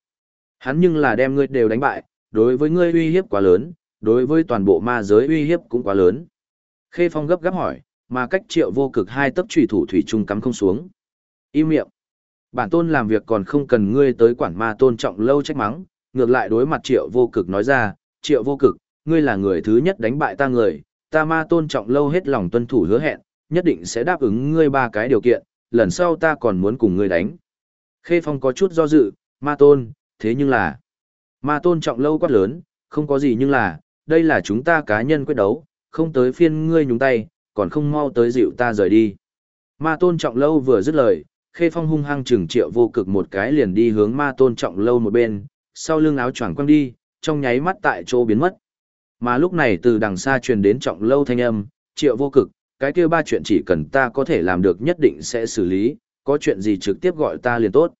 hắn nhưng là đem ngươi đều đánh bại, đối với ngươi uy hiếp quá lớn, đối với toàn bộ ma giới uy hiếp cũng quá lớn. Khê Phong gấp gáp hỏi, mà cách triệu vô cực hai tấc trùy thủ thủy trung cắm không xuống. Im miệng. Bản tôn làm việc còn không cần ngươi tới quản ma tôn trọng lâu trách mắng, ngược lại đối mặt triệu vô cực nói ra, triệu vô cực, ngươi là người thứ nhất đánh bại ta người, ta ma tôn trọng lâu hết lòng tuân thủ hứa hẹn, nhất định sẽ đáp ứng ngươi ba cái điều kiện, lần sau ta còn muốn cùng ngươi đánh. Khê Phong có chút do dự, ma tôn, thế nhưng là, ma tôn trọng lâu quát lớn, không có gì nhưng là, đây là chúng ta cá nhân quyết đấu, không tới phiên ngươi nhúng tay, còn không mau tới dịu ta rời đi. Ma tôn trọng lâu vừa dứt lời, Khê Phong hung hăng chừng triệu vô cực một cái liền đi hướng ma tôn trọng lâu một bên, sau lưng áo choàng quăng đi, trong nháy mắt tại chỗ biến mất. Mà lúc này từ đằng xa truyền đến trọng lâu thanh âm, triệu vô cực, cái kia ba chuyện chỉ cần ta có thể làm được nhất định sẽ xử lý, có chuyện gì trực tiếp gọi ta liền tốt.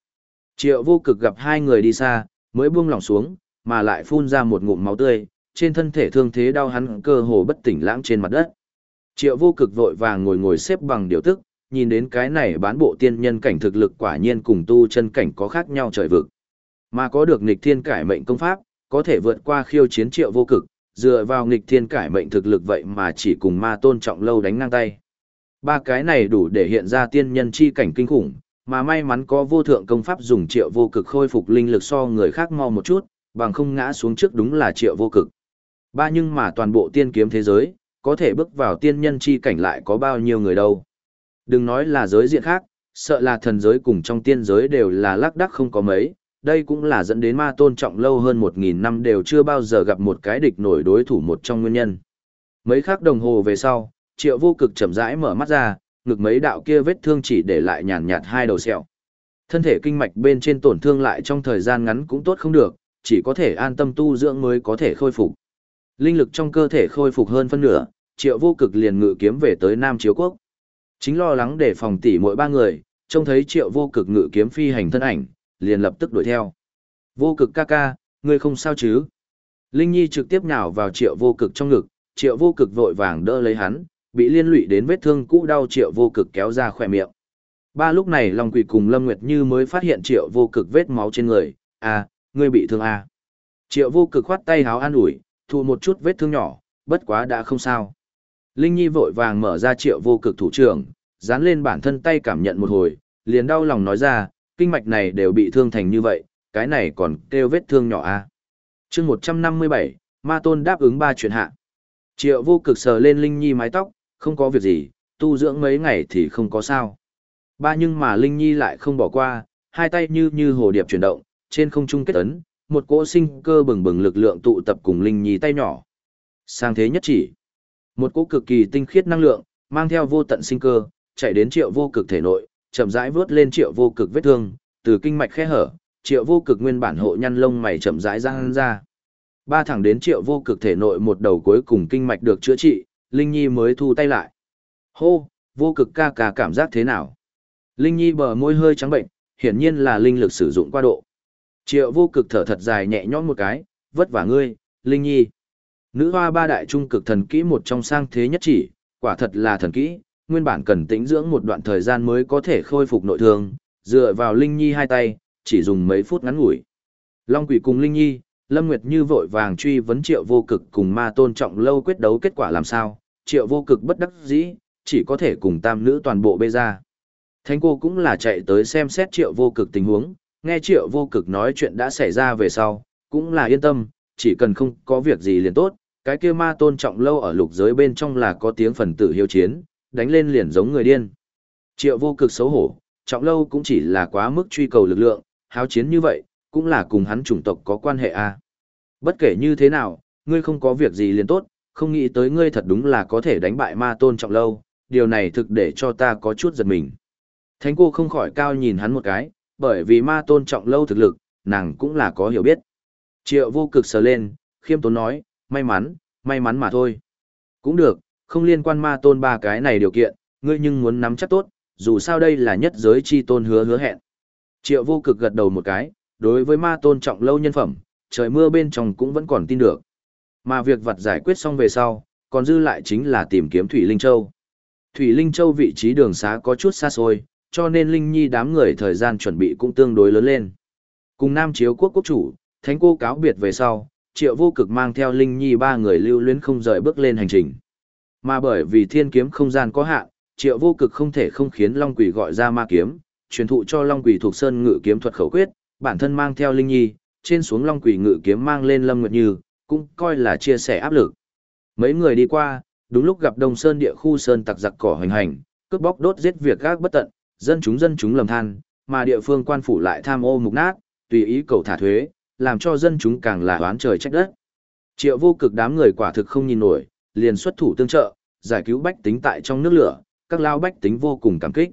Triệu vô cực gặp hai người đi xa, mới buông lòng xuống, mà lại phun ra một ngụm máu tươi, trên thân thể thương thế đau hắn cơ hồ bất tỉnh lãng trên mặt đất. Triệu vô cực vội vàng ngồi ngồi xếp bằng điều tức, nhìn đến cái này bán bộ tiên nhân cảnh thực lực quả nhiên cùng tu chân cảnh có khác nhau trời vực. Mà có được nghịch thiên cải mệnh công pháp, có thể vượt qua khiêu chiến triệu vô cực, dựa vào nghịch thiên cải mệnh thực lực vậy mà chỉ cùng ma tôn trọng lâu đánh ngang tay. Ba cái này đủ để hiện ra tiên nhân chi cảnh kinh khủng, mà may mắn có vô thượng công pháp dùng triệu vô cực khôi phục linh lực so người khác mau một chút, bằng không ngã xuống trước đúng là triệu vô cực. Ba nhưng mà toàn bộ tiên kiếm thế giới, có thể bước vào tiên nhân chi cảnh lại có bao nhiêu người đâu. Đừng nói là giới diện khác, sợ là thần giới cùng trong tiên giới đều là lác đắc không có mấy, đây cũng là dẫn đến ma tôn trọng lâu hơn một nghìn năm đều chưa bao giờ gặp một cái địch nổi đối thủ một trong nguyên nhân. Mấy khắc đồng hồ về sau, triệu vô cực chậm rãi mở mắt ra, ngực mấy đạo kia vết thương chỉ để lại nhàn nhạt hai đầu sẹo. Thân thể kinh mạch bên trên tổn thương lại trong thời gian ngắn cũng tốt không được, chỉ có thể an tâm tu dưỡng mới có thể khôi phục. Linh lực trong cơ thể khôi phục hơn phân nửa, triệu vô cực liền ngự kiếm về tới Nam Chiếu Quốc. Chính lo lắng để phòng tỉ mỗi ba người, trông thấy triệu vô cực ngự kiếm phi hành thân ảnh, liền lập tức đuổi theo. Vô cực ca ca, ngươi không sao chứ? Linh Nhi trực tiếp nhào vào triệu vô cực trong ngực, triệu vô cực vội vàng đỡ lấy hắn, bị liên lụy đến vết thương cũ đau triệu vô cực kéo ra khỏe miệng. Ba lúc này Long Quỷ cùng Lâm Nguyệt Như mới phát hiện triệu vô cực vết máu trên người, à, ngươi bị thương à. Triệu vô cực khoát tay háo an ủi, thụ một chút vết thương nhỏ, bất quá đã không sao. Linh Nhi vội vàng mở ra triệu vô cực thủ trưởng, dán lên bản thân tay cảm nhận một hồi, liền đau lòng nói ra, kinh mạch này đều bị thương thành như vậy, cái này còn kêu vết thương nhỏ à. chương 157, Ma Tôn đáp ứng ba chuyện hạ. Triệu vô cực sờ lên Linh Nhi mái tóc, không có việc gì, tu dưỡng mấy ngày thì không có sao. Ba nhưng mà Linh Nhi lại không bỏ qua, hai tay như như hồ điệp chuyển động, trên không trung kết ấn, một cỗ sinh cơ bừng bừng lực lượng tụ tập cùng Linh Nhi tay nhỏ. Sang thế nhất chỉ. Một cỗ cực kỳ tinh khiết năng lượng, mang theo vô tận sinh cơ, chạy đến triệu vô cực thể nội, chậm rãi vớt lên triệu vô cực vết thương, từ kinh mạch khe hở, triệu vô cực nguyên bản hộ nhăn lông mày chậm rãi ra ra. Ba thẳng đến triệu vô cực thể nội một đầu cuối cùng kinh mạch được chữa trị, Linh Nhi mới thu tay lại. Hô, vô cực ca ca cảm giác thế nào? Linh Nhi bờ môi hơi trắng bệnh, hiển nhiên là linh lực sử dụng qua độ. Triệu vô cực thở thật dài nhẹ nhõm một cái, vất vả ngươi, Linh Nhi. Nữ hoa ba đại trung cực thần kỹ một trong sang thế nhất chỉ, quả thật là thần kỹ, nguyên bản cần tĩnh dưỡng một đoạn thời gian mới có thể khôi phục nội thương, dựa vào Linh Nhi hai tay, chỉ dùng mấy phút ngắn ngủi. Long quỷ cùng Linh Nhi, Lâm Nguyệt Như vội vàng truy vấn triệu vô cực cùng ma tôn trọng lâu quyết đấu kết quả làm sao, triệu vô cực bất đắc dĩ, chỉ có thể cùng tam nữ toàn bộ bê ra. Thánh cô cũng là chạy tới xem xét triệu vô cực tình huống, nghe triệu vô cực nói chuyện đã xảy ra về sau, cũng là yên tâm, chỉ cần không có việc gì liền tốt, cái kia ma tôn trọng lâu ở lục giới bên trong là có tiếng phần tử hiếu chiến, đánh lên liền giống người điên. Triệu vô cực xấu hổ, trọng lâu cũng chỉ là quá mức truy cầu lực lượng, háo chiến như vậy, cũng là cùng hắn chủng tộc có quan hệ a. À. Bất kể như thế nào, ngươi không có việc gì liền tốt, không nghĩ tới ngươi thật đúng là có thể đánh bại ma tôn trọng lâu, điều này thực để cho ta có chút giật mình. Thánh cô không khỏi cao nhìn hắn một cái, bởi vì ma tôn trọng lâu thực lực, nàng cũng là có hiểu biết. Triệu vô cực sờ lên, khiêm tốn nói, may mắn, may mắn mà thôi. Cũng được, không liên quan ma tôn ba cái này điều kiện, ngươi nhưng muốn nắm chắc tốt, dù sao đây là nhất giới chi tôn hứa hứa hẹn. Triệu vô cực gật đầu một cái, đối với ma tôn trọng lâu nhân phẩm, trời mưa bên trong cũng vẫn còn tin được. Mà việc vật giải quyết xong về sau, còn dư lại chính là tìm kiếm Thủy Linh Châu. Thủy Linh Châu vị trí đường xá có chút xa xôi, cho nên Linh Nhi đám người thời gian chuẩn bị cũng tương đối lớn lên. Cùng Nam Chiếu quốc quốc chủ, Thánh cô cáo biệt về sau, Triệu Vô Cực mang theo Linh Nhi ba người lưu luyến không rời bước lên hành trình. Mà bởi vì thiên kiếm không gian có hạn, Triệu Vô Cực không thể không khiến Long Quỷ gọi ra ma kiếm, truyền thụ cho Long Quỷ thuộc sơn ngự kiếm thuật khẩu quyết, bản thân mang theo Linh Nhi, trên xuống Long Quỷ ngự kiếm mang lên Lâm Nguyệt Như, cũng coi là chia sẻ áp lực. Mấy người đi qua, đúng lúc gặp Đông Sơn địa khu sơn tặc giặc cỏ hoành hành, cướp bóc đốt giết việc gác bất tận, dân chúng dân chúng lầm than, mà địa phương quan phủ lại tham ô mục nát, tùy ý cầu thả thuế, làm cho dân chúng càng là oán trời trách đất. Triệu vô cực đám người quả thực không nhìn nổi, liền xuất thủ tương trợ, giải cứu bách tính tại trong nước lửa, các lao bách tính vô cùng cảm kích.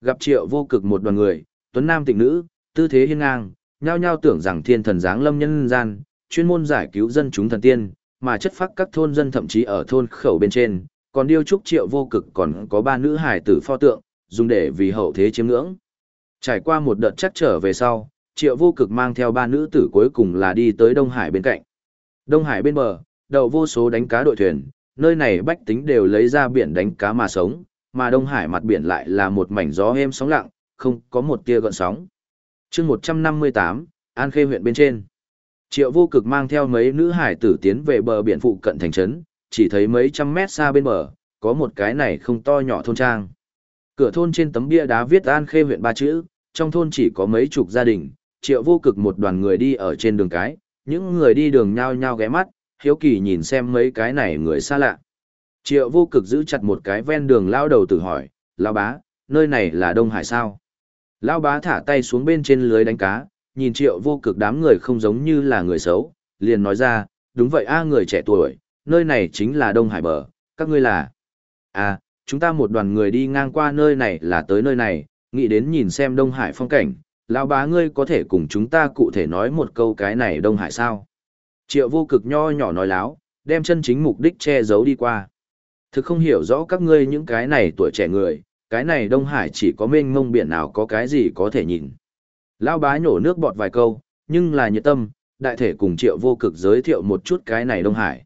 Gặp triệu vô cực một đoàn người, tuấn nam tịnh nữ, tư thế hiên ngang, nhao nhao tưởng rằng thiên thần giáng lâm nhân gian, chuyên môn giải cứu dân chúng thần tiên, mà chất phác các thôn dân thậm chí ở thôn khẩu bên trên, còn điêu trúc triệu vô cực còn có ba nữ hải tử pho tượng, dùng để vì hậu thế chiếm ngưỡng. Trải qua một đợt chắc trở về sau, triệu vô cực mang theo ba nữ tử cuối cùng là đi tới Đông Hải bên cạnh. Đông Hải bên bờ, đậu vô số đánh cá đội thuyền, nơi này bách tính đều lấy ra biển đánh cá mà sống, mà Đông Hải mặt biển lại là một mảnh gió êm sóng lặng, không có một tia gợn sóng. chương 158, An Khê huyện bên trên. Triệu vô cực mang theo mấy nữ hải tử tiến về bờ biển phụ cận thành trấn, chỉ thấy mấy trăm mét xa bên bờ, có một cái này không to nhỏ thôn trang. Cửa thôn trên tấm bia đá viết An Khê huyện ba chữ, trong thôn chỉ có mấy chục gia đình, triệu vô cực một đoàn người đi ở trên đường cái, những người đi đường nhao nhao ghé mắt, hiếu kỳ nhìn xem mấy cái này người xa lạ. Triệu vô cực giữ chặt một cái ven đường lao đầu tử hỏi, lao bá, nơi này là Đông Hải sao? Lao bá thả tay xuống bên trên lưới đánh cá, nhìn triệu vô cực đám người không giống như là người xấu, liền nói ra, đúng vậy a người trẻ tuổi, nơi này chính là Đông Hải bờ, các ngươi là... À, chúng ta một đoàn người đi ngang qua nơi này là tới nơi này, nghĩ đến nhìn xem Đông Hải phong cảnh, lão bá ngươi có thể cùng chúng ta cụ thể nói một câu cái này Đông Hải sao? Triệu vô cực nho nhỏ nói láo, đem chân chính mục đích che giấu đi qua. Thực không hiểu rõ các ngươi những cái này tuổi trẻ người, cái này Đông Hải chỉ có mênh mông biển nào có cái gì có thể nhìn. Lão bá nhổ nước bọt vài câu, nhưng là nhiệt tâm, đại thể cùng triệu vô cực giới thiệu một chút cái này Đông Hải.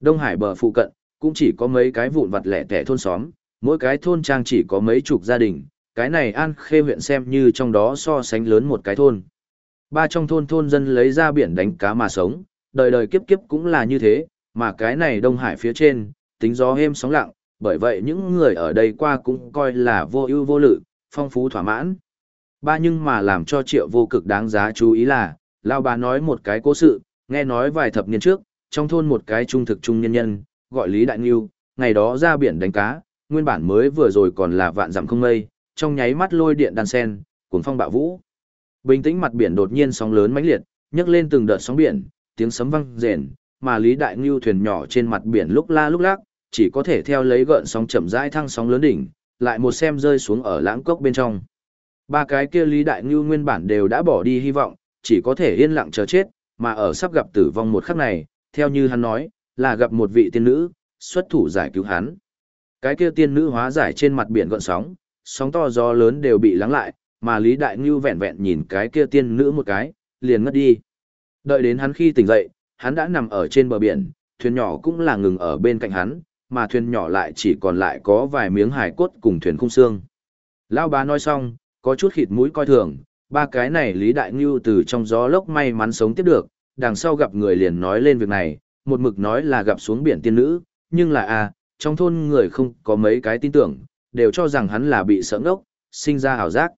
Đông Hải bờ phụ cận, cũng chỉ có mấy cái vụn vặt lẻ tẻ thôn xóm, mỗi cái thôn trang chỉ có mấy chục gia đình, cái này An Khê huyện xem như trong đó so sánh lớn một cái thôn. Ba trong thôn thôn dân lấy ra biển đánh cá mà sống, đời đời kiếp kiếp cũng là như thế, mà cái này Đông Hải phía trên, tính gió êm sóng lặng, bởi vậy những người ở đây qua cũng coi là vô ưu vô lự, phong phú thỏa mãn. Ba nhưng mà làm cho triệu vô cực đáng giá chú ý là, Lao bà nói một cái cố sự, nghe nói vài thập niên trước, trong thôn một cái trung thực trung nhân nhân, gọi Lý Đại Nghiêu, ngày đó ra biển đánh cá, nguyên bản mới vừa rồi còn là vạn dặm không mây, trong nháy mắt lôi điện đan sen, cuồng phong bạo vũ. Bình tĩnh mặt biển đột nhiên sóng lớn mãnh liệt, nhấc lên từng đợt sóng biển, tiếng sấm vang rền, mà Lý Đại Ngưu thuyền nhỏ trên mặt biển lúc la lúc lắc, chỉ có thể theo lấy gợn sóng chậm rãi thăng sóng lớn đỉnh, lại một xem rơi xuống ở lãng cốc bên trong. Ba cái kia Lý Đại Ngưu nguyên bản đều đã bỏ đi hy vọng, chỉ có thể yên lặng chờ chết, mà ở sắp gặp tử vong một khắc này, theo như hắn nói, là gặp một vị tiên nữ, xuất thủ giải cứu hắn. Cái kia tiên nữ hóa giải trên mặt biển gợn sóng, sóng to gió lớn đều bị lắng lại, mà Lý Đại Ngưu vẹn vẹn nhìn cái kia tiên nữ một cái, liền ngất đi. Đợi đến hắn khi tỉnh dậy, hắn đã nằm ở trên bờ biển, thuyền nhỏ cũng là ngừng ở bên cạnh hắn, mà thuyền nhỏ lại chỉ còn lại có vài miếng hải cốt cùng thuyền khung xương. Lão bá nói xong, có chút khịt mũi coi thường, ba cái này Lý Đại Ngưu từ trong gió lốc may mắn sống tiếp được, đằng sau gặp người liền nói lên việc này, một mực nói là gặp xuống biển tiên nữ, nhưng là à, trong thôn người không có mấy cái tin tưởng, đều cho rằng hắn là bị sợ ngốc, sinh ra ảo giác.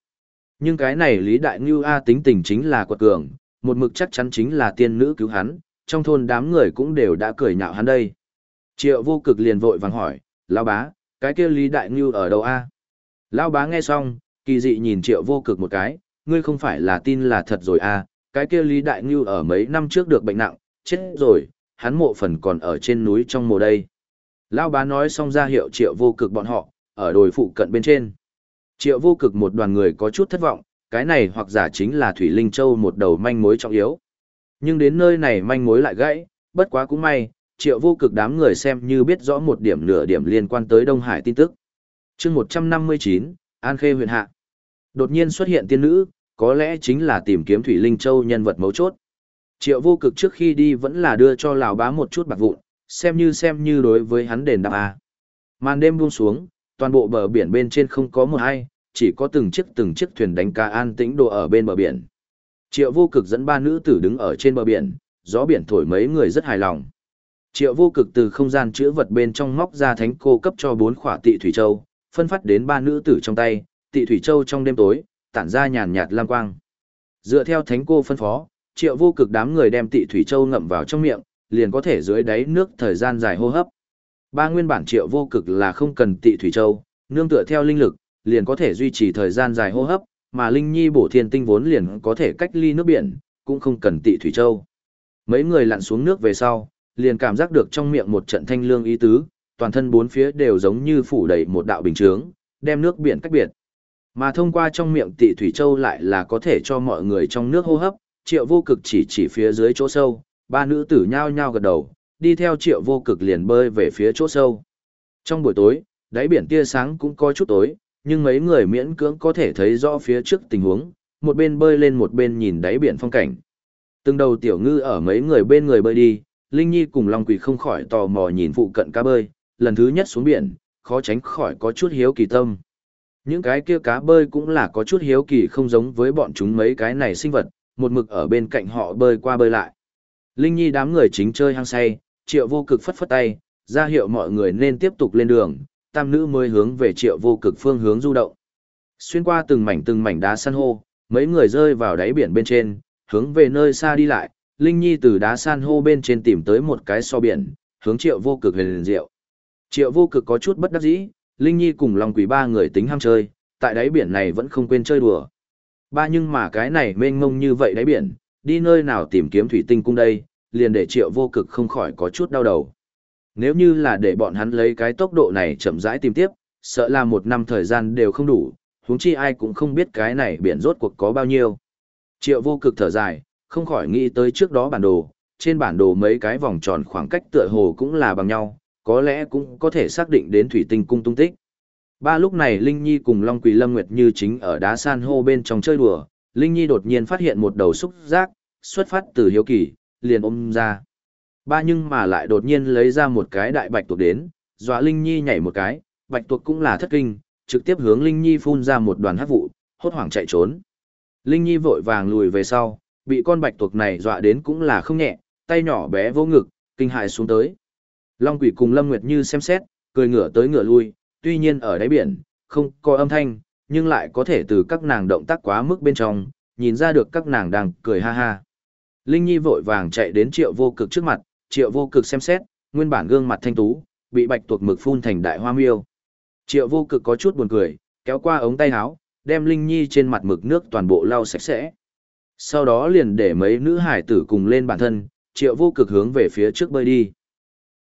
Nhưng cái này Lý Đại Ngưu A tính tình chính là quật cường, một mực chắc chắn chính là tiên nữ cứu hắn, trong thôn đám người cũng đều đã cười nhạo hắn đây. Triệu vô cực liền vội vàng hỏi, Lão bá, cái kia Lý Đại Ngưu ở đâu A? Lão bá nghe xong, kỳ dị nhìn triệu vô cực một cái, ngươi không phải là tin là thật rồi A, cái kia Lý Đại Ngưu ở mấy năm trước được bệnh nặng, chết rồi, hắn mộ phần còn ở trên núi trong mùa đây. Lão bá nói xong ra hiệu triệu vô cực bọn họ, ở đồi phụ cận bên trên. Triệu vô cực một đoàn người có chút thất vọng, cái này hoặc giả chính là Thủy Linh Châu một đầu manh mối trọng yếu. Nhưng đến nơi này manh mối lại gãy, bất quá cũng may, triệu vô cực đám người xem như biết rõ một điểm nửa điểm liên quan tới Đông Hải tin tức. chương 159, An Khê huyện hạ. Đột nhiên xuất hiện tiên nữ, có lẽ chính là tìm kiếm Thủy Linh Châu nhân vật mấu chốt. Triệu vô cực trước khi đi vẫn là đưa cho Lào bá một chút bạc vụn, xem như xem như đối với hắn đền đáp A. Màn đêm buông xuống, toàn bộ bờ biển bên trên không có một ai, chỉ có từng chiếc từng chiếc thuyền đánh cá an tĩnh đồ ở bên bờ biển. Triệu vô cực dẫn ba nữ tử đứng ở trên bờ biển, gió biển thổi mấy người rất hài lòng. Triệu vô cực từ không gian chữa vật bên trong móc ra thánh cô cấp cho bốn khỏa tị thủy châu, phân phát đến ba nữ tử trong tay, tị thủy châu trong đêm tối, tản ra nhàn nhạt lam quang. Dựa theo thánh cô phân phó, triệu vô cực đám người đem tị thủy châu ngậm vào trong miệng, liền có thể dưới đáy nước thời gian dài hô hấp. Ba nguyên bản triệu vô cực là không cần tị thủy châu, nương tựa theo linh lực, liền có thể duy trì thời gian dài hô hấp, mà linh nhi bổ thiên tinh vốn liền có thể cách ly nước biển, cũng không cần tị thủy châu. Mấy người lặn xuống nước về sau, liền cảm giác được trong miệng một trận thanh lương ý tứ, toàn thân bốn phía đều giống như phủ đầy một đạo bình chướng, đem nước biển cách biệt. Mà thông qua trong miệng tị thủy châu lại là có thể cho mọi người trong nước hô hấp, triệu vô cực chỉ chỉ phía dưới chỗ sâu, ba nữ tử nhao nhao gật đầu, đi theo triệu vô cực liền bơi về phía chỗ sâu. Trong buổi tối, đáy biển tia sáng cũng có chút tối, nhưng mấy người miễn cưỡng có thể thấy rõ phía trước tình huống, một bên bơi lên một bên nhìn đáy biển phong cảnh. Từng đầu tiểu ngư ở mấy người bên người bơi đi, Linh Nhi cùng Long Quỷ không khỏi tò mò nhìn phụ cận cá bơi, lần thứ nhất xuống biển, khó tránh khỏi có chút hiếu kỳ tâm. Những cái kia cá bơi cũng là có chút hiếu kỳ không giống với bọn chúng mấy cái này sinh vật, một mực ở bên cạnh họ bơi qua bơi lại. Linh Nhi đám người chính chơi hăng say, triệu vô cực phất phất tay, ra hiệu mọi người nên tiếp tục lên đường, tam nữ mới hướng về triệu vô cực phương hướng du động. Xuyên qua từng mảnh từng mảnh đá san hô, mấy người rơi vào đáy biển bên trên, hướng về nơi xa đi lại, Linh Nhi từ đá san hô bên trên tìm tới một cái so biển, hướng triệu vô cực huyền liền diệu. Triệu vô cực có chút bất đắc dĩ, Linh Nhi cùng Long Quỷ ba người tính ham chơi, tại đáy biển này vẫn không quên chơi đùa. Ba nhưng mà cái này mênh mông như vậy đáy biển, đi nơi nào tìm kiếm thủy tinh cung đây, liền để triệu vô cực không khỏi có chút đau đầu. Nếu như là để bọn hắn lấy cái tốc độ này chậm rãi tìm tiếp, sợ là một năm thời gian đều không đủ, huống chi ai cũng không biết cái này biển rốt cuộc có bao nhiêu. Triệu vô cực thở dài, không khỏi nghĩ tới trước đó bản đồ, trên bản đồ mấy cái vòng tròn khoảng cách tựa hồ cũng là bằng nhau, có lẽ cũng có thể xác định đến thủy tinh cung tung tích. Ba lúc này Linh Nhi cùng Long Quỳ Lâm Nguyệt Như chính ở đá san hô bên trong chơi đùa, Linh Nhi đột nhiên phát hiện một đầu xúc giác, xuất phát từ hiếu kỳ, liền ôm ra. Ba nhưng mà lại đột nhiên lấy ra một cái đại bạch tuộc đến, dọa Linh Nhi nhảy một cái, bạch tuộc cũng là thất kinh, trực tiếp hướng Linh Nhi phun ra một đoàn hắc vụ, hốt hoảng chạy trốn. Linh Nhi vội vàng lùi về sau, bị con bạch tuộc này dọa đến cũng là không nhẹ, tay nhỏ bé vô ngực, kinh hại xuống tới. Long quỷ cùng Lâm Nguyệt Như xem xét, cười ngửa tới ngửa lui, tuy nhiên ở đáy biển, không có âm thanh, nhưng lại có thể từ các nàng động tác quá mức bên trong, nhìn ra được các nàng đang cười ha ha. Linh Nhi vội vàng chạy đến triệu vô cực trước mặt, triệu vô cực xem xét, nguyên bản gương mặt thanh tú, bị bạch tuộc mực phun thành đại hoa miêu. Triệu vô cực có chút buồn cười, kéo qua ống tay áo, đem Linh Nhi trên mặt mực nước toàn bộ lau sạch sẽ. Sau đó liền để mấy nữ hải tử cùng lên bản thân, triệu vô cực hướng về phía trước bơi đi.